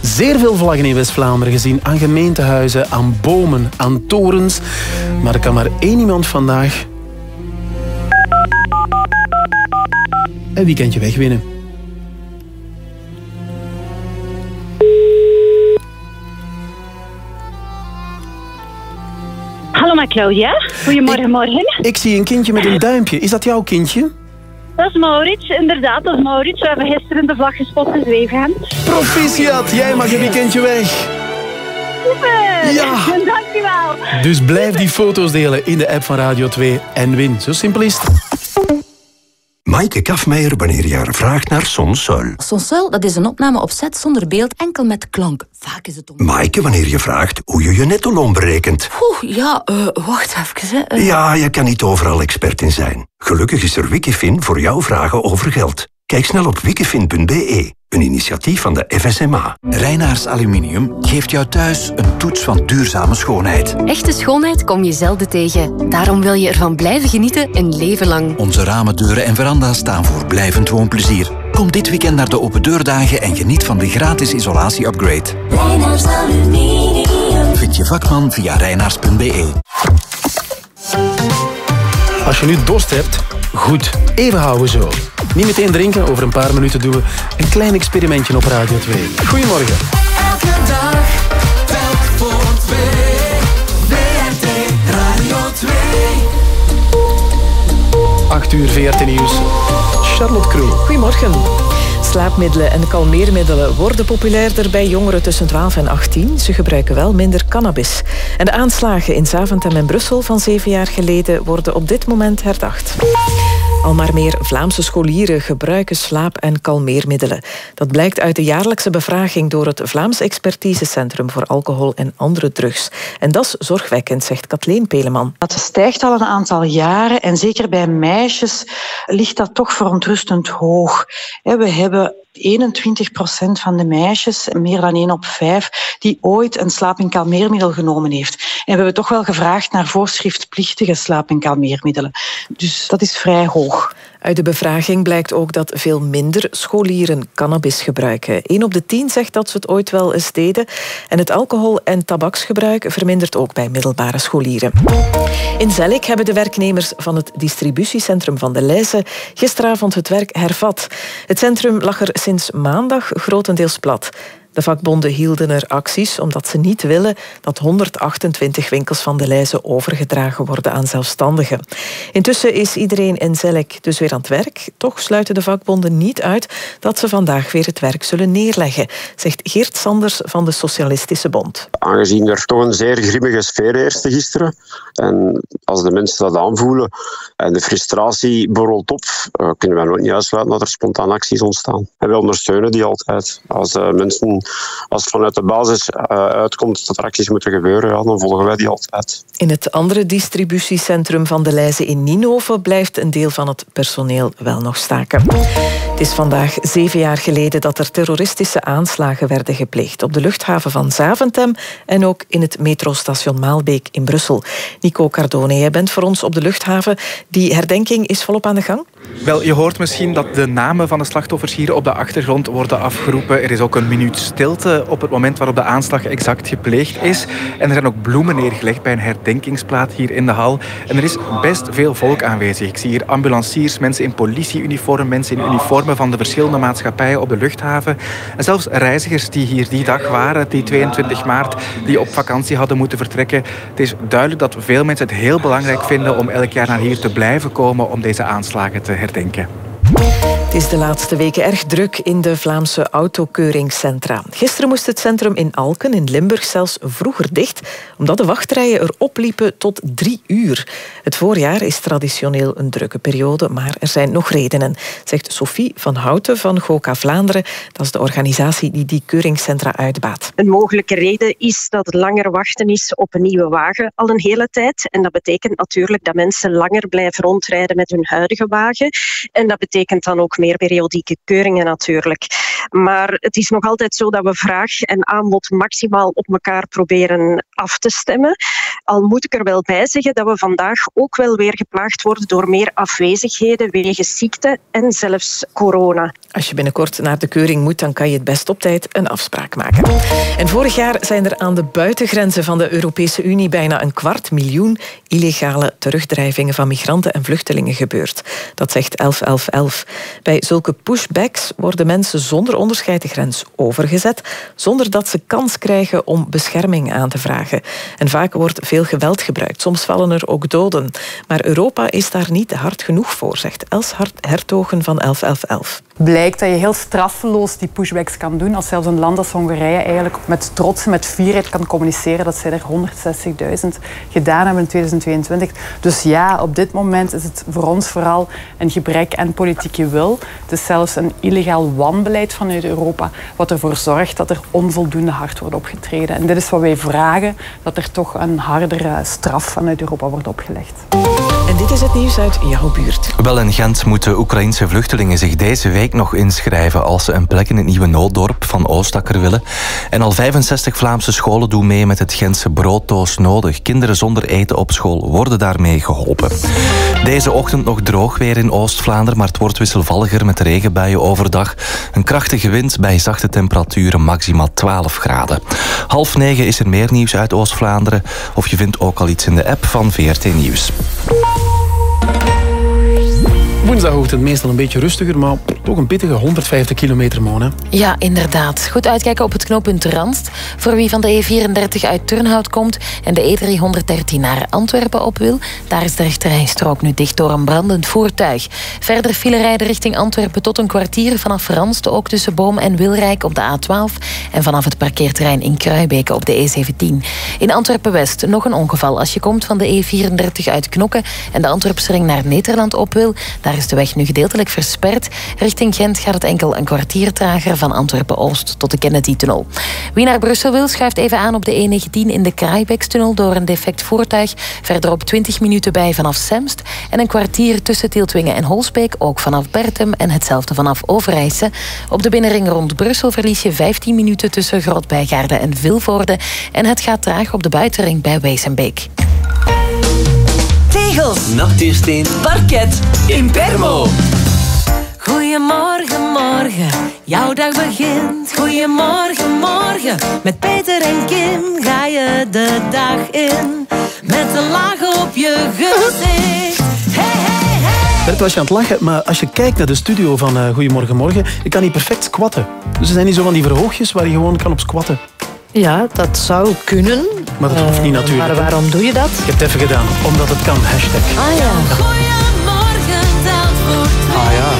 Zeer veel vlaggen in West-Vlaanderen gezien. Aan gemeentehuizen, aan bomen, aan torens. Maar er kan maar één iemand vandaag een weekendje wegwinnen. Claudia. Goedemorgen, morgen. Ik zie een kindje met een duimpje. Is dat jouw kindje? Dat is Maurits, inderdaad, dat is Maurits. We hebben gisteren de vlag gespot in. Proficiat, jij mag een weekendje weg. Super! Ja. Dankjewel. Dus blijf die foto's delen in de app van Radio 2 en win. Zo simpel is het. Maaike Kafmeijer wanneer je haar vraagt naar Sonsuil. Sonsuil, dat is een opname op set zonder beeld, enkel met klank. Vaak is het om... Maaike wanneer je vraagt hoe je je nettoloon berekent. Oeh, ja, eh, wacht even. Hè. Eh, Ja, je kan niet overal expert in zijn. Gelukkig is er Wikifin voor jouw vragen over geld. Kijk snel op wikifin.be, een initiatief van de FSMA. Reinaars Aluminium geeft jou thuis een toets van duurzame schoonheid. Echte schoonheid kom je zelden tegen. Daarom wil je ervan blijven genieten een leven lang. Onze ramen, deuren en veranda's staan voor blijvend woonplezier. Kom dit weekend naar de open deurdagen en geniet van de gratis isolatie-upgrade. Reinaars Aluminium. Vind je vakman via reinaars.be. Als je nu dorst hebt, goed. Even houden zo. Niet meteen drinken, over een paar minuten doen we een klein experimentje op Radio 2. Goedemorgen. Elke dag, telk voor twee. WRT Radio 2. 8 uur VRT Nieuws. Charlotte Kroon. Goedemorgen. Slaapmiddelen en kalmeermiddelen worden populairder bij jongeren tussen 12 en 18. Ze gebruiken wel minder cannabis. En de aanslagen in Zaventem en Brussel van zeven jaar geleden worden op dit moment herdacht. Al maar meer Vlaamse scholieren gebruiken slaap- en kalmeermiddelen. Dat blijkt uit de jaarlijkse bevraging door het Vlaams Expertisecentrum voor Alcohol en Andere Drugs. En dat is zorgwekkend, zegt Kathleen Peleman. Dat stijgt al een aantal jaren en zeker bij meisjes ligt dat toch verontrustend hoog. We hebben 21% van de meisjes, meer dan 1 op 5, die ooit een slaap- en kalmeermiddel genomen heeft. En we hebben toch wel gevraagd naar voorschriftplichtige slaap- en kalmeermiddelen. Dus dat is vrij hoog. Uit de bevraging blijkt ook dat veel minder scholieren cannabis gebruiken. 1 op de 10 zegt dat ze het ooit wel eens deden. En het alcohol- en tabaksgebruik vermindert ook bij middelbare scholieren. In Zellik hebben de werknemers van het distributiecentrum van de Leijse gisteravond het werk hervat. Het centrum lag er sinds maandag grotendeels plat. De vakbonden hielden er acties omdat ze niet willen dat 128 winkels van de Leijze overgedragen worden aan zelfstandigen. Intussen is iedereen in Zelk dus weer aan het werk. Toch sluiten de vakbonden niet uit dat ze vandaag weer het werk zullen neerleggen, zegt Geert Sanders van de Socialistische Bond. Aangezien er toch een zeer grimmige sfeer heerste gisteren, en als de mensen dat aanvoelen en de frustratie borrelt op, eh, kunnen wij nooit niet uitsluiten dat er spontaan acties ontstaan. Wij ondersteunen die altijd. Als eh, als het vanuit de basis eh, uitkomt dat er acties moeten gebeuren, dan volgen wij die altijd. In het andere distributiecentrum van de Leijze in Ninove blijft een deel van het personeel wel nog staken. Is vandaag zeven jaar geleden dat er terroristische aanslagen werden gepleegd op de luchthaven van Zaventem en ook in het metrostation Maalbeek in Brussel. Nico Cardone, jij bent voor ons op de luchthaven. Die herdenking is volop aan de gang? Wel, je hoort misschien dat de namen van de slachtoffers hier op de achtergrond worden afgeroepen. Er is ook een minuut stilte op het moment waarop de aanslag exact gepleegd is. En er zijn ook bloemen neergelegd bij een herdenkingsplaat hier in de hal. En er is best veel volk aanwezig. Ik zie hier ambulanciers, mensen in politieuniform, mensen in uniformen van de verschillende maatschappijen op de luchthaven. En zelfs reizigers die hier die dag waren, die 22 maart, die op vakantie hadden moeten vertrekken. Het is duidelijk dat veel mensen het heel belangrijk vinden om elk jaar naar hier te blijven komen om deze aanslagen te herdenken. Het is de laatste weken erg druk in de Vlaamse autokeuringscentra. Gisteren moest het centrum in Alken in Limburg zelfs vroeger dicht, omdat de wachtrijen er opliepen tot drie uur. Het voorjaar is traditioneel een drukke periode, maar er zijn nog redenen, zegt Sophie van Houten van GOKA Vlaanderen. Dat is de organisatie die die keuringscentra uitbaat. Een mogelijke reden is dat het langer wachten is op een nieuwe wagen al een hele tijd. En dat betekent natuurlijk dat mensen langer blijven rondrijden met hun huidige wagen. En dat betekent dan ook meer periodieke keuringen natuurlijk. Maar het is nog altijd zo dat we vraag en aanbod maximaal op elkaar proberen af te stemmen. Al moet ik er wel bij zeggen dat we vandaag ook wel weer geplaagd worden door meer afwezigheden wegens ziekte en zelfs corona. Als je binnenkort naar de keuring moet, dan kan je het best op tijd een afspraak maken. En vorig jaar zijn er aan de buitengrenzen van de Europese Unie bijna een kwart miljoen illegale terugdrijvingen van migranten en vluchtelingen gebeurd. Dat zegt 1111. Bij zulke pushbacks worden mensen zonder onderscheid de grens overgezet, zonder dat ze kans krijgen om bescherming aan te vragen. En vaak wordt veel geweld gebruikt. Soms vallen er ook doden. Maar Europa is daar niet hard genoeg voor, zegt Els Hertogen van 1111. blijkt dat je heel straffeloos die pushbacks kan doen. Als zelfs een land als Hongarije eigenlijk met trots en met fierheid kan communiceren dat zij er 160.000 gedaan hebben in 2022. Dus ja, op dit moment is het voor ons vooral een gebrek aan politieke wil. Het is zelfs een illegaal wanbeleid vanuit Europa, wat ervoor zorgt dat er onvoldoende hard wordt opgetreden. En dit is wat wij vragen, dat er toch een hardere straf vanuit Europa wordt opgelegd. En dit is het nieuws uit jouw buurt. Wel in Gent moeten Oekraïnse vluchtelingen zich deze week nog inschrijven als ze een plek in het nieuwe nooddorp van Oostakker willen. En al 65 Vlaamse scholen doen mee met het Gentse brooddoos nodig. Kinderen zonder eten op school worden daarmee geholpen. Deze ochtend nog droog weer in Oost-Vlaanderen, maar het wordt wisselvalliger met regenbuien overdag. Een krachtige wind bij zachte temperaturen, maximaal 12 graden. Half negen is er meer nieuws uit Oost-Vlaanderen. Of je vindt ook al iets in de app van VRT Nieuws. Thank you. Woensdagochtend meestal een beetje rustiger, maar Toch een pittige 150 kilometer, Mona. Ja, inderdaad. Goed uitkijken op het knooppunt Randst. Voor wie van de E34 uit Turnhout komt en de E313 naar Antwerpen op wil, daar is de rechterrijstrook nu dicht door een brandend voertuig. Verder file rijden richting Antwerpen tot een kwartier vanaf Randst, ook tussen Boom en Wilrijk op de A12 en vanaf het parkeerterrein in Kruibeke op de E17. In Antwerpen-West nog een ongeval. Als je komt van de E34 uit Knokke en de Antwerpse ring naar Nederland op wil, daar is de weg nu gedeeltelijk versperd. Richting Gent gaat het enkel een kwartier trager van Antwerpen-Oost tot de Kennedy-tunnel. Wie naar Brussel wil, schuift even aan op de E19 in de Kraaibekstunnel door een defect voertuig. Verderop 20 minuten bij vanaf Semst en een kwartier tussen Tieltwingen en Holsbeek, ook vanaf Bertum en hetzelfde vanaf Overijse. Op de binnenring rond Brussel verlies je 15 minuten tussen Grootbijgaarden en Vilvoorde en het gaat traag op de buitenring bij Wezenbeek. Tegels, nachtuursteen, parket, Impermo. Goedemorgen, morgen, jouw dag begint. Goedemorgen, morgen, met Peter en Kim ga je de dag in. Met een laag op je gezicht. Hey, hey, hey. Bert was je aan het lachen, maar als je kijkt naar de studio van eh Goedemorgen Morgen, je kan niet perfect squatten. Dus er zijn niet zo van die verhoogjes waar je gewoon kan op squatten. Ja, dat zou kunnen. Maar dat hoeft niet Eh, natuurlijk. Maar waarom doe je dat? Ik heb het even gedaan, omdat het kan. Hashtag. Ah ja. Goedemorgen, Zandvoort. Ah ja.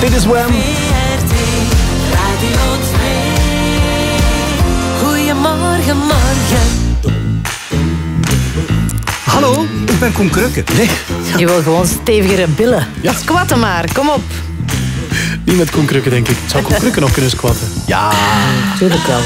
Dit is Wham. Radio 2. Goedemorgen, morgen. Hallo, ik ben Koen Krukke. Nee. Je wil gewoon stevigere billen. Squatten maar, kom op. Niet met Koen Krukke, denk ik. Zou Koen Krukke nog kunnen squatten. Ja. Tuurlijk wel.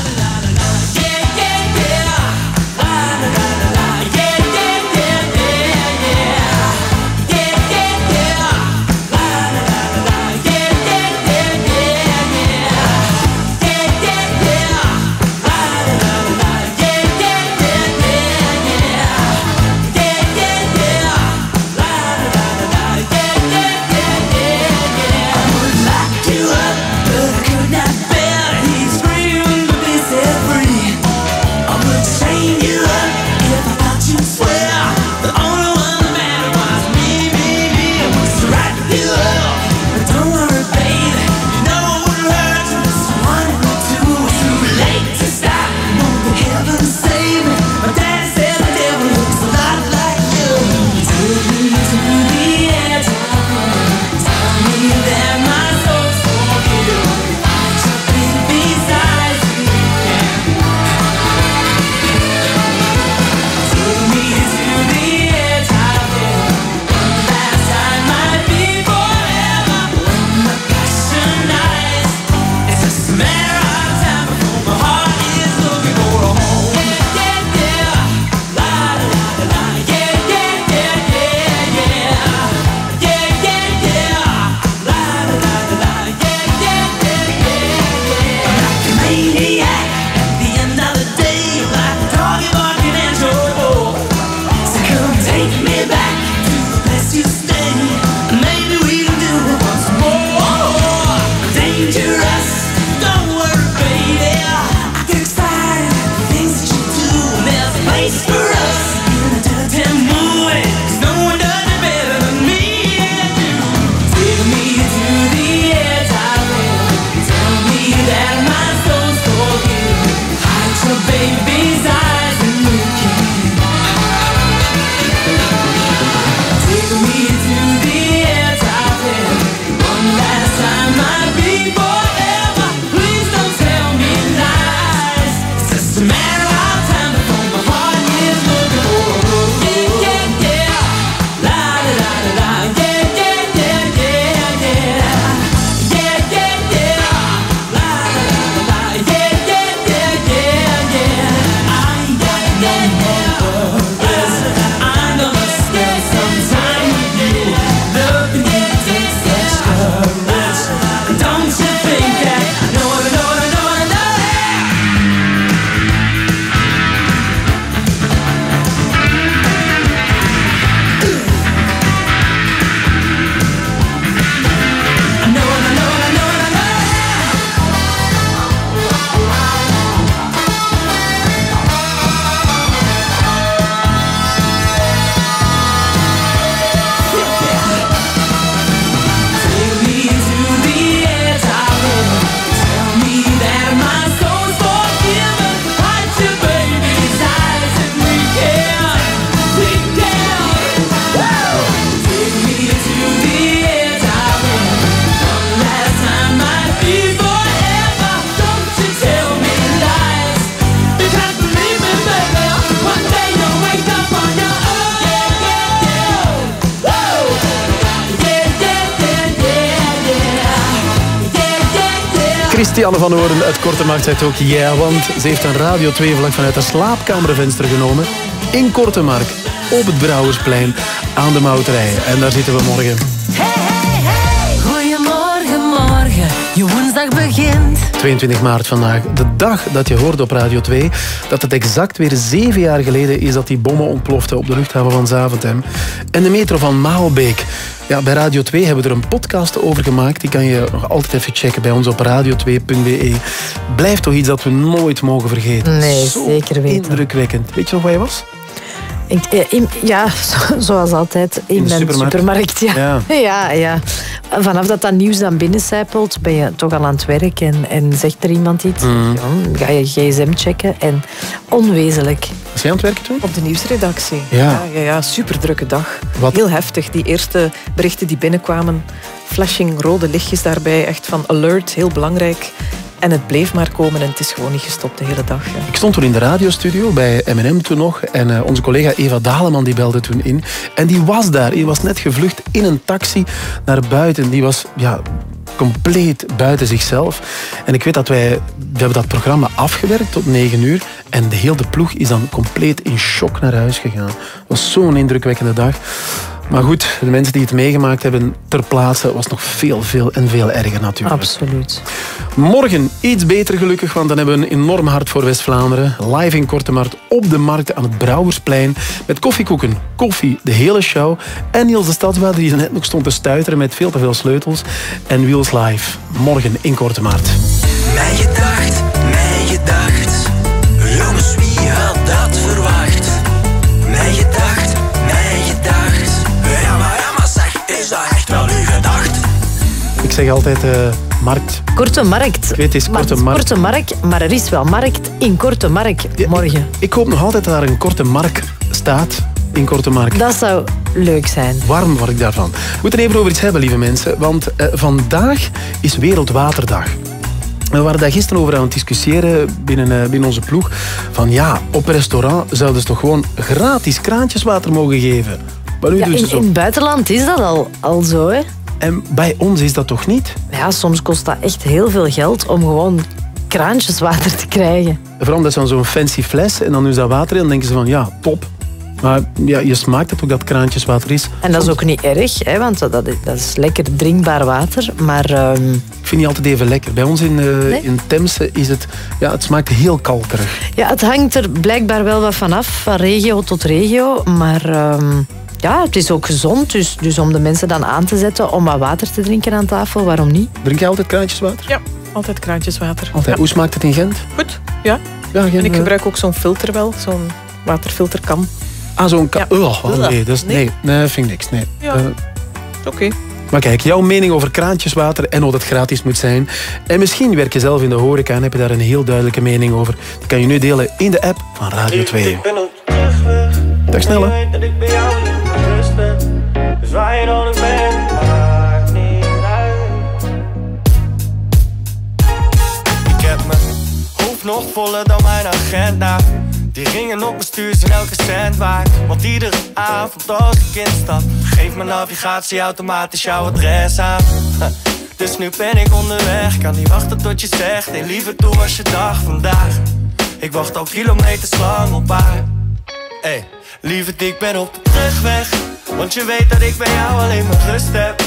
Christiane van Oren uit Kortemarkt zegt ook ja, want ze heeft een Radio 2-vlak vanuit haar slaapkamervenster genomen. In Kortemarkt, op het Brouwersplein, aan de Mouterij. En daar zitten we morgen. Goedemorgen, morgen. Je woensdag begint. 22 maart vandaag, de dag dat je hoorde op Radio 2 dat het exact weer zeven jaar geleden is dat die bommen ontploften op de luchthaven van Zaventem. En de metro van Maalbeek. Ja, bij Radio 2 hebben we er een podcast over gemaakt. Die kan je nog altijd even checken bij ons op radio2.be. Blijft toch iets dat we nooit mogen vergeten. Nee, Zo zeker weten. Indrukwekkend. Weet je nog waar je was? Ik, eh, in- ja, zo- zoals altijd. In, In de mijn supermarkt. supermarkt. ja. Ja. Ja. ja, Vanaf dat dat nieuws dan binnencijpelt, ben je toch al aan het werk en, en zegt er iemand iets. Mhm. Ja, ga je gsm checken en onwezenlijk. Was jij aan het werken toen? Op de nieuwsredactie. Ja. ja, ja, ja, super drukke dag. Wat? Heel heftig. Die eerste berichten die binnenkwamen. Flashing rode lichtjes daarbij. Echt van alert, heel belangrijk. En het bleef maar komen en het is gewoon niet gestopt de hele dag. Ik stond toen in de radiostudio bij M&M toen nog. En eh, onze collega Eva Daleman die belde toen in. En die was daar. Die was net gevlucht in een taxi naar buiten. Die was ja, compleet buiten zichzelf. En ik weet dat wij... We hebben dat programma afgewerkt tot negen uur. En de hele ploeg is dan compleet in shock naar huis gegaan. Het was zo'n indrukwekkende dag. Maar goed, de mensen die het meegemaakt hebben ter plaatse... was nog veel, veel en veel erger natuurlijk. Absoluut. Morgen iets beter gelukkig, want dan hebben we een enorm hart voor West-Vlaanderen. Live in Kortemarkt op de markt aan het Brouwersplein. Met koffiekoeken, koffie, de hele show. En Niels de Stadsbader die net nog stond te stuiteren met veel te veel sleutels. En Wheels Live, morgen in Kortemarkt. Mij gedacht, mij gedacht. Ik zeg altijd eh, markt. Korte markt. Ik weet, het is Maar korte markt. korte markt, maar er is wel markt in korte markt morgen. Ik hoop nog altijd dat daar een korte markt staat. In Korte Markt. Dat zou leuk zijn. Warm word ik daarvan. We moeten even over iets hebben, lieve mensen. Want eh, vandaag is Wereldwaterdag. We waren daar gisteren over aan het discussiëren binnen, eh, binnen onze ploeg. Van ja, op restaurant zouden ze toch gewoon gratis kraantjeswater mogen geven. Maar nu Ja, doen ze in, zo. in het buitenland is dat al, al zo, hè? En bij ons is dat toch niet? Ja, soms kost dat echt heel veel geld om gewoon kraantjeswater te krijgen. Vooral dat is dan zo'n fancy fles en dan is dat water in. Dan denken ze van ja, top. Maar ja, je smaakt het ook dat kraantjeswater is. En dat is ook niet erg, hè, want dat, dat is- dat is lekker drinkbaar water. Maar ehm, Ik vind niet altijd even lekker. Bij ons in, eh, in Temse is het... Ja, het smaakt heel kalterig. ja, het hangt er blijkbaar wel wat vanaf, van regio tot regio. Maar ehm, ja, het is ook gezond, dus, dus om de mensen dan aan te zetten om wat water te drinken aan tafel, waarom niet? Drink je altijd kraantjeswater? Ja, altijd kraantjeswater. Altijd. Ja. Hoe smaakt het in Gent? Goed, ja. Ja, geen, En ik eh, gebruik ook zo'n filter wel, zo'n waterfilterkan. Ah, zo'n... ka- Oh, oh, nee, dat is, nee. nee, dat vind ik niks. Nee. Ja. Eh, Oké. maar kijk, jouw mening over kraantjeswater en of dat gratis moet zijn. En misschien werk je zelf in de horeca en heb je daar een heel duidelijke mening over. Die kan je nu delen in de app van Radio 2. Dag snel, hè. dat ik bij Je dan ook bent. Ik heb mijn hoofd nog voller dan mijn agenda. Die ringen op mijn stuur zijn elke cent waard. Want iedere avond als ik instap, geeft mijn navigatie automatisch jouw adres aan. Dus nu ben ik onderweg, kan niet wachten tot je zegt. Hey, liever toe was je dag vandaag. Ik wacht al kilometers lang op haar. Hey, lieverd, ik ben op de terugweg. Want je weet dat ik bij jou alleen maar rust heb.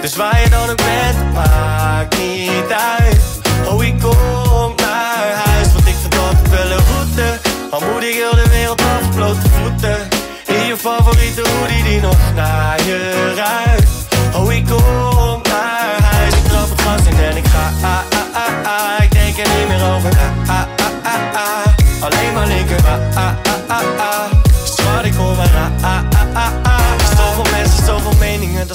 Dus waar je dan ook bent, maakt niet uit. Oh, ik kom naar huis, want ik ik wel een route. Al moet ik heel de wereld af, blote voeten. In je favoriete hoodie die nog naar je ruikt. Oh, ik kom naar huis, ik trap het gas in en ik ga.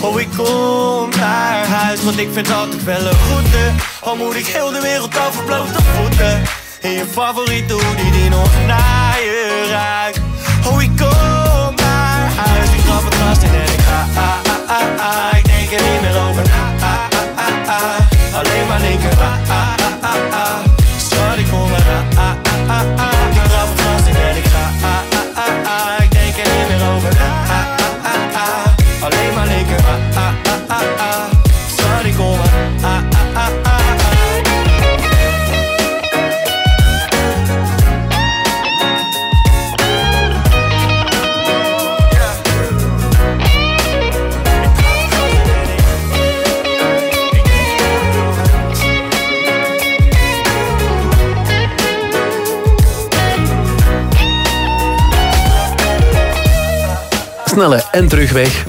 Oh, ik kom naar huis, want ik vind altijd wel een goede. Al moet ik heel de wereld af blote voeten. En je favoriete hoodie die nog naar je ruikt Oh, ik kom naar huis Ik trap het gras in en ik ga ah, ah, ah, ah. Ik denk er niet meer over na ah, ah, ah, ah. Alleen maar linker En terugweg.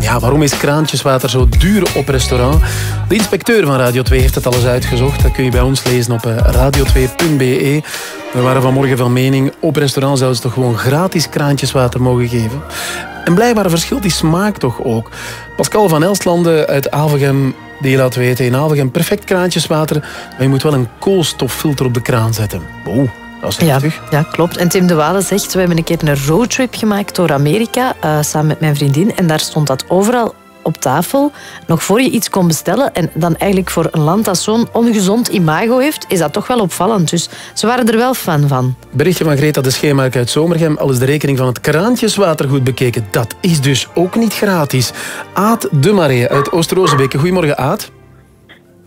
Ja, waarom is kraantjeswater zo duur op restaurant? De inspecteur van Radio 2 heeft het alles uitgezocht. Dat kun je bij ons lezen op eh, radio2.be. We waren vanmorgen van mening, op restaurant zouden ze toch gewoon gratis kraantjeswater mogen geven. En blijkbaar verschilt die smaak toch ook. Pascal van Elstlanden uit Alvegem, die laat weten, in Alvegem perfect kraantjeswater, maar je moet wel een koolstoffilter op de kraan zetten. Oh, dat is Ja, ja, klopt. En Tim de Walen zegt, we hebben een keer een roadtrip gemaakt door Amerika, eh, samen met mijn vriendin. En daar stond dat overal op tafel, nog voor je iets kon bestellen. En dan eigenlijk voor een land dat zo'n ongezond imago heeft, is dat toch wel opvallend. Dus ze waren er wel fan van. Berichtje van Greta de Scheemaker uit Zomergem. Al is de rekening van het kraantjeswater goed bekeken. Dat is dus ook niet gratis. Aad de Maree uit Oost-Rozenbeke. Goedemorgen, Aad.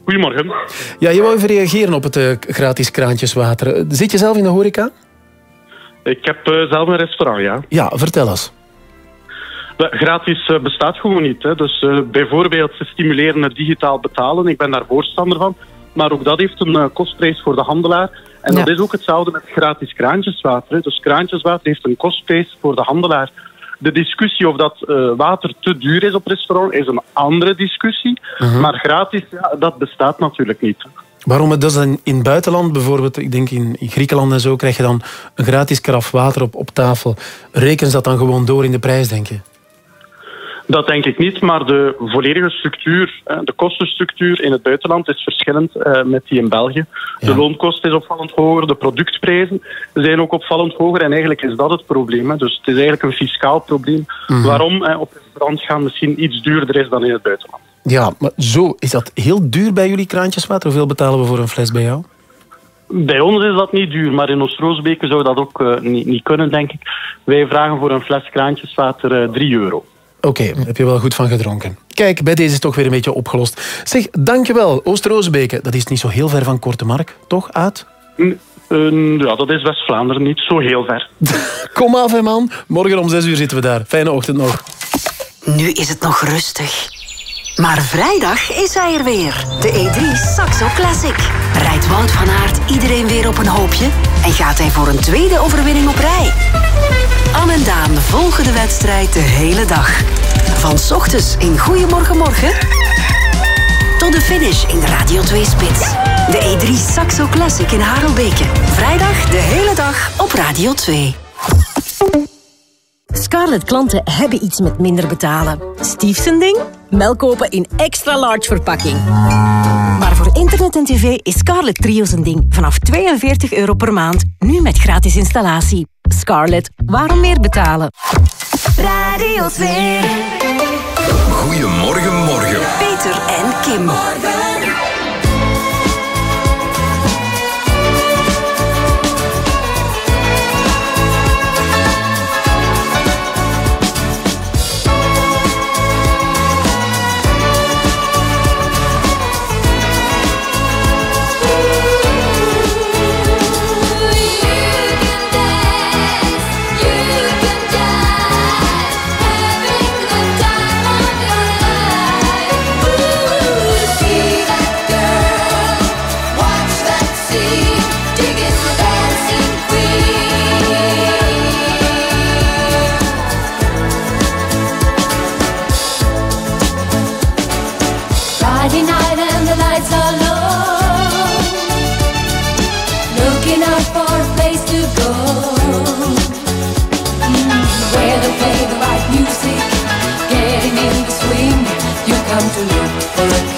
Goedemorgen. Ja, je wou even reageren op het eh, gratis kraantjeswater. Eh, Zit je zelf in de horeca? Ik heb eh, zelf een restaurant, ja. Ja, vertel eens. Gratis bestaat gewoon niet. Hè. Dus eh, bijvoorbeeld, ze stimuleren het digitaal betalen. Ik ben daar voorstander van. Maar ook dat heeft een kostprijs voor de handelaar. En dat is ook hetzelfde met gratis kraantjeswater. Hè. Dus kraantjeswater heeft een kostprijs voor de handelaar. De discussie of dat eh, water te duur is op restaurant is een andere discussie. Mhm. Maar gratis, ja, dat bestaat natuurlijk niet. Waarom het dus in het buitenland, bijvoorbeeld, ik denk in, in Griekenland en zo, krijg je dan een gratis karaf water op, op tafel. Rekenen ze dat dan gewoon door in de prijs, denk je? Dat denk ik niet, maar de volledige structuur, eh, de kostenstructuur in het buitenland is verschillend eh, met die in België. De loonkost is opvallend hoger, de productprijzen zijn ook opvallend hoger en eigenlijk is dat het probleem. Dus het is eigenlijk een fiscaal probleem Mhm. waarom eh, op restaurant gaan misschien iets duurder is dan in het buitenland. Ja, maar zo, is dat heel duur bij jullie kraantjeswater? Hoeveel betalen we voor een fles bij jou? Bij ons is dat niet duur, maar in Oost-Roosbeke zou dat ook niet, niet kunnen, denk ik. Wij vragen voor een fles kraantjeswater eh 3 euro. Oké, daar heb je wel goed van gedronken. Kijk, bij deze is het toch weer een beetje opgelost. Zeg, dankjewel, Oost-Rozenbeke. Dat is niet zo heel ver van Korte Mark, toch, Aad? Mm, ja, dat is West-Vlaanderen niet zo heel ver. Kom af, hè, man. Morgen om zes uur zitten we daar. Fijne ochtend nog. Nu is het nog rustig. Maar vrijdag is hij er weer. De E3 Saxo Classic. Rijdt Wout van Aert iedereen weer op een hoopje... en gaat hij voor een tweede overwinning op rij. Anne en Daan volgen de wedstrijd de hele dag. Van 's ochtends in Goeiemorgen Morgen... tot de finish in de Radio 2-spits. De E3 Saxo Classic in Harelbeke. Vrijdag de hele dag op Radio 2. Scarlett-klanten hebben iets met minder betalen. Stief zijn ding? Melk kopen in extra large verpakking. Maar voor internet en tv is Scarlett Trio zijn ding. Vanaf 42 euro per maand. Nu met gratis installatie. Scarlett, waarom meer betalen? Radio 2. Goedemorgen, morgen. Peter en Kim. Friday alright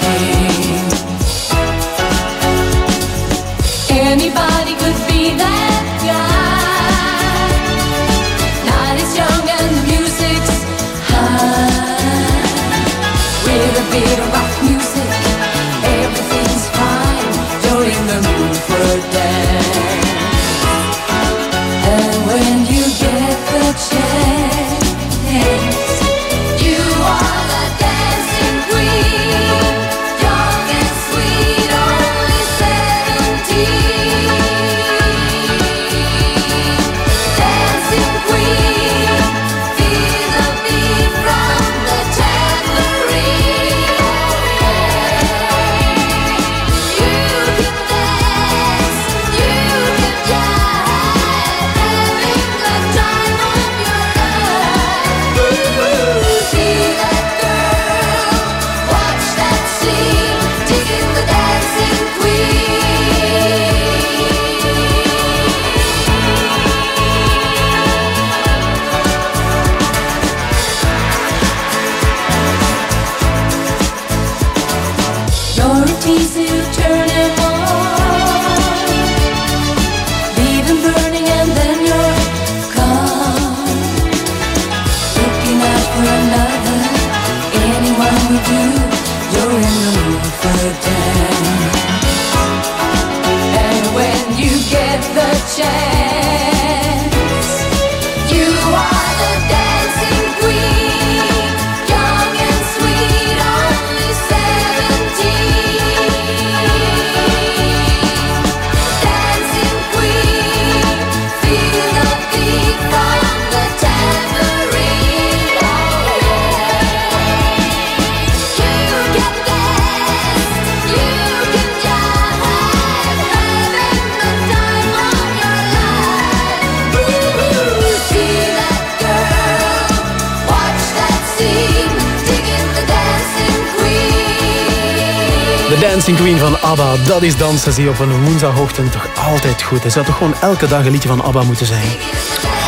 dansen zie je op een woensdagochtend toch altijd goed. Het zou toch gewoon elke dag een liedje van ABBA moeten zijn?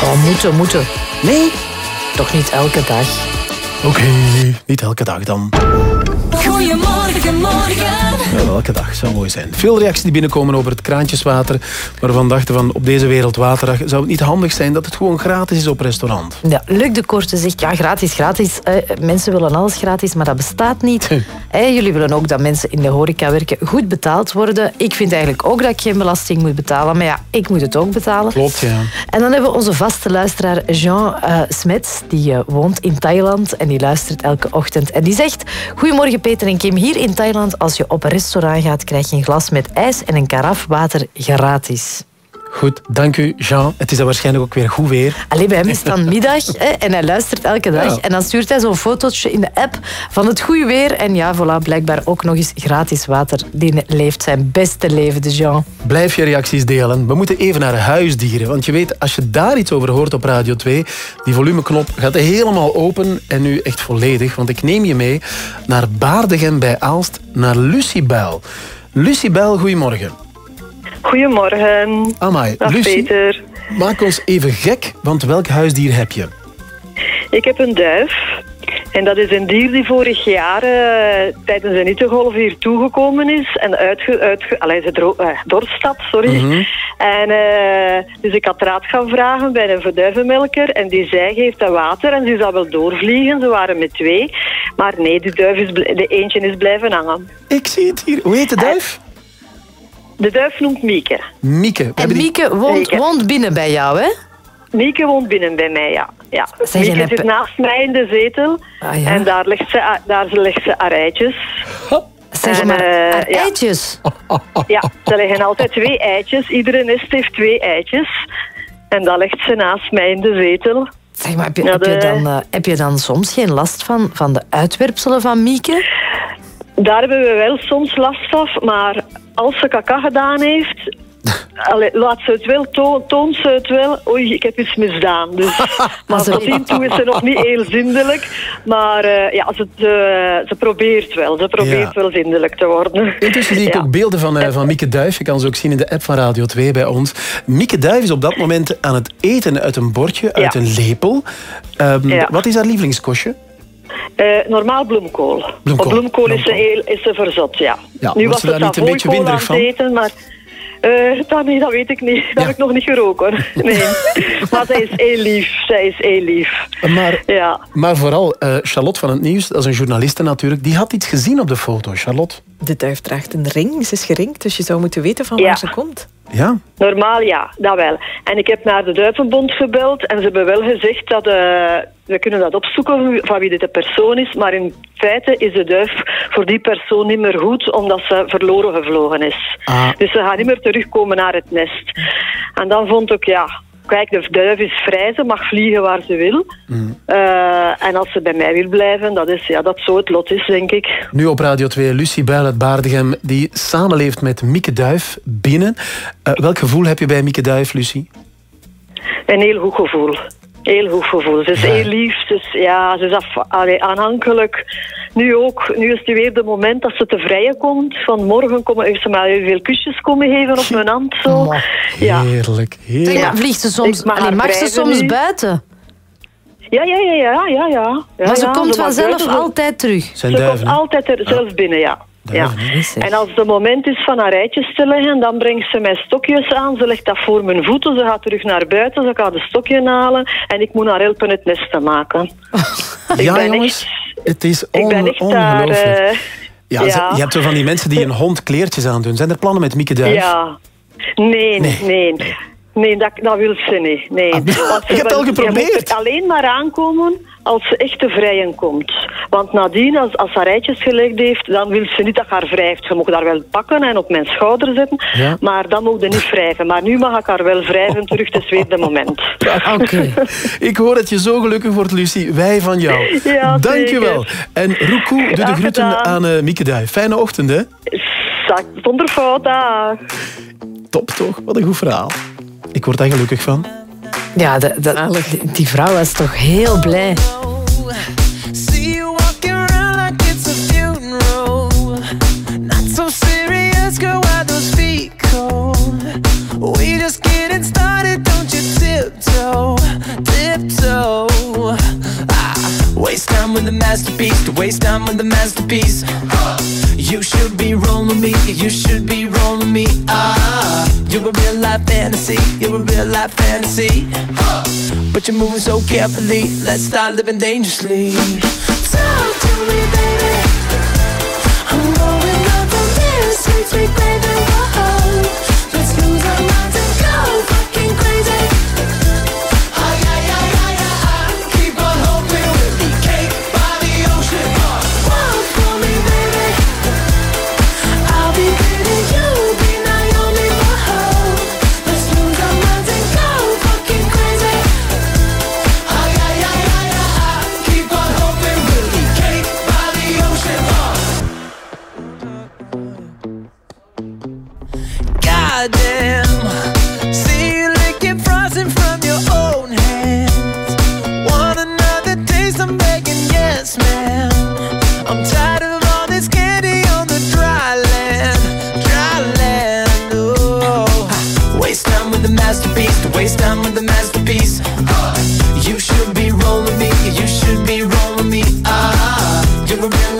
Oh, moeten, moeten. Nee? Toch niet elke dag. Oké, niet elke dag dan. Goedemorgen, morgen. Ja, elke dag zou mooi zijn. Veel reacties die binnenkomen over het kraantjeswater. Waarvan dachten van op deze wereldwaterdag zou het niet handig zijn dat het gewoon gratis is op restaurant. Ja, Luc de Korte zegt, ja, gratis, gratis. Eh, mensen willen alles gratis, maar dat bestaat niet. Jullie willen ook dat mensen in de horeca werken goed betaald worden. Ik vind eigenlijk ook dat ik geen belasting moet betalen. Maar ja, ik moet het ook betalen. Klopt, ja. En dan hebben we onze vaste luisteraar Jean eh, Smets. Die eh, woont in Thailand en die luistert elke ochtend. En die zegt, goedemorgen Peter en Kim. Hier in Thailand, als je op een restaurant gaat, krijg je een glas met ijs en een karaf water gratis. Goed, dank u Jean. Het is dan waarschijnlijk ook weer goed weer. Alleen bij hem is het dan middag hè, en hij luistert elke dag. Ja. En dan stuurt hij zo'n fotootje in de app van het goede weer. En ja, voilà, blijkbaar ook nog eens gratis water. Die leeft zijn beste leven, de Jean. Blijf je reacties delen. We moeten even naar huisdieren. Want je weet, als je daar iets over hoort op Radio 2, die volumeknop gaat helemaal open en nu echt volledig. Want ik neem je mee naar Baardegem bij Aalst, naar Lucibel. Lucibel, goedemorgen. Goedemorgen. Amai, Dag Lucie, Peter. maak ons even gek, want welk huisdier heb je? Ik heb een duif. En dat is een dier die vorig jaar eh, tijdens een hittegolf hier toegekomen is. En uitge, uitge, allee, ze had, sorry. Mhm. En, eh, dus ik had raad gaan vragen bij een verduivenmelker. En die zei, geef dat water. En ze zou wel doorvliegen. Ze waren met twee. Maar nee, de, duif is, de eentje is blijven hangen. Ik zie het hier. Hoe heet de duif? De duif noemt Mieke. Mieke. En Mieke woont, woont binnen bij jou, hè? Mieke woont binnen bij mij, ja. ja. Zeg, en Mieke zit naast mij in de zetel. Ah, ja. En daar legt ze, daar legt ze haar eitjes. Zeg En, maar, eh, haar ja. eitjes. Ja, ze leggen altijd twee eitjes. Iedere nest heeft twee eitjes. En dat legt ze naast mij in de zetel. Zeg maar, heb je, heb, je dan, eh, heb je dan soms geen last van, van de uitwerpselen van Mieke? Daar hebben we wel soms last van. Maar als ze kaka gedaan heeft... Allee, laat ze het wel, to- toont ze het wel. Oei, ik heb iets misdaan. Dus, maar tot toe is ze nog niet heel zindelijk. Maar eh, ja, ze, ze, ze probeert wel. Ze probeert Ja. wel zindelijk te worden. Intussen zie ik Ja. ook beelden van, eh, van Mieke Duif. Je kan ze ook zien in de app van Radio 2 bij ons. Mieke Duif is op dat moment aan het eten uit een bordje, uit Ja. een lepel. Ehm. Wat is haar lievelingskostje? Eh, normaal bloemkool. Bloemkool. Op bloemkool is ze, heel, is ze verzot, ja. Ja, nu was ze het daar niet een beetje winderig het van? eten, maar... eh, dat, nee, dat weet ik niet. Dat heb ik nog niet geroken. Nee. maar zij is heel lief. Zij is heel lief. Maar, Ja. maar vooral eh, Charlotte van het Nieuws, dat is een journaliste natuurlijk, die had iets gezien op de foto. Charlotte? De duif draagt een ring, ze is geringd, dus je zou moeten weten van Ja. waar ze komt. Ja? Normaal ja, dat wel. En ik heb naar de Duivenbond gebeld en ze hebben wel gezegd dat eh, we kunnen dat opzoeken van wie dit de persoon is, maar in feite is de duif voor die persoon niet meer goed omdat ze verloren gevlogen is. Ah. Dus ze gaat niet meer terugkomen naar het nest. En dan vond ik ja, kijk, de duif is vrij, ze mag vliegen waar ze wil. Eh, en als ze bij mij wil blijven, dat is ja, dat zo het lot is, denk ik. Nu op Radio 2, Lucie Bijl uit Baardegem, die samenleeft met Mieke Duif binnen. Eh, welk gevoel heb je bij Mieke Duif, Lucie? Een heel goed gevoel. Heel goed gevoel. Ze is heel lief. Dus ja, ze is af, allee, aanhankelijk. Nu ook, nu is het weer de moment dat ze te vrijen komt. Van morgen komen, heeft ze mij heel veel kusjes komen geven op mijn hand. Zo. Ja. Heerlijk, heerlijk. Maar, vliegt ze soms, mag allee, mag ze soms nu. buiten? Ja, ja, ja, ja, ja, ja. ja maar ze ja, komt vanzelf buiten. altijd terug. Zijn ze duiven, komt altijd er zelf binnen, ja. Ja. En als het moment is van haar rijtjes te leggen, dan brengt ze mij stokjes aan. Ze legt dat voor mijn voeten, ze gaat terug naar buiten, ze gaat de stokje halen en ik moet haar helpen het nest te maken. Ik ja, ben jongens. Het is Ik ben echt daar... ongelooflijk. eh, ja, je hebt zo van die mensen die een hond kleertjes aandoen. Zijn er plannen met Mieke Duif? Ja. Nee, nee. nee. Dat, dat wil ze niet. Nee. Ze Ah, je hebt al geprobeerd. Je er alleen maar aankomen als ze echt te vrijen komt. Want nadien, als, als ze haar rijtjes gelegd heeft, dan wil ze niet dat je haar wrijft. Je mag haar wel pakken en op mijn schouder zetten, Ja. maar dan moet je niet wrijven. Maar nu mag ik haar wel wrijven terug, het is weer de moment. Oké. Ik hoor dat je zo gelukkig wordt, Lucie. Wij van jou. Ja, Dankjewel. zeker. En Roekoe, doe de groeten aan eh Mieke Duif. Fijne ochtend, hè? Zonder fout. Top toch? Wat een goed verhaal. Ik word daar gelukkig van. Ja, de, de- die, die vrouw was toch heel blij. See you walking around like it's a funeral. Not so serious, girl. Why those feet cold? We just getting started, don't you tiptoe, tiptoe. Ah, waste time with the masterpiece, to waste time with the masterpiece. You should be rolling me, you should be rolling me. Ah, you're a real life fantasy, you're a real life fantasy. But you're moving so carefully, let's start living dangerously. Talk to me, baby. I'm going up from this sweet, sweet baby.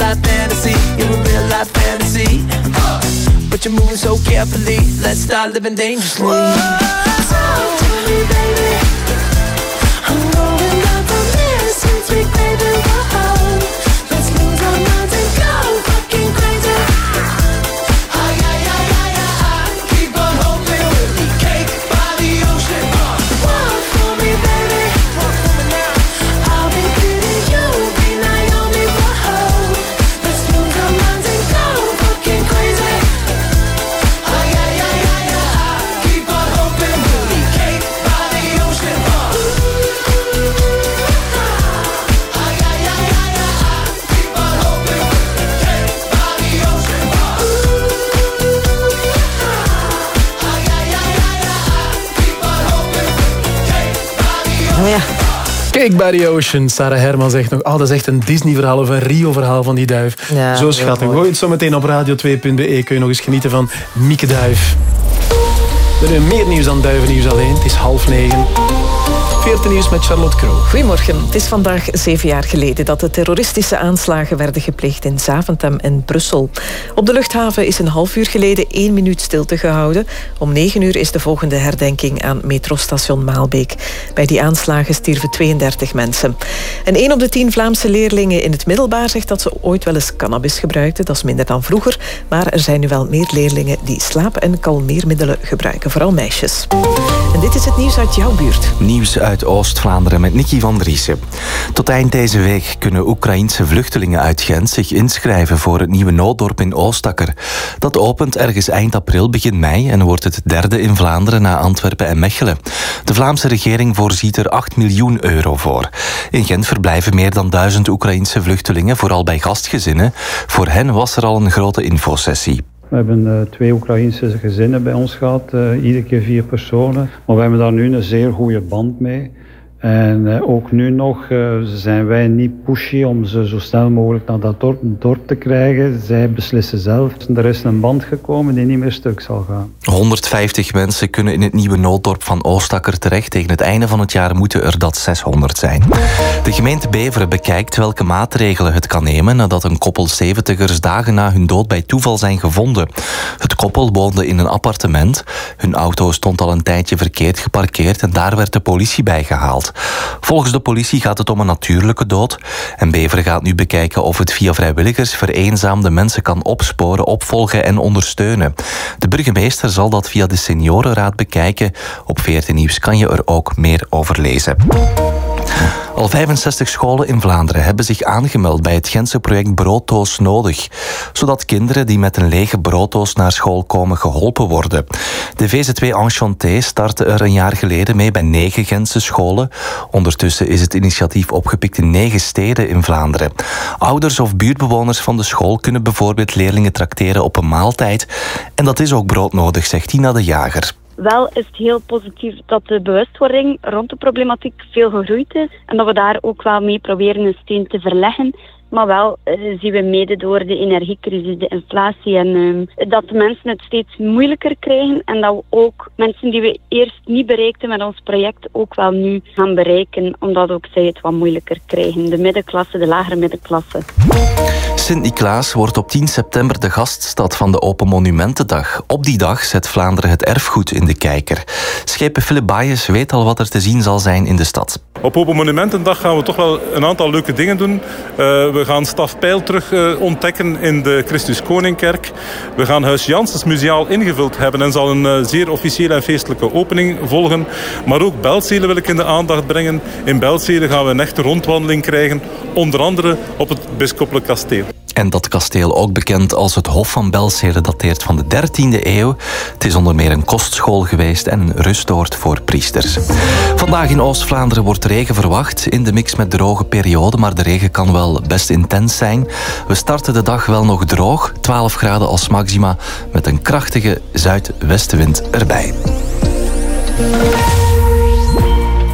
Life fantasy, you're a real life fantasy. But you're moving so carefully, let's start living dangerously. Talk to me, baby. Cake by the Ocean. Sarah Herman zegt nog, oh, dat is echt een Disney-verhaal of een Rio-verhaal van die duif. Ja, Zo schattig. Gooi het zo meteen op radio2.be. Kun je nog eens genieten van Mieke Duif. We hebben meer nieuws dan duivennieuws alleen. Het is half negen. Veertien nieuws met Charlotte Kroog. Goedemorgen. Het is vandaag zeven jaar geleden dat de terroristische aanslagen werden gepleegd in Zaventem en Brussel. Op de luchthaven is een half uur geleden één minuut stilte gehouden. Om negen uur is de volgende herdenking aan metrostation Maalbeek. Bij die aanslagen stierven 32 mensen. En één op de tien Vlaamse leerlingen in het middelbaar zegt dat ze ooit wel eens cannabis gebruikten. Dat is minder dan vroeger. Maar er zijn nu wel meer leerlingen die slaap- en kalmeermiddelen gebruiken. Vooral meisjes. En dit is het nieuws uit jouw buurt. Nieuws uit Oost-Vlaanderen met Nicky van Driessen. Tot eind deze week kunnen Oekraïense vluchtelingen uit Gent zich inschrijven voor het nieuwe nooddorp in Oostakker. Dat opent ergens eind april, begin mei en wordt het derde in Vlaanderen na Antwerpen en Mechelen. De Vlaamse regering voorziet er 8 miljoen euro voor. In Gent verblijven meer dan duizend Oekraïense vluchtelingen, vooral bij gastgezinnen. Voor hen was er al een grote infosessie. We hebben eh, twee Oekraïnse gezinnen bij ons gehad, eh, iedere keer vier personen. Maar we hebben daar nu een zeer goede band mee. En eh, ook nu nog eh, zijn wij niet pushy om ze zo snel mogelijk naar dat dorp, dorp te krijgen. Zij beslissen zelf. Er is een band gekomen die niet meer stuk zal gaan. 150 mensen kunnen in het nieuwe nooddorp van Oostakker terecht. Tegen het einde van het jaar moeten er dat 600 zijn. De gemeente Beveren bekijkt welke maatregelen het kan nemen nadat een koppel 70ers dagen na hun dood bij toeval zijn gevonden. Het koppel woonde in een appartement. Hun auto stond al een tijdje verkeerd geparkeerd en daar werd de politie bij gehaald. Volgens de politie gaat het om een natuurlijke dood. En Beveren gaat nu bekijken of het via vrijwilligers vereenzaamde mensen kan opsporen, opvolgen en ondersteunen. De burgemeester zal dat via de seniorenraad bekijken. Op 14 Nieuws kan je er ook meer over lezen. Al 65 scholen in Vlaanderen hebben zich aangemeld bij het Gentse project Brooddoos Nodig, zodat kinderen die met een lege brooddoos naar school komen geholpen worden. De VZ2 Enchanté startte er een jaar geleden mee bij negen Gentse scholen. Ondertussen is het initiatief opgepikt in negen steden in Vlaanderen. Ouders of buurtbewoners van de school kunnen bijvoorbeeld leerlingen trakteren op een maaltijd. En dat is ook broodnodig, zegt Tina de Jager. Wel is het heel positief dat de bewustwording rond de problematiek veel gegroeid is en dat we daar ook wel mee proberen een steen te verleggen. Maar wel eh, zien we mede door de energiecrisis, de inflatie en ehm, dat de mensen het steeds moeilijker krijgen en dat we ook mensen die we eerst niet bereikten met ons project ook wel nu gaan bereiken, omdat ook zij het wat moeilijker krijgen. De middenklasse, de lagere middenklasse. Sint-Niklaas wordt op 10 september de gaststad van de Open Monumentendag. Op die dag zet Vlaanderen het erfgoed in de kijker. Schepen Philip Baaijes weet al wat er te zien zal zijn in de stad. Op Open Monumentendag gaan we toch wel een aantal leuke dingen doen. Uh, we gaan Staf Pijl terug uh, ontdekken in de Christus Koningkerk. We gaan Huis Janssens museaal ingevuld hebben en zal een uh, zeer officiële en feestelijke opening volgen. Maar ook Belzelen wil ik in de aandacht brengen. In Belzelen gaan we een echte rondwandeling krijgen, onder andere op het Bisschoppelijk Kasteel. En dat kasteel, ook bekend als het Hof van Belzele, dateert van de 13e eeuw. Het is onder meer een kostschool geweest en een rustoord voor priesters. Vandaag in Oost-Vlaanderen wordt regen verwacht, in de mix met droge perioden, maar de regen kan wel best intens zijn. We starten de dag wel nog droog, 12 graden als maxima, met een krachtige zuidwestenwind erbij.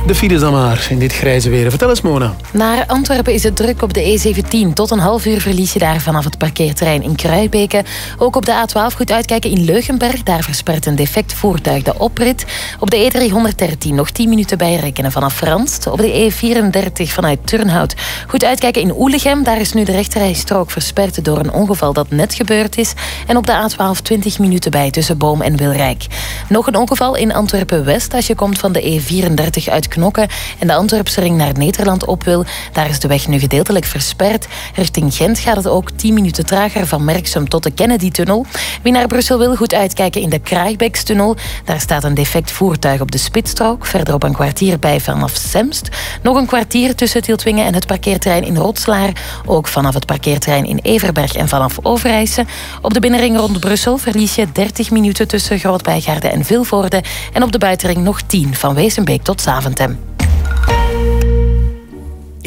De files dan maar in dit grijze weer. Vertel eens, Mona. Naar Antwerpen is het druk op de E17. Tot een half uur verlies je daar vanaf het parkeerterrein in Kruibeke. Ook op de A12 goed uitkijken in Leugenberg. Daar verspert een defect voertuig de oprit. Op de E313 nog 10 minuten bijrekenen vanaf Franst. Op de E34 vanuit Turnhout goed uitkijken in Oelegem. Daar is nu de rechterrijstrook versperd door een ongeval dat net gebeurd is. En op de A12 20 minuten bij tussen Boom en Wilrijk. Nog een ongeval in Antwerpen-West als je komt van de E34 uit Knokken en de Antwerpse ring naar Nederland op wil. Daar is de weg nu gedeeltelijk versperd. Richting Gent gaat het ook 10 minuten trager van Merksem tot de Kennedy-tunnel. Wie naar Brussel wil, goed uitkijken in de Kraagbekstunnel. Daar staat een defect voertuig op de spitsstrook. Verder op een kwartier bij vanaf Semst. Nog een kwartier tussen Tieltwingen en het parkeerterrein in Rotslaar. Ook vanaf het parkeerterrein in Everberg en vanaf Overijse. Op de binnenring rond Brussel verlies je 30 minuten tussen Grootbijgaarden en Vilvoorde. En op de buitenring nog 10 van Wezenbeek tot Zaventem.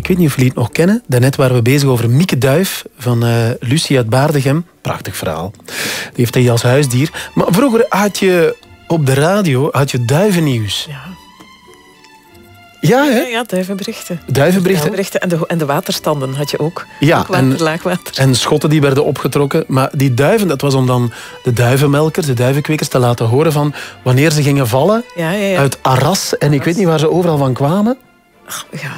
Ik weet niet of jullie het nog kennen. Daarnet waren we bezig over Mieke Duif van uh, Lucie uit Baardegem. Prachtig verhaal. Die heeft hij als huisdier. Maar vroeger had je op de radio had je duivennieuws. Ja. Ja, hè? Ja, ja, duivenberichten. Duivenberichten. duivenberichten. En, de, en de waterstanden had je ook. Ja, Hoogwater, en, laagwater. en schotten die werden opgetrokken. Maar die duiven, dat was om dan de duivenmelkers, de duivenkwekers, te laten horen van wanneer ze gingen vallen Ja, ja, ja. uit Arras. En ik weet niet waar ze overal van kwamen. ja.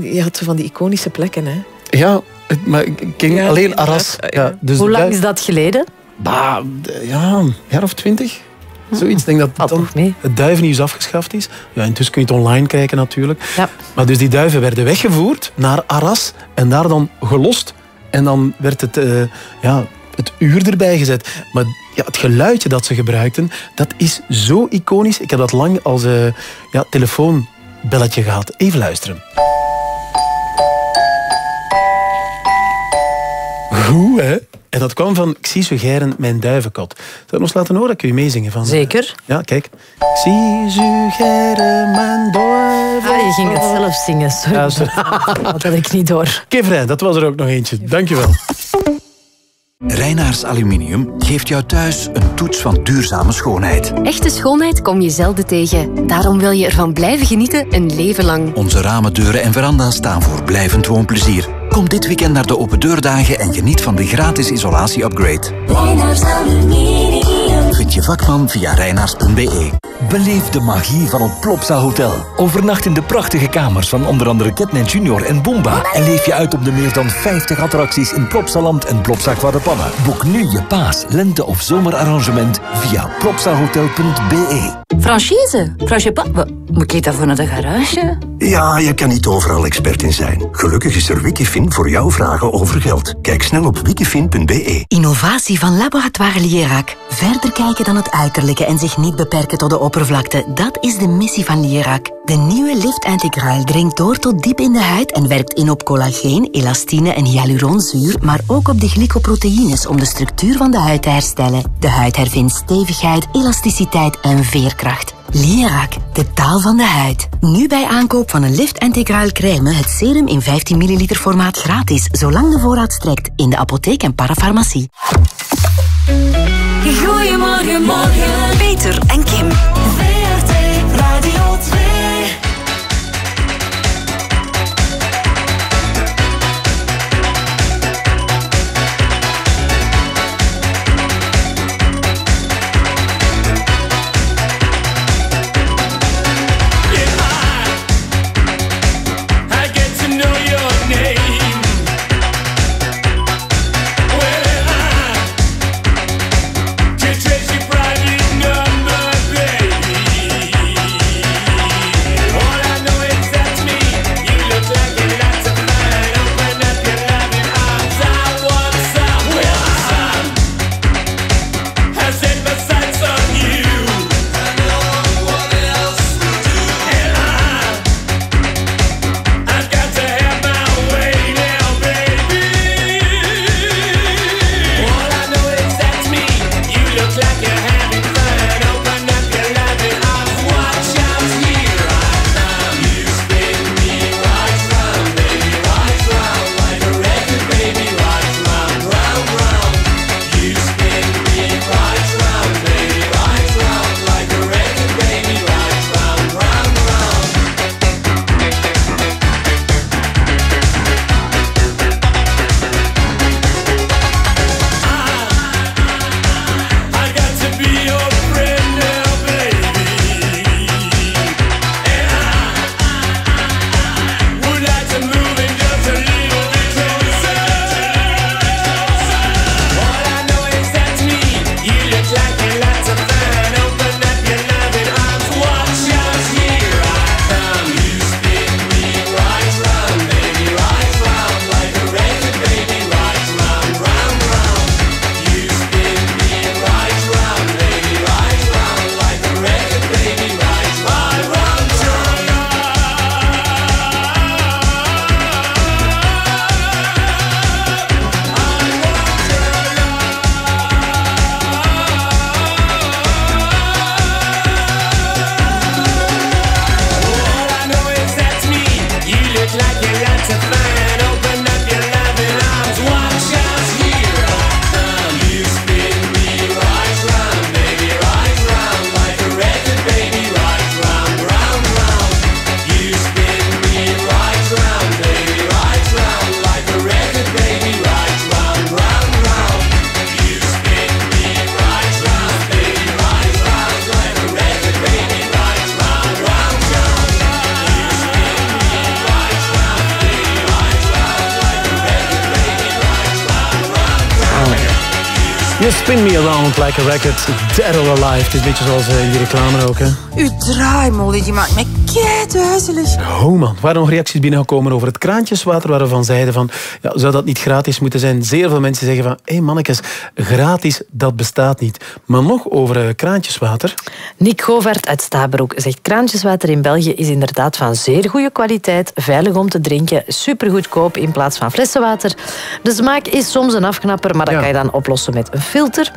Je had zo van die iconische plekken, hè. Ja, het- maar ik ging Ja, alleen. Arras. Ja, dus Hoe lang is dat geleden? Bah, ja, een jaar of twintig. Zoiets. Ik denk dat het, dan het duivennieuws afgeschaft is. Ja, intussen kun je het online kijken natuurlijk. Ja. Maar dus die duiven werden weggevoerd naar Arras en daar dan gelost. En dan werd het, eh, ja, het uur erbij gezet. Maar ja, het geluidje dat ze gebruikten, dat is zo iconisch. Ik heb dat lang als eh, ja, telefoonbelletje gehad. Even luisteren. Goed, hè? En dat kwam van Ik zie zo geiren mijn duivenkot. Zou eens laten horen? Kun je meezingen van? Zeker. Ja, kijk. Ik zie zo geiren mijn duivenkot. Ah, je ging het zelf zingen, sorry. Ja, sorry. Dat had ik niet door. Kevin, dat was er ook nog eentje. Dankjewel. Reinaars Aluminium geeft jou thuis een toets van duurzame schoonheid. Echte schoonheid kom je zelden tegen. Daarom wil je ervan blijven genieten een leven lang. Onze ramen, deuren en veranda's staan voor blijvend woonplezier. Kom dit weekend naar de open deurdagen en geniet van de gratis isolatie-upgrade. Je vakman via reinaars.be. Beleef de magie van het Plopsa Hotel. Overnacht in de prachtige kamers van onder andere Ketnet Junior en Boomba. En leef je uit op de meer dan 50 attracties in Plopsaland en Plopsa Quadrupanna. Boek nu je paas, lente of zomerarrangement via plopsahotel.be. Franchise? Franchise Moet ik daarvoor naar de garage? Ja, je kan niet overal expert in zijn. Gelukkig is er Wikifin voor jouw vragen over geld. Kijk snel op wikifin.be. Innovatie van Laboratoire Lierac. Verder kijken dan het uiterlijke en zich niet beperken tot de oppervlakte. Dat is de missie van Lierac. De nieuwe Lift Antigrail dringt door tot diep in de huid en werkt in op collageen, elastine en hyaluronzuur, maar ook op de glycoproteïnes om de structuur van de huid te herstellen. De huid hervindt stevigheid, elasticiteit en veerkracht. Lierac, de taal van de huid. Nu bij aankoop van een Lift Antigrail crème het serum in 15 ml formaat gratis, zolang de voorraad strekt, in de apotheek en parafarmacie. Goedemorgen, morgen. Peter en Kim. Like a record, dead or alive. Het is een beetje zoals in die reclame ook, hè. Uw draaimolen die maakt me duizelig. Oh man, er waren nog reacties binnengekomen over het kraantjeswater, waar we van zeiden van, ja, zou dat niet gratis moeten zijn? Zeer veel mensen zeggen van, hé hey mannetjes, gratis, dat bestaat niet. Maar nog over eh, kraantjeswater. Nick Govert uit Stabroek zegt kraantjeswater in België is inderdaad van zeer goede kwaliteit, veilig om te drinken, supergoedkoop in plaats van flessenwater. De smaak is soms een afknapper, maar dat kan je dan oplossen met een filter.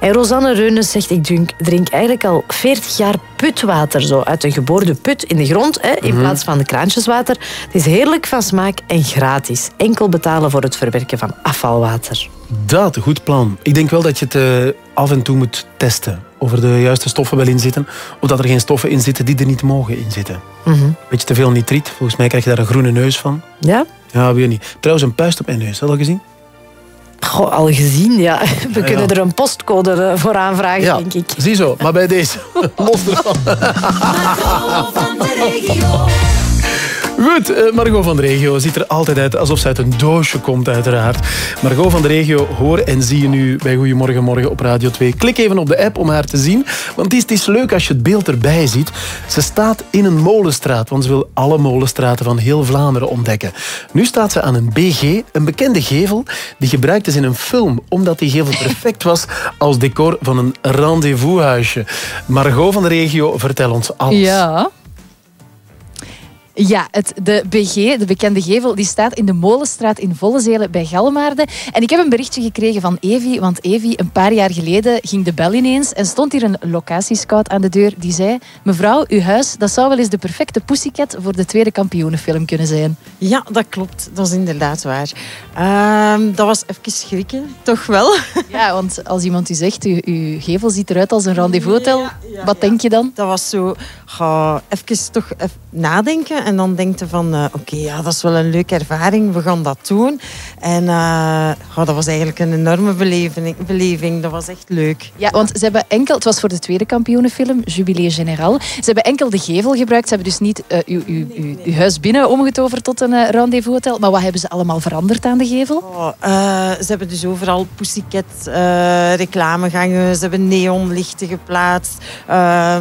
En Rosanne Reunes zegt, ik drink, drink eigenlijk al 40 jaar putwater, zo uit een geboorde put in de grond, hè, in Mhm. plaats van de kraantjeswater. Het is heerlijk van smaak en gratis. Enkel betalen voor het verwerken van afvalwater. Dat, goed plan. Ik denk wel dat je het eh, af en toe moet testen. Of er de juiste stoffen wel in zitten. Of dat er geen stoffen in zitten die er niet mogen in zitten. Beetje te veel nitriet. Volgens mij krijg je daar een groene neus van. Ja? Ja, weet je niet. Trouwens, een puist op mijn neus. Had je al gezien? Goh, al gezien, ja. We Ja, kunnen ja. er een postcode eh, voor aanvragen, Ja, denk ik. ziezo. Maar bij deze, los ervan. Goed, eh, Margot van de Regio ziet er altijd uit alsof ze uit een doosje komt, uiteraard. Margot van de Regio, hoor en zie je nu bij Goedemorgen Morgen op Radio 2. Klik even op de app om haar te zien, want het is, leuk als je het beeld erbij ziet. Ze staat in een molenstraat, want ze wil alle molenstraten van heel Vlaanderen ontdekken. Nu staat ze aan een BG, een bekende gevel, die gebruikt is in een film, omdat die gevel perfect was als decor van een rendezvoushuisje. Margot van de Regio, vertel ons alles. Ja. Ja, het, de BG, de bekende gevel, die staat in de Molenstraat in Vollezelen bij Galmaarden. En ik heb een berichtje gekregen van Evi, want Evi, een paar jaar geleden ging de bel ineens en stond hier een locatiescout aan de deur die zei mevrouw, uw huis, dat zou wel eens de perfecte pussycat voor de tweede kampioenenfilm kunnen zijn. Ja, dat klopt. Dat is inderdaad waar. Ehm, dat was even schrikken, toch wel? Ja, want als iemand u zegt, uw, uw gevel ziet eruit als een rendezvoushotel, wat denk je dan? Dat was zo, ga even toch even nadenken en dan denk je van, eh, oké, ja, dat is wel een leuke ervaring, we gaan dat doen. En eh, ja, dat was eigenlijk een enorme beleving, beleving, dat was echt leuk. Ja, want ze hebben enkel, het was voor de tweede kampioenenfilm, Jubilee Général. Ze hebben enkel de gevel gebruikt. Ze hebben dus niet eh, uw, uw, uw, uw huis binnen omgetoverd tot een uh, rendezvoushotel. Maar wat hebben ze allemaal veranderd aan de gevel? Oh, uh, ze hebben dus overal Pussycat uh, reclamegangen, ze hebben neonlichten geplaatst. Uh,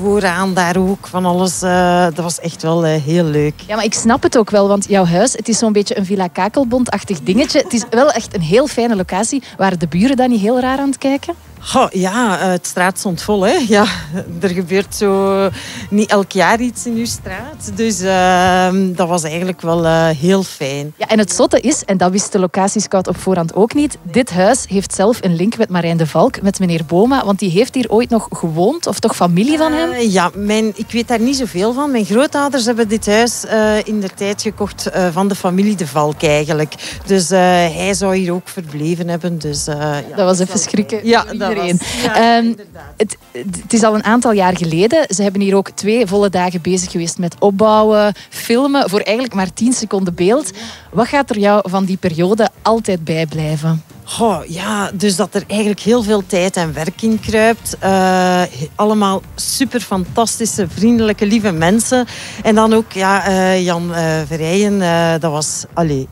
vooraan daar ook van alles. Uh, dat was echt wel heel leuk. Ja, maar ik snap het ook wel, want jouw huis, het is zo'n beetje een Villa Kakelbond-achtig dingetje. Het is wel echt een heel fijne locatie. Waren de buren dan niet heel raar aan het kijken? Ja, het straat stond vol. Hè. Ja, er gebeurt zo niet elk jaar iets in uw straat. Dus uh, dat was eigenlijk wel uh, heel fijn. Ja, en het zotte is, en dat wist de locatiescout op voorhand ook niet, dit huis heeft zelf een link met Marijn de Valk, met meneer Boma, want die heeft hier ooit nog gewoond, of toch familie van hem? Uh, ja, mijn, ik weet daar niet zoveel van. Mijn grootouders hebben dit huis in de tijd gekocht van de familie de Valk eigenlijk. Dus hij zou hier ook verbleven hebben. Dus, ja, dat was even schrikken. Ja, dat iedereen. Ja, um, het, het, is al een aantal jaar geleden. Ze hebben hier ook twee volle dagen bezig geweest met opbouwen, filmen, voor eigenlijk maar 10 seconden beeld. Wat gaat er jou van die periode altijd bijblijven? Ja, dus dat er eigenlijk heel veel tijd en werk in kruipt. Uh, allemaal super fantastische, vriendelijke, lieve mensen. En dan ook ja, uh, Jan uh, Verrijen, dat was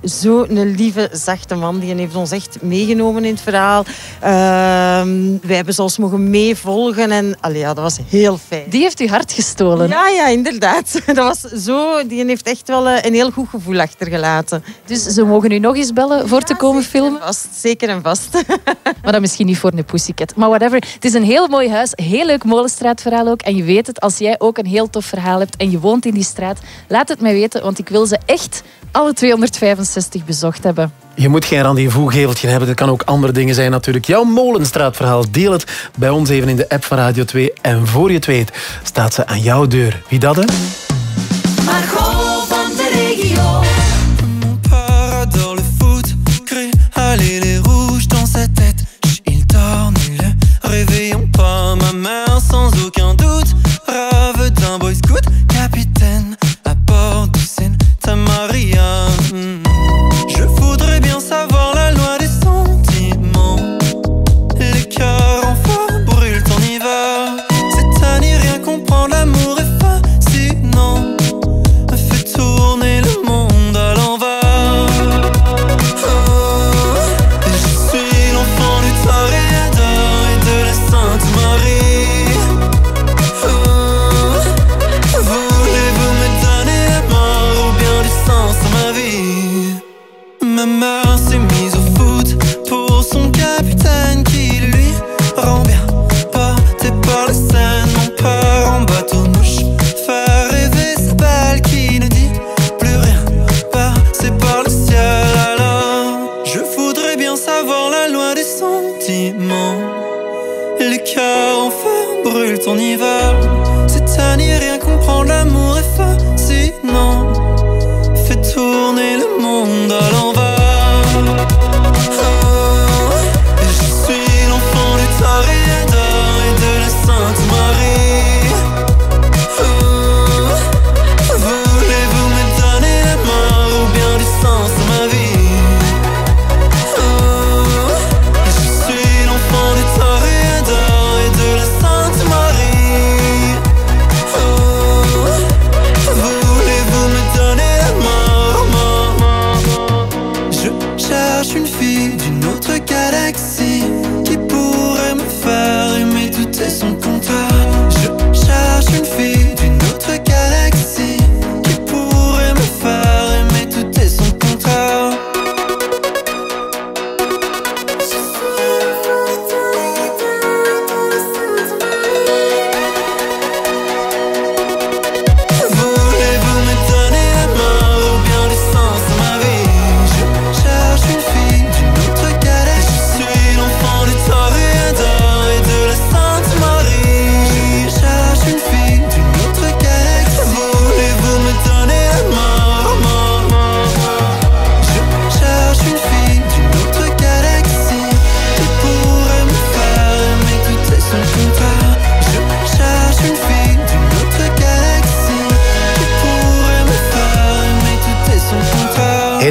zo'n lieve, zachte man. Die heeft ons echt meegenomen in het verhaal. Ehm, wij hebben zelfs mogen meevolgen. En allee, ja, dat was heel fijn. Die heeft uw hart gestolen. Ja, ja, inderdaad. Dat was zo, die heeft echt wel een heel goed gevoel achtergelaten. Dus ze mogen u nog eens bellen voor ja, te komen filmen? Vast, zeker en vast. maar dan misschien niet voor een pussycat. Maar whatever. Het is een heel mooi huis. Heel leuk Molenstraatverhaal ook. En je weet het, als jij ook een heel tof verhaal hebt en je woont in die straat, laat het mij weten, want ik wil ze echt alle 265 bezocht hebben. Je moet geen rendezvousgeveltje hebben. Dat kan ook andere dingen zijn natuurlijk. Jouw Molenstraatverhaal. Deel het bij ons even in de app van Radio 2. En voor je het weet, staat ze aan jouw deur. Wie dat, hè? Margot brûlent, on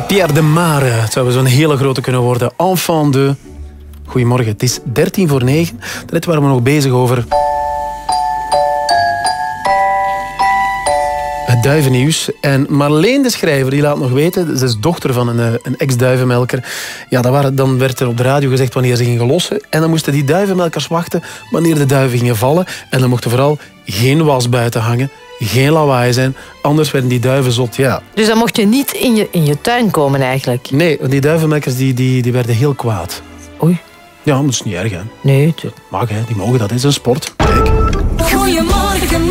Pierre de Mare. Het zou zo'n hele grote kunnen worden. Enfant de... Goedemorgen, het is 13 voor 9. Net waren we nog bezig over... Het duivennieuws. En Marleen de Schrijver die laat nog weten, ze is dochter van een, eh, een ex-duivenmelker. Ja, dat waren, dan werd er op de radio gezegd wanneer ze gingen lossen. En dan moesten die duivenmelkers wachten wanneer de duiven gingen vallen. En dan mochten vooral geen was buiten hangen, geen lawaai zijn. Anders werden die duiven zot, ja. Dus dan mocht je niet in je, in je tuin komen eigenlijk? Nee, want die duivenmelkers die, die, die werden heel kwaad. Oei. Ja, dat is niet erg, hè. Nee, Mag, hè. Die mogen dat, is een sport. Kijk. Goedemorgen,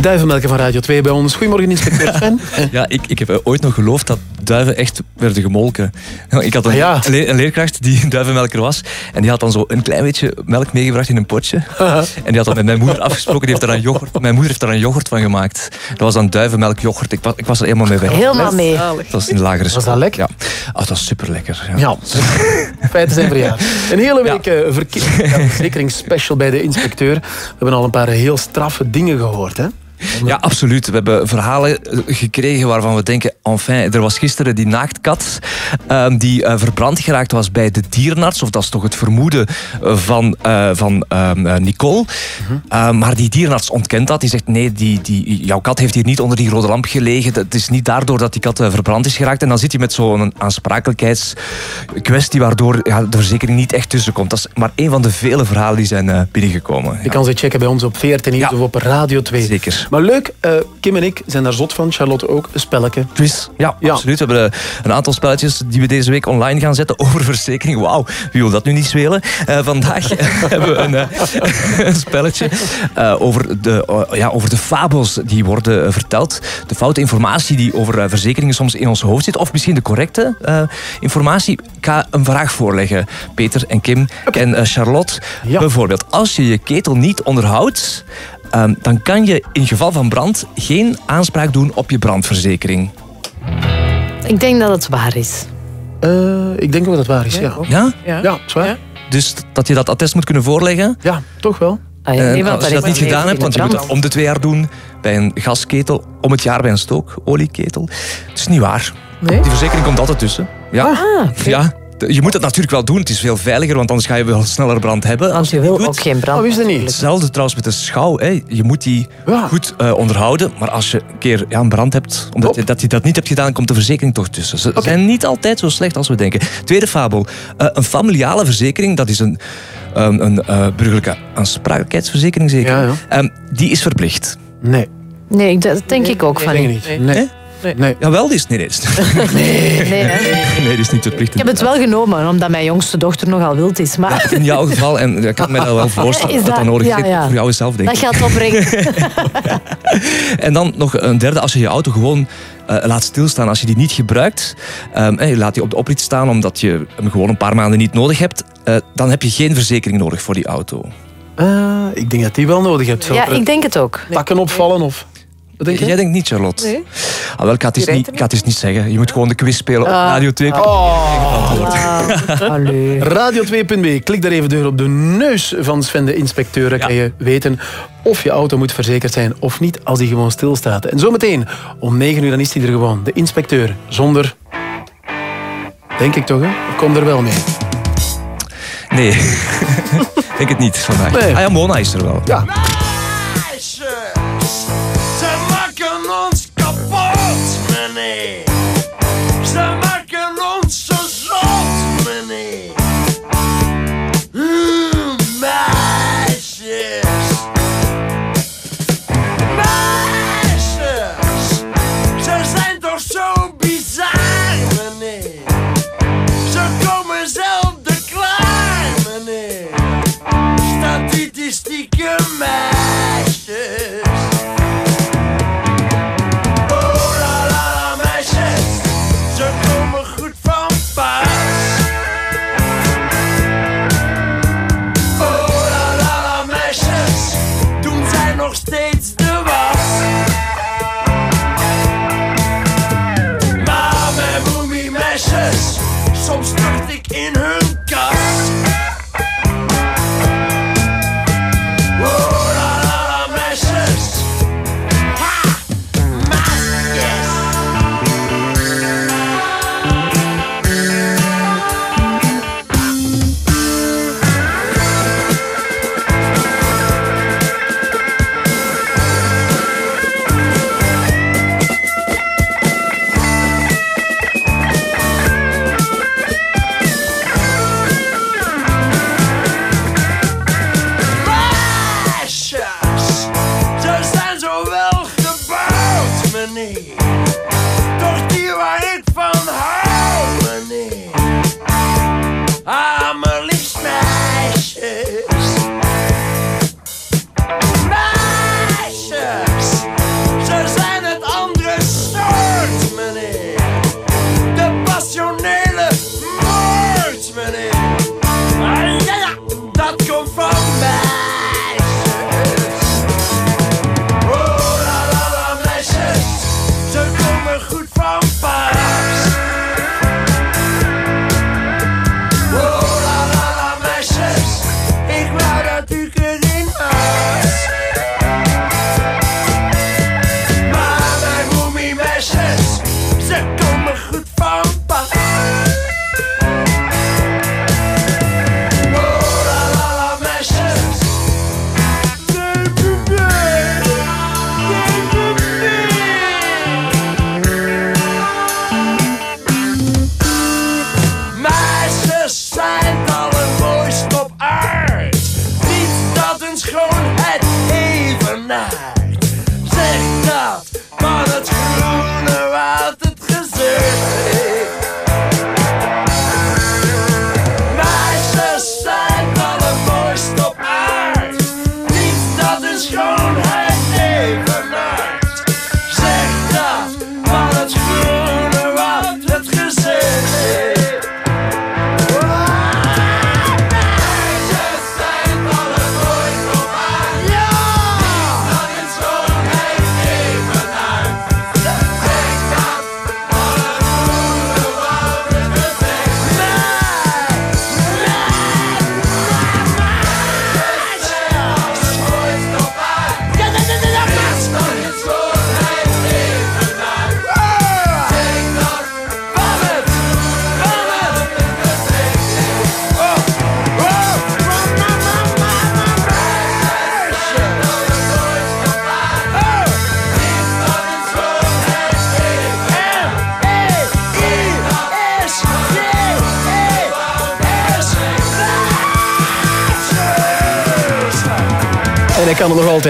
Duivenmelken van Radio 2 bij ons. Goedemorgen, inspecteur Sven. Ja, ik, ik heb ooit nog geloofd dat duiven echt werden gemolken. Ik had een, Ah, een le- een leerkracht die duivenmelker was. En die had dan zo een klein beetje melk meegebracht in een potje. En die had dat met mijn moeder afgesproken. Die heeft daar een yoghurt, mijn moeder heeft daar een yoghurt van gemaakt. Dat was dan duivenmelk yoghurt. Ik was, ik was er helemaal mee weg. Helemaal mee. Dat was in de lagere school. Was dat lekker? Ja. Oh, dat was super lekker. Ja, feiten zijn verjaard. Een hele week eh, ja, verzekeringsspecial bij de inspecteur. We hebben al een paar heel straffe dingen gehoord, hè? Ja, absoluut. We hebben verhalen eh, gekregen waarvan we denken... Enfin, er was gisteren die naaktkat ehm, die eh, verbrand geraakt was bij de dierenarts. Of dat is toch het vermoeden eh, van, van ehm, eh, Nicole. Eh, maar die dierenarts ontkent dat. Die zegt, nee, die, die, jouw kat heeft hier niet onder die rode lamp gelegen. Het is niet daardoor dat die kat verbrand is geraakt. En dan zit hij met zo'n aansprakelijkheidskwestie... waardoor ja, de verzekering niet echt tussenkomt. Dat is maar één van de vele verhalen die zijn binnengekomen. Je kan ze checken bij ons op VRT Nieuws of op Radio 2. Zeker. Maar leuk, eh, Kim en ik zijn daar zot van. Charlotte ook. Een spelletje. Quiz. Ja, absoluut. We hebben eh, een aantal spelletjes die we deze week online gaan zetten over verzekering. Wauw, wie wil dat nu niet spelen? Eh, vandaag hebben we een, een spelletje over, de, ja, over de fabels die worden verteld. De foute informatie die over verzekeringen soms in ons hoofd zit. Of misschien de correcte informatie. Ik ga een vraag voorleggen, Peter en Kim en Charlotte. Bijvoorbeeld, als je je ketel niet onderhoudt... ehm, dan kan je in geval van brand geen aanspraak doen op je brandverzekering. Ik denk dat het waar is. Eh, ik denk ook dat het waar is, ja. Ja? Ja, zwaar. Dus dat je dat attest moet kunnen voorleggen? Ja, toch wel. Ah, ja, En nee, want als dat je is dat niet gedaan hebt, want je moet het om de twee jaar doen bij een gasketel, om het jaar bij een stookolieketel. Het is niet waar. Nee? Die verzekering komt altijd tussen. Ja. Ah, ja. Je moet het natuurlijk wel doen. Het is veel veiliger, want anders ga je wel sneller brand hebben. Want je wil ook geen brand. Oh, wist je niet? Hetzelfde trouwens met de schouw. Hè. Je moet die goed eh, onderhouden. Maar als je een keer ja, een brand hebt, omdat je dat, je dat niet hebt gedaan, komt de verzekering toch tussen. Ze zijn niet altijd zo slecht als we denken. Tweede fabel. Eh, een familiale verzekering, dat is een, een, een eh, burgerlijke aansprakelijkheidsverzekering zeker. Ehm, die is verplicht. Nee. Nee, dat denk ik ook van denk niet. niet. Nee. Nee. Jawel, die is, nee, nee, die is, Nee, hè. nee, die is niet verplicht. Ik heb het wel genomen, omdat mijn jongste dochter nogal wild is. Maar In jouw geval, en ik kan me dat wel voorstellen Is dat dat dat- nodig is. ja, ja. Voor jou zelf, denk dat ik. gaat opbrengen. En dan nog een derde, als je je auto gewoon eh, laat stilstaan, als je die niet gebruikt, ehm, en je laat die op de oprit staan omdat je hem gewoon een paar maanden niet nodig hebt, eh, dan heb je geen verzekering nodig voor die auto. Eh, ik denk dat die wel nodig hebt. Ja, ik denk het ook. Takken opvallen of... Wat denk? Jij denkt niet, Charlotte? Nee. Ah, wel, ik ga het niet, ik ga het eens niet zeggen. Je moet gewoon de quiz spelen op Ah. Radio 2. Radio2.be. Klik daar even door op de neus van Sven de inspecteur. Dan kan je weten of je auto moet verzekerd zijn of niet als die gewoon stilstaat. En zometeen om 9 uur dan is hij er gewoon. De inspecteur. Zonder... Denk ik toch, hè? Kom er wel mee? Nee, denk het niet vandaag. Nee. Ah ja, Mona is er wel. Ja. fashion.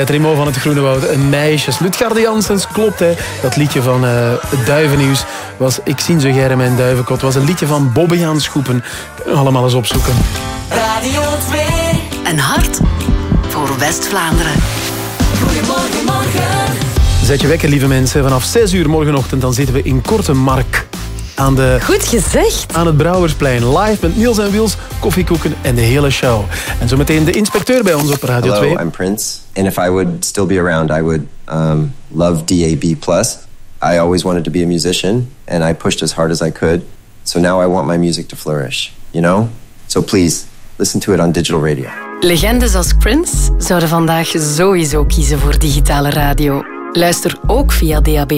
Altijd, Remo van het Groene Woud. Een meisjes. Lutgarde Janssens, klopt hè. Dat liedje van eh, het Duivennieuws was Ik zie zo germ mijn duivenkot. was een liedje van Bobbejaan Schoepen. Kunnen we allemaal eens opzoeken. Radio 2. Een hart voor West-Vlaanderen. Goedemorgen, morgen. Zet je wekker, lieve mensen. Vanaf 6 uur morgenochtend dan zitten we in Korte Mark. Aan de, Goed gezegd. Aan het Brouwersplein. Live met Niels en Wils, koffiekoeken en de hele show. En zometeen de inspecteur bij ons op Radio Hello, 2. I'm Prince, and if I would still be around, I would um, love DAB plus. I always wanted to be a musician, and I pushed as hard as I could. So now I want my music to flourish. You know? So please listen to it on digital radio. Legendes als Prince zouden vandaag sowieso kiezen voor digitale radio. Luister ook via DAB+.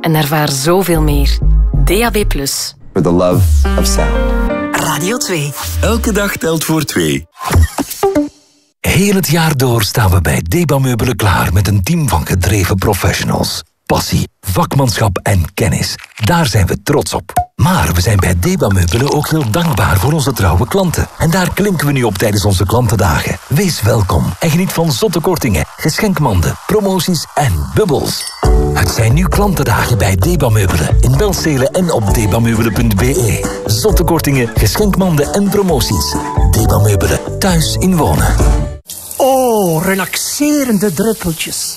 En ervaar zoveel meer. DAB+. For the love of sound. Radio 2. Elke dag telt voor twee. Heel het jaar door staan we bij Deba Meubelen klaar met een team van gedreven professionals. Passie, vakmanschap en kennis. Daar zijn we trots op. Maar we zijn bij Deba Meubelen ook heel dankbaar voor onze trouwe klanten. En daar klinken we nu op tijdens onze klantendagen. Wees welkom en geniet van zotte kortingen, geschenkmanden, promoties en bubbels. Het zijn nu klantendagen bij Deba Meubelen in Belstelen en op debameubelen.be. Zotte kortingen, geschenkmanden en promoties. Deba Meubelen, thuis in wonen. Oh, relaxerende druppeltjes.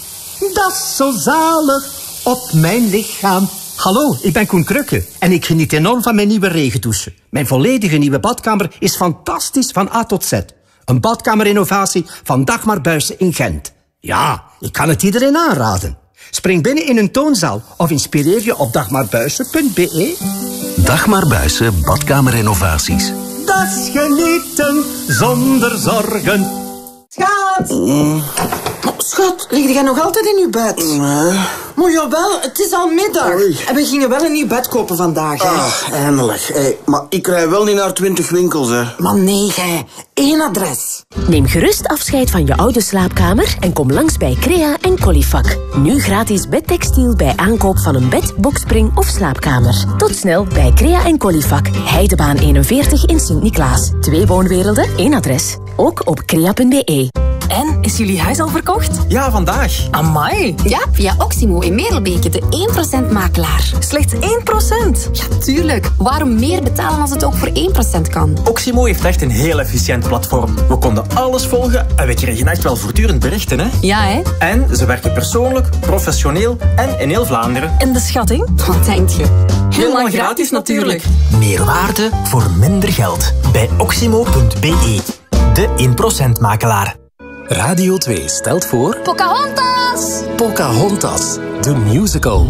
Dat is zo zalig op mijn lichaam. Hallo, ik ben Koen Krukke en ik geniet enorm van mijn nieuwe regendouche. Mijn volledige nieuwe badkamer is fantastisch van A tot Z. Een badkamerinnovatie van Dagmar Buijsen in Gent. Ja, ik kan het iedereen aanraden. Spring binnen in een toonzaal of inspireer je op dagmarbuijsen.be. Dagmar Buijsen Badkamerrenovaties. Dat is genieten zonder zorgen. Schat! Mm. Schat, lig jij nog altijd in je bed? Nee. Maar jawel, het is al middag. En we gingen wel een nieuw bed kopen vandaag, hè? Ah, eindelijk. Hey, maar ik rij wel niet naar twintig winkels, hè. Maar nee, gij. Eén adres. Neem gerust afscheid van je oude slaapkamer en kom langs bij Crea en Colifac. Nu gratis bedtextiel bij aankoop van een bed, bokspring of slaapkamer. Tot snel bij Crea en Colifac. Heidebaan 41 in Sint-Niklaas. Twee woonwerelden, één adres. Ook op crea.be. En, is jullie huis al verkocht? Ja, vandaag. Amai. Ja, via Oximo in Merelbeke, de 1% makelaar. Slechts 1%? Ja, tuurlijk. Waarom meer betalen als het ook voor 1% kan? Oximo heeft echt een heel efficiënt platform. We konden alles volgen en we kregen echt wel voortdurend berichten, hè? Ja, hè? En ze werken persoonlijk, professioneel en in heel Vlaanderen. En de schatting? Wat denk je? Helemaal gratis natuurlijk. Meer waarde voor minder geld. Bij oximo.be. de 1% makelaar. Radio 2 stelt voor Pocahontas! Pocahontas, de musical.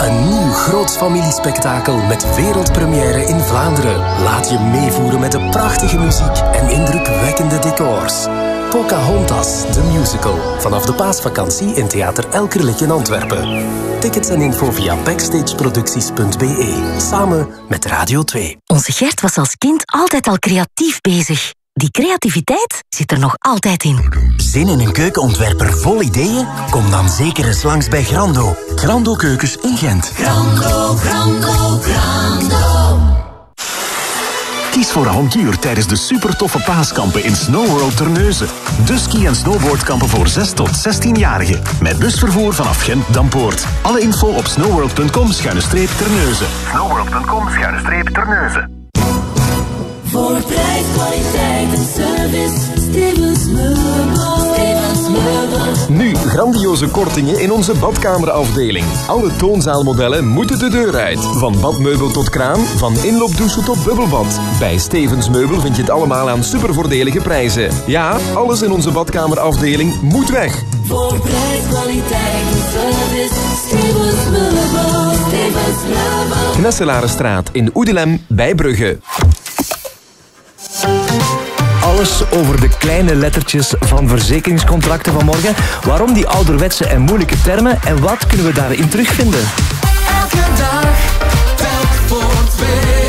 Een nieuw groots familiespektakel met wereldpremière in Vlaanderen. Laat je meevoeren met de prachtige muziek en indrukwekkende decors. Pocahontas, de musical. Vanaf de paasvakantie in Theater Elkerlijk in Antwerpen. Tickets en info via backstageproducties.be. Samen met Radio 2. Onze Gert was als kind altijd al creatief bezig. Die creativiteit zit er nog altijd in. Zin in een keukenontwerper vol ideeën? Kom dan zeker eens langs bij Grando. Grando Keukens in Gent. Grando, grando, grando. Kies voor avontuur tijdens de super toffe paaskampen in Snow World Terneuzen. De ski- en snowboardkampen voor 6 tot 16-jarigen. Met busvervoer vanaf Gent-Dampoort. Alle info op snowworld.com-terneuzen. Snowworld.com Terneuzen. Voor prijs, kwaliteit en service. Stevens Meubels. Stevens Meubels. Nu grandioze kortingen in onze badkamerafdeling. Alle toonzaalmodellen moeten de deur uit. Van badmeubel tot kraan, van inloopdouche tot bubbelbad. Bij Stevens Meubel vind je het allemaal aan supervoordelige prijzen. Ja, alles in onze badkamerafdeling moet weg. Voor prijs, kwaliteit en service. Stevens Meubels. Stevens Meubels. Knesselarenstraat in Oedelem bij Brugge. Alles over de kleine lettertjes van verzekeringscontracten van morgen. Waarom die ouderwetse en moeilijke termen en wat kunnen we daarin terugvinden? Elke dag, voor.